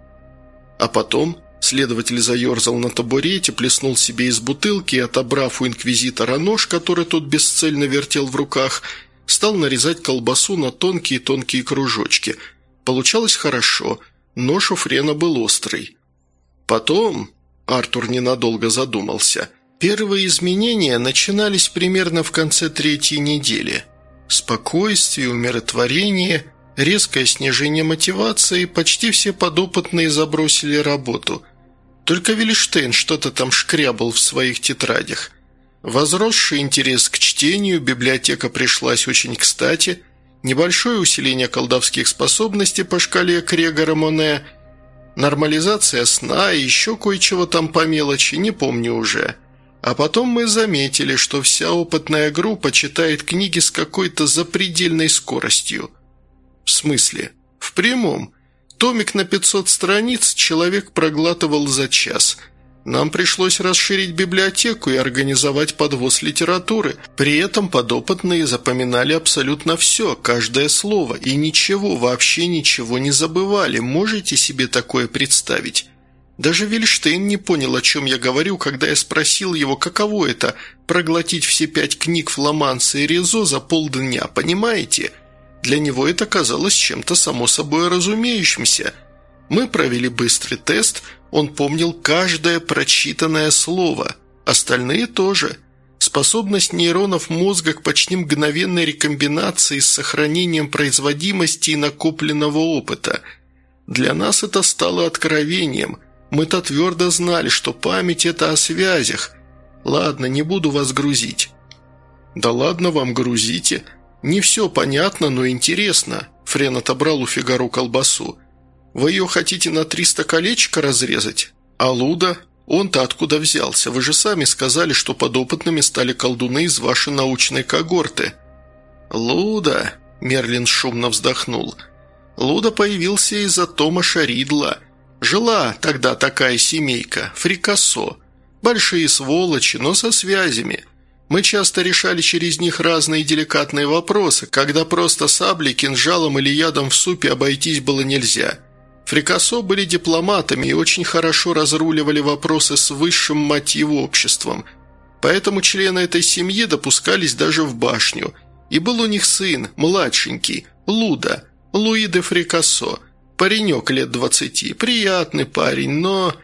А потом Следователь заерзал на табурете, плеснул себе из бутылки и, отобрав у инквизитора нож, который тот бесцельно вертел в руках, стал нарезать колбасу на тонкие-тонкие кружочки. Получалось хорошо, Нож у Френа был острый. Потом, Артур ненадолго задумался, первые изменения начинались примерно в конце третьей недели. Спокойствие, умиротворение, резкое снижение мотивации, почти все подопытные забросили работу. Только Вильштейн что-то там шкрябал в своих тетрадях. Возросший интерес к чтению, библиотека пришлась очень кстати – небольшое усиление колдовских способностей по шкале Крегора Моне, нормализация сна и еще кое-чего там по мелочи, не помню уже. А потом мы заметили, что вся опытная группа читает книги с какой-то запредельной скоростью. В смысле? В прямом. Томик на 500 страниц человек проглатывал за час – нам пришлось расширить библиотеку и организовать подвоз литературы. При этом подопытные запоминали абсолютно все, каждое слово, и ничего, вообще ничего не забывали. Можете себе такое представить? Даже Вильштейн не понял, о чем я говорю, когда я спросил его, каково это – проглотить все пять книг Фламанса и Резо за полдня, понимаете? Для него это казалось чем-то само собой разумеющимся. Мы провели быстрый тест – он помнил каждое прочитанное слово, остальные тоже. Способность нейронов мозга к почти мгновенной рекомбинации с сохранением производимости и накопленного опыта. Для нас это стало откровением. Мы-то твердо знали, что память – это о связях. Ладно, не буду вас грузить. «Да ладно вам, грузите. Не все понятно, но интересно». Френ отобрал у Фигару колбасу. Вы ее хотите на триста колечко разрезать? А Луда? Он-то откуда взялся? Вы же сами сказали, что подопытными стали колдуны из вашей научной когорты». «Луда?» – Мерлин шумно вздохнул. «Луда появился из-за Тома Шаридла. Жила тогда такая семейка, фрикасо. Большие сволочи, но со связями. Мы часто решали через них разные деликатные вопросы, когда просто саблей, кинжалом или ядом в супе обойтись было нельзя». Фрикасо были дипломатами и очень хорошо разруливали вопросы с высшим мотивом обществом, поэтому члены этой семьи допускались даже в башню. И был у них сын, младшенький, Луда, Луи де Фрикасо, паренек лет двадцати, приятный парень, но...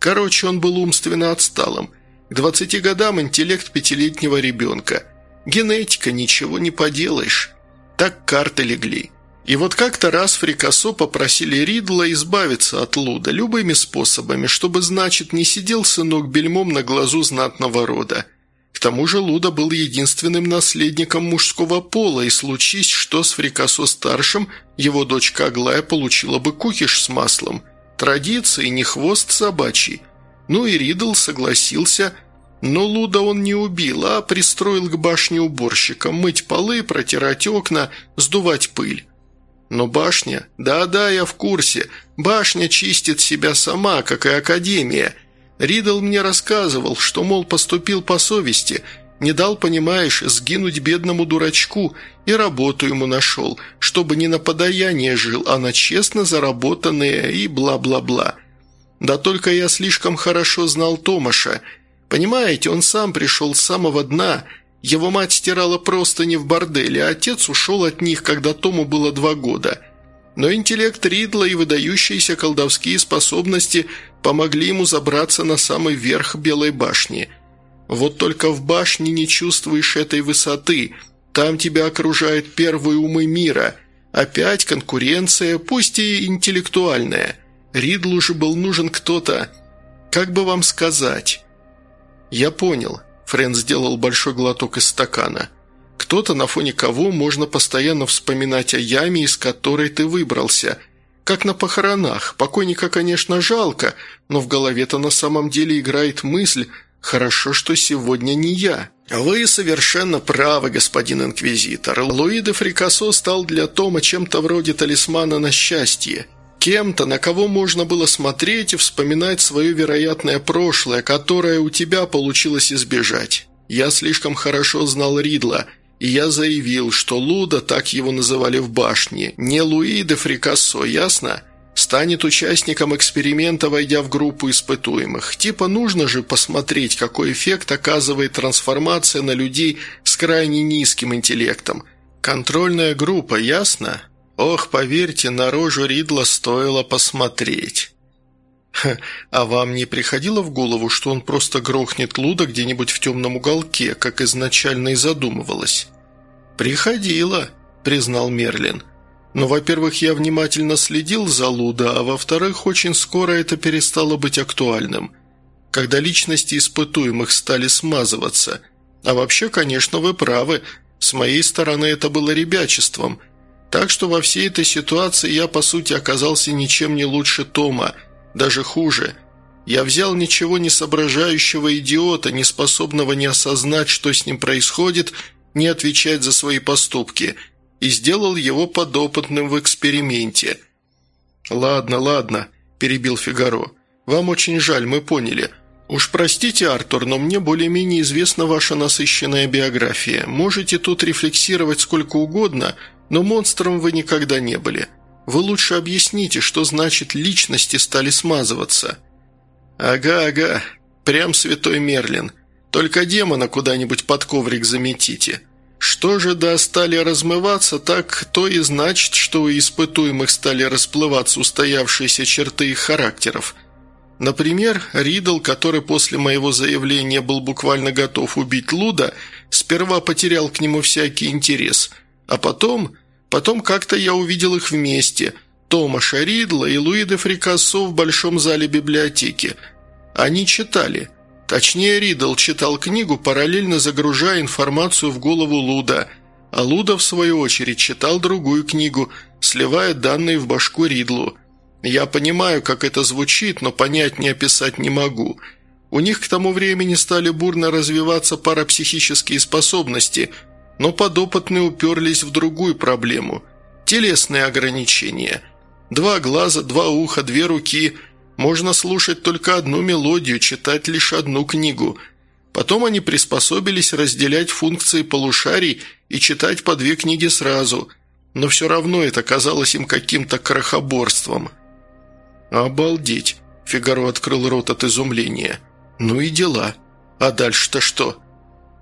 Короче, он был умственно отсталым. К двадцати годам интеллект пятилетнего ребенка. Генетика, ничего не поделаешь. Так карты легли. И вот как-то раз Фрикасо попросили Ридла избавиться от Луда любыми способами, чтобы, значит, не сидел сынок бельмом на глазу знатного рода. К тому же Луда был единственным наследником мужского пола, и случись, что с Фрикасо-старшим его дочка Аглая получила бы кукиш с маслом. Традиции, не хвост собачий. Ну и Ридл согласился, но Луда он не убил, а пристроил к башне уборщика мыть полы, протирать окна, сдувать пыль. Но башня... Да-да, я в курсе. Башня чистит себя сама, как и Академия. Ридл мне рассказывал, что, мол, поступил по совести, не дал, понимаешь, сгинуть бедному дурачку и работу ему нашел, чтобы не на подаяние жил, а на честно заработанные и бла-бла-бла. Да только я слишком хорошо знал Томаша. Понимаете, он сам пришел с самого дна – его мать стирала просто не в борделе, а отец ушел от них, когда Тому было два года. Но интеллект Ридла и выдающиеся колдовские способности помогли ему забраться на самый верх Белой башни. Вот только в башне не чувствуешь этой высоты, там тебя окружают первые умы мира. Опять конкуренция, пусть и интеллектуальная. Ридлу же был нужен кто-то... Как бы вам сказать? Я понял. Френ сделал большой глоток из стакана. «Кто-то, на фоне кого можно постоянно вспоминать о яме, из которой ты выбрался. Как на похоронах. Покойника, конечно, жалко, но в голове-то на самом деле играет мысль «Хорошо, что сегодня не я». «Вы совершенно правы, господин инквизитор. Луи де Фрикасо стал для Тома чем-то вроде талисмана на счастье. Кем-то, на кого можно было смотреть и вспоминать свое вероятное прошлое, которое у тебя получилось избежать. Я слишком хорошо знал Ридла, и я заявил, что Луда, так его называли в башне, не Луи де Фрикассо, ясно? Станет участником эксперимента, войдя в группу испытуемых. Типа нужно же посмотреть, какой эффект оказывает трансформация на людей с крайне низким интеллектом. Контрольная группа, ясно? Ох, поверьте, на рожу Ридла стоило посмотреть. А вам не приходило в голову, что он просто грохнет Луда где-нибудь в темном уголке, как изначально и задумывалось? «Приходило», — признал Мерлин. «Но, во-первых, я внимательно следил за Луда, а во-вторых, очень скоро это перестало быть актуальным, когда личности испытуемых стали смазываться. А вообще, конечно, вы правы, с моей стороны это было ребячеством. Так что во всей этой ситуации я, по сути, оказался ничем не лучше Тома, даже хуже. Я взял ничего не соображающего идиота, не способного не осознать, что с ним происходит, не отвечать за свои поступки, и сделал его подопытным в эксперименте. «Ладно, ладно», – перебил Фигаро. «Вам очень жаль, мы поняли. «Уж простите, Артур, но мне более-менее известна ваша насыщенная биография. Можете тут рефлексировать сколько угодно, но монстром вы никогда не были. Вы лучше объясните, что значит личности стали смазываться». «Ага, ага, прям святой Мерлин. Только демона куда-нибудь под коврик заметите. Что же да стали размываться, так то и значит, что у испытуемых стали расплываться устоявшиеся черты их характеров». Например, Ридл, который после моего заявления был буквально готов убить Луда, сперва потерял к нему всякий интерес, а потом... Потом как-то я увидел их вместе, Томаша Ридла и Луи де Фрикассо в большом зале библиотеки. Они читали. Точнее, Ридл читал книгу, параллельно загружая информацию в голову Луда, а Луда, в свою очередь, читал другую книгу, сливая данные в башку Ридлу – я понимаю, как это звучит, но понять не описать не могу. У них к тому времени стали бурно развиваться парапсихические способности, но подопытные уперлись в другую проблему – телесные ограничения. Два глаза, два уха, две руки. Можно слушать только одну мелодию, читать лишь одну книгу. Потом они приспособились разделять функции полушарий и читать по две книги сразу. Но все равно это казалось им каким-то крохоборством. «Обалдеть!» – Фигаро открыл рот от изумления. «Ну и дела. А дальше-то что?»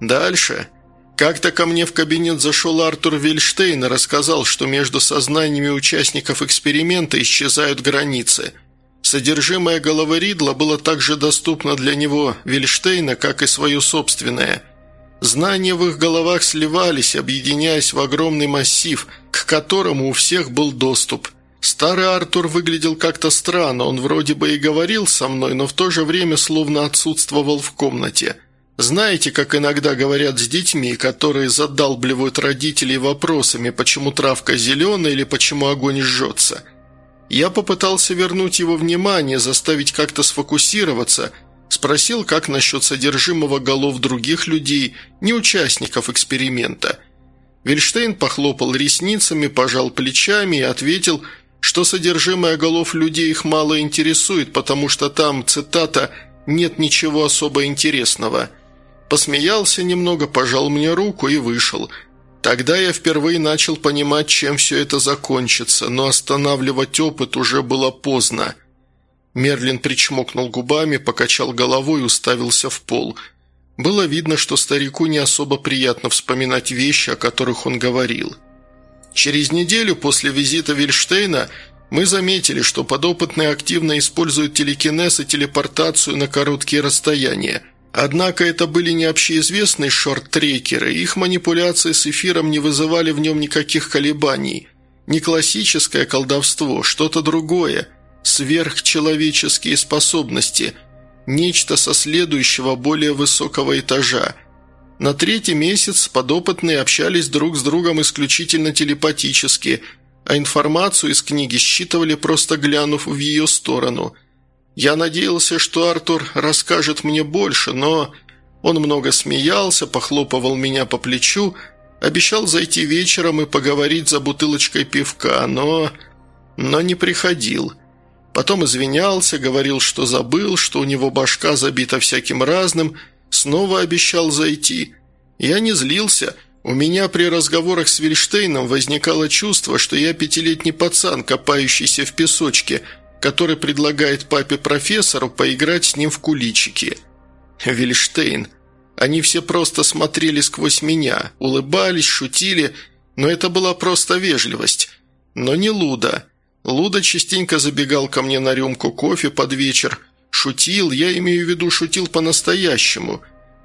«Дальше?» Как-то ко мне в кабинет зашел Артур Вильштейн и рассказал, что между сознаниями участников эксперимента исчезают границы. Содержимое головы Ридла было также доступно для него, Вильштейна, как и свое собственное. Знания в их головах сливались, объединяясь в огромный массив, к которому у всех был доступ. Старый Артур выглядел как-то странно, он вроде бы и говорил со мной, но в то же время словно отсутствовал в комнате. Знаете, как иногда говорят с детьми, которые задалбливают родителей вопросами, почему травка зеленая или почему огонь жжется? Я попытался вернуть его внимание, заставить как-то сфокусироваться, спросил, как насчет содержимого голов других людей, не участников эксперимента. Вильштейн похлопал ресницами, пожал плечами и ответил – что содержимое голов людей их мало интересует, потому что там, цитата, «нет ничего особо интересного». Посмеялся немного, пожал мне руку и вышел. Тогда я впервые начал понимать, чем все это закончится, но останавливать опыт уже было поздно. Мерлин причмокнул губами, покачал головой и уставился в пол. Было видно, что старику не особо приятно вспоминать вещи, о которых он говорил. Через неделю после визита Вильштейна мы заметили, что подопытные активно используют телекинез и телепортацию на короткие расстояния. Однако это были не общеизвестные шорт-трекеры, их манипуляции с эфиром не вызывали в нем никаких колебаний. Не классическое колдовство, что-то другое, сверхчеловеческие способности, нечто со следующего более высокого этажа – на третий месяц подопытные общались друг с другом исключительно телепатически, а информацию из книги считывали, просто глянув в ее сторону. Я надеялся, что Артур расскажет мне больше, но он много смеялся, похлопывал меня по плечу, обещал зайти вечером и поговорить за бутылочкой пивка, но... но не приходил. Потом извинялся, говорил, что забыл, что у него башка забита всяким разным – Снова обещал зайти. Я не злился. У меня при разговорах с Вильштейном возникало чувство, что я пятилетний пацан, копающийся в песочке, который предлагает папе-профессору поиграть с ним в куличики. Вильштейн. Они все просто смотрели сквозь меня, улыбались, шутили, но это была просто вежливость. Но не Луда. Луда частенько забегал ко мне на рюмку кофе под вечер. Шутил, я имею в виду, шутил по-настоящему.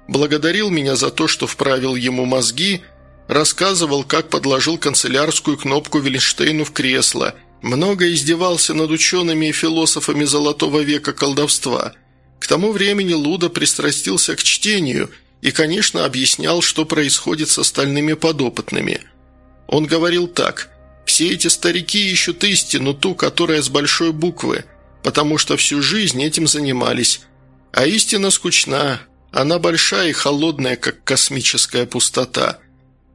Благодарил меня за то, что вправил ему мозги, рассказывал, как подложил канцелярскую кнопку Вильштейну в кресло, много издевался над учеными и философами золотого века колдовства. К тому времени Луда пристрастился к чтению и, конечно, объяснял, что происходит с остальными подопытными. Он говорил так – все эти старики ищут истину, ту, которая с большой буквы, потому что всю жизнь этим занимались. А истина скучна, она большая и холодная, как космическая пустота.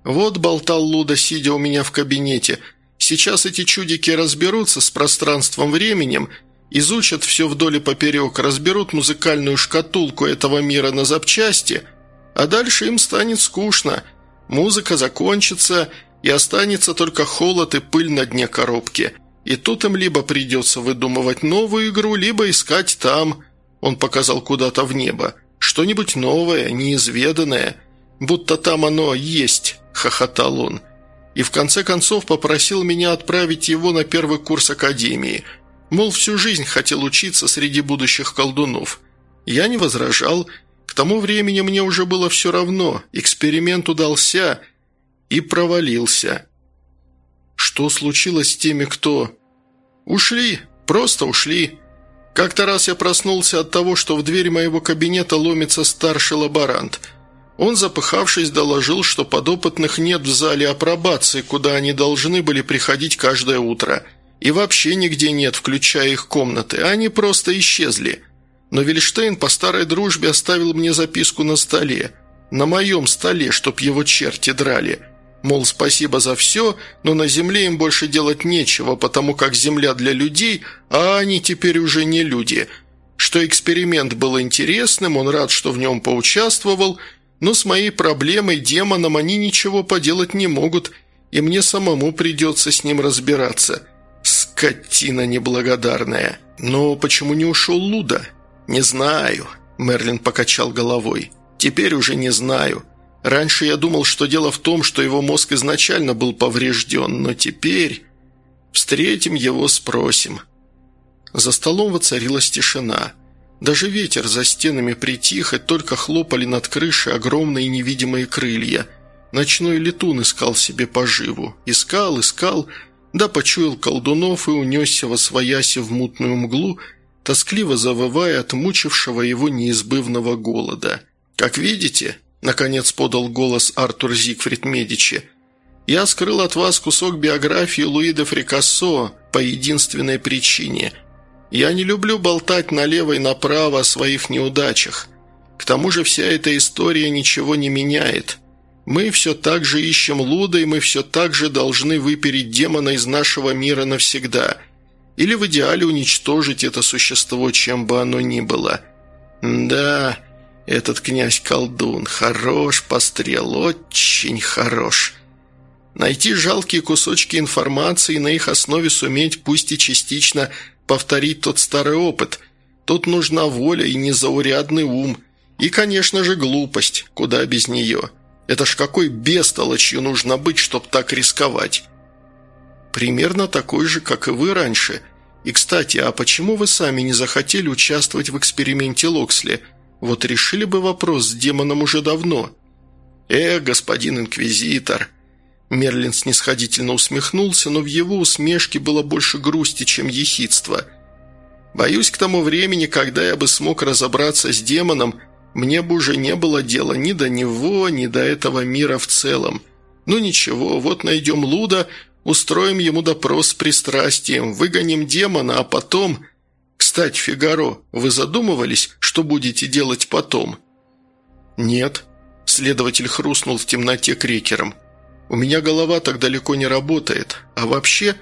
Вот болтал Луда, сидя у меня в кабинете. Сейчас эти чудики разберутся с пространством-временем, изучат все вдоль и поперек, разберут музыкальную шкатулку этого мира на запчасти, а дальше им станет скучно. Музыка закончится, и останется только холод и пыль на дне коробки. И тут им либо придется выдумывать новую игру, либо искать там, он показал куда-то в небо, что-нибудь новое, неизведанное, будто там оно есть, хохотал он. И в конце концов попросил меня отправить его на первый курс академии. Мол, всю жизнь хотел учиться среди будущих колдунов. Я не возражал, к тому времени мне уже было все равно, эксперимент удался – и провалился. Что случилось с теми, кто... Ушли, просто ушли. Как-то раз я проснулся от того, что в дверь моего кабинета ломится старший лаборант. Он, запыхавшись, доложил, что подопытных нет в зале апробации, куда они должны были приходить каждое утро. И вообще нигде нет, включая их комнаты, они просто исчезли. Но Вильштейн по старой дружбе оставил мне записку на столе. На моем столе, чтоб его черти драли – Мол, спасибо за все, но на Земле им больше делать нечего, потому как Земля для людей, а они теперь уже не люди. Что эксперимент был интересным, он рад, что в нем поучаствовал, но с моей проблемой, демоном, они ничего поделать не могут, и мне самому придется с ним разбираться. Скотина неблагодарная. Но почему не ушел Луда? Не знаю, Мерлин покачал головой. Теперь уже не знаю. Раньше я думал, что дело в том, что его мозг изначально был поврежден, но теперь... Встретим его, спросим». За столом воцарилась тишина. Даже ветер за стенами притих, и только хлопали над крышей огромные невидимые крылья. Ночной летун искал себе поживу. Искал, искал, да почуял колдунов и унесся во свояси в мутную мглу, тоскливо завывая от мучившего его неизбывного голода. «Как видите, Наконец подал голос Артур Зигфрид Медичи. «Я скрыл от вас кусок биографии Луи Фрикассо по единственной причине. Я не люблю болтать налево и направо о своих неудачах. К тому же вся эта история ничего не меняет. Мы все так же ищем Луда, и мы все так же должны выпереть демона из нашего мира навсегда. Или в идеале уничтожить это существо, чем бы оно ни было. Да, этот князь-колдун хорош, пострел, очень хорош. Найти жалкие кусочки информации и на их основе суметь, пусть и частично, повторить тот старый опыт. Тут нужна воля и незаурядный ум. И, конечно же, глупость, куда без нее. Это ж какой бестолочью нужно быть, чтоб так рисковать. Примерно такой же, как и вы раньше. И, кстати, а почему вы сами не захотели участвовать в эксперименте Локсли – вот решили бы вопрос с демоном уже давно. «Э, господин инквизитор!» Мерлин снисходительно усмехнулся, но в его усмешке было больше грусти, чем ехидства. «Боюсь, к тому времени, когда я бы смог разобраться с демоном, мне бы уже не было дела ни до него, ни до этого мира в целом. Ну ничего, вот найдем Луда, устроим ему допрос с пристрастием, выгоним демона, а потом...» «Кстати, Фигаро, вы задумывались, что будете делать потом?» «Нет», – следователь хрустнул в темноте крекером. «У меня голова так далеко не работает. А вообще,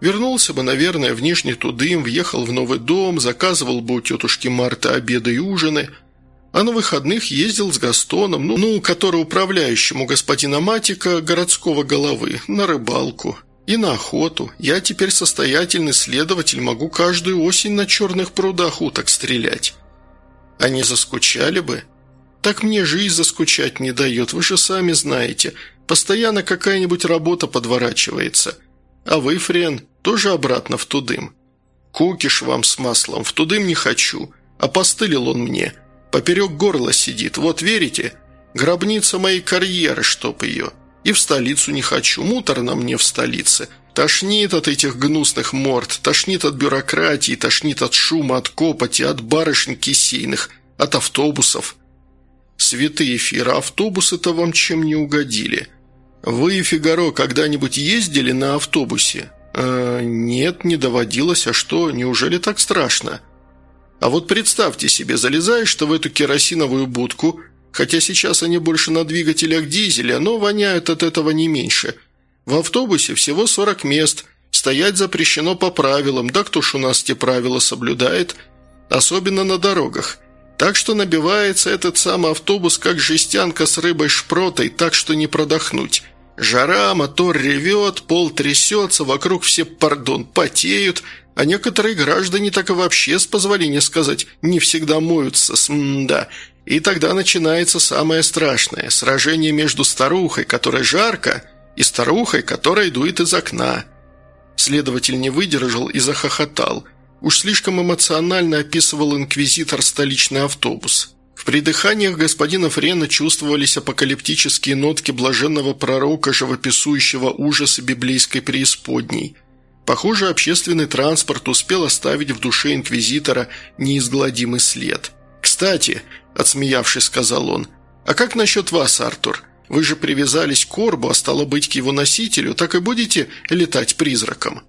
вернулся бы, наверное, в Нижний Тудым, въехал в новый дом, заказывал бы у тетушки Марты обеды и ужины, а на выходных ездил с Gastoном, ну, ну который управляющему господина Матика, городского головы, на рыбалку». И на охоту. Я теперь состоятельный следователь, могу каждую осень на черных прудах уток стрелять. Они заскучали бы? Так мне жизнь заскучать не дает, вы же сами знаете. Постоянно какая-нибудь работа подворачивается. А вы, Френ, тоже обратно в Тудым?» «Кукиш вам с маслом, в Тудым не хочу. Опостылил он мне. Поперек горла сидит, вот верите? Гробница моей карьеры, чтоб ее. И в столицу не хочу, муторно мне в столице. Тошнит от этих гнусных морд, тошнит от бюрократии, тошнит от шума, от копоти, от барышень кисейных, от автобусов. Святые эфиры, автобусы-то вам чем не угодили? Вы, Фигаро, когда-нибудь ездили на автобусе? Э, нет, не доводилось, а что, неужели так страшно? А вот представьте себе, залезаешь ты в эту керосиновую будку, хотя сейчас они больше на двигателях дизеля, но воняют от этого не меньше. В автобусе всего 40 мест, стоять запрещено по правилам, да кто ж у нас те правила соблюдает, особенно на дорогах. Так что набивается этот самый автобус, как жестянка с рыбой-шпротой, так что не продохнуть. Жара, мотор ревет, пол трясется, вокруг все, пардон, потеют – а некоторые граждане так и вообще, с позволения сказать, не всегда моются с. И тогда начинается самое страшное – сражение между старухой, которая жарко, и старухой, которая дует из окна. Следователь не выдержал и захохотал. Уж слишком эмоционально описывал инквизитор столичный автобус. В придыханиях господина Френа чувствовались апокалиптические нотки блаженного пророка, живописующего ужасы библейской преисподней – Похоже, общественный транспорт успел оставить в душе инквизитора неизгладимый след. «Кстати», – отсмеявшись, сказал он, – «а как насчет вас, Артур? Вы же привязались к Корбу, а стало быть, к его носителю, так и будете летать призраком?»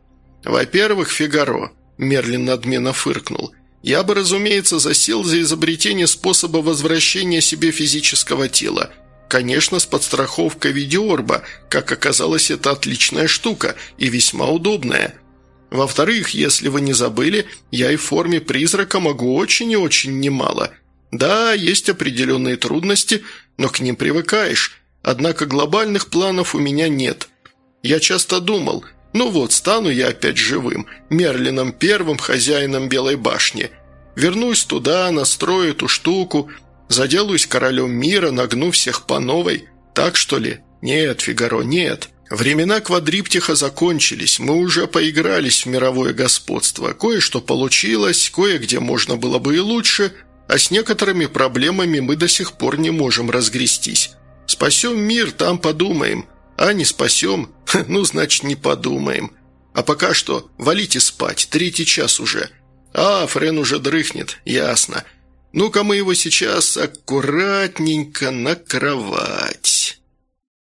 «Во-первых, Фигаро», – Мерлин надменно фыркнул, – «я бы, разумеется, засел за изобретение способа возвращения себе физического тела – Конечно, с подстраховкой видеорба, как оказалось, это отличная штука и весьма удобная. Во-вторых, если вы не забыли, я и в форме призрака могу очень и очень немало. Да, есть определенные трудности, но к ним привыкаешь. Однако глобальных планов у меня нет. Я часто думал, ну вот, стану я опять живым, Мерлином первым хозяином Белой башни. Вернусь туда, настрою эту штуку, Заделаюсь королем мира, нагну всех по новой. Так что ли? Нет, Фигаро, нет. Времена квадриптиха закончились, мы уже поигрались в мировое господство. Кое-что получилось, кое-где можно было бы и лучше, а с некоторыми проблемами мы до сих пор не можем разгрестись. Спасем мир, там подумаем. А не спасем, ну, значит, не подумаем. А пока что валите спать, третий час уже. А, Френ уже дрыхнет, ясно. Ну-ка мы его сейчас аккуратненько на кровать».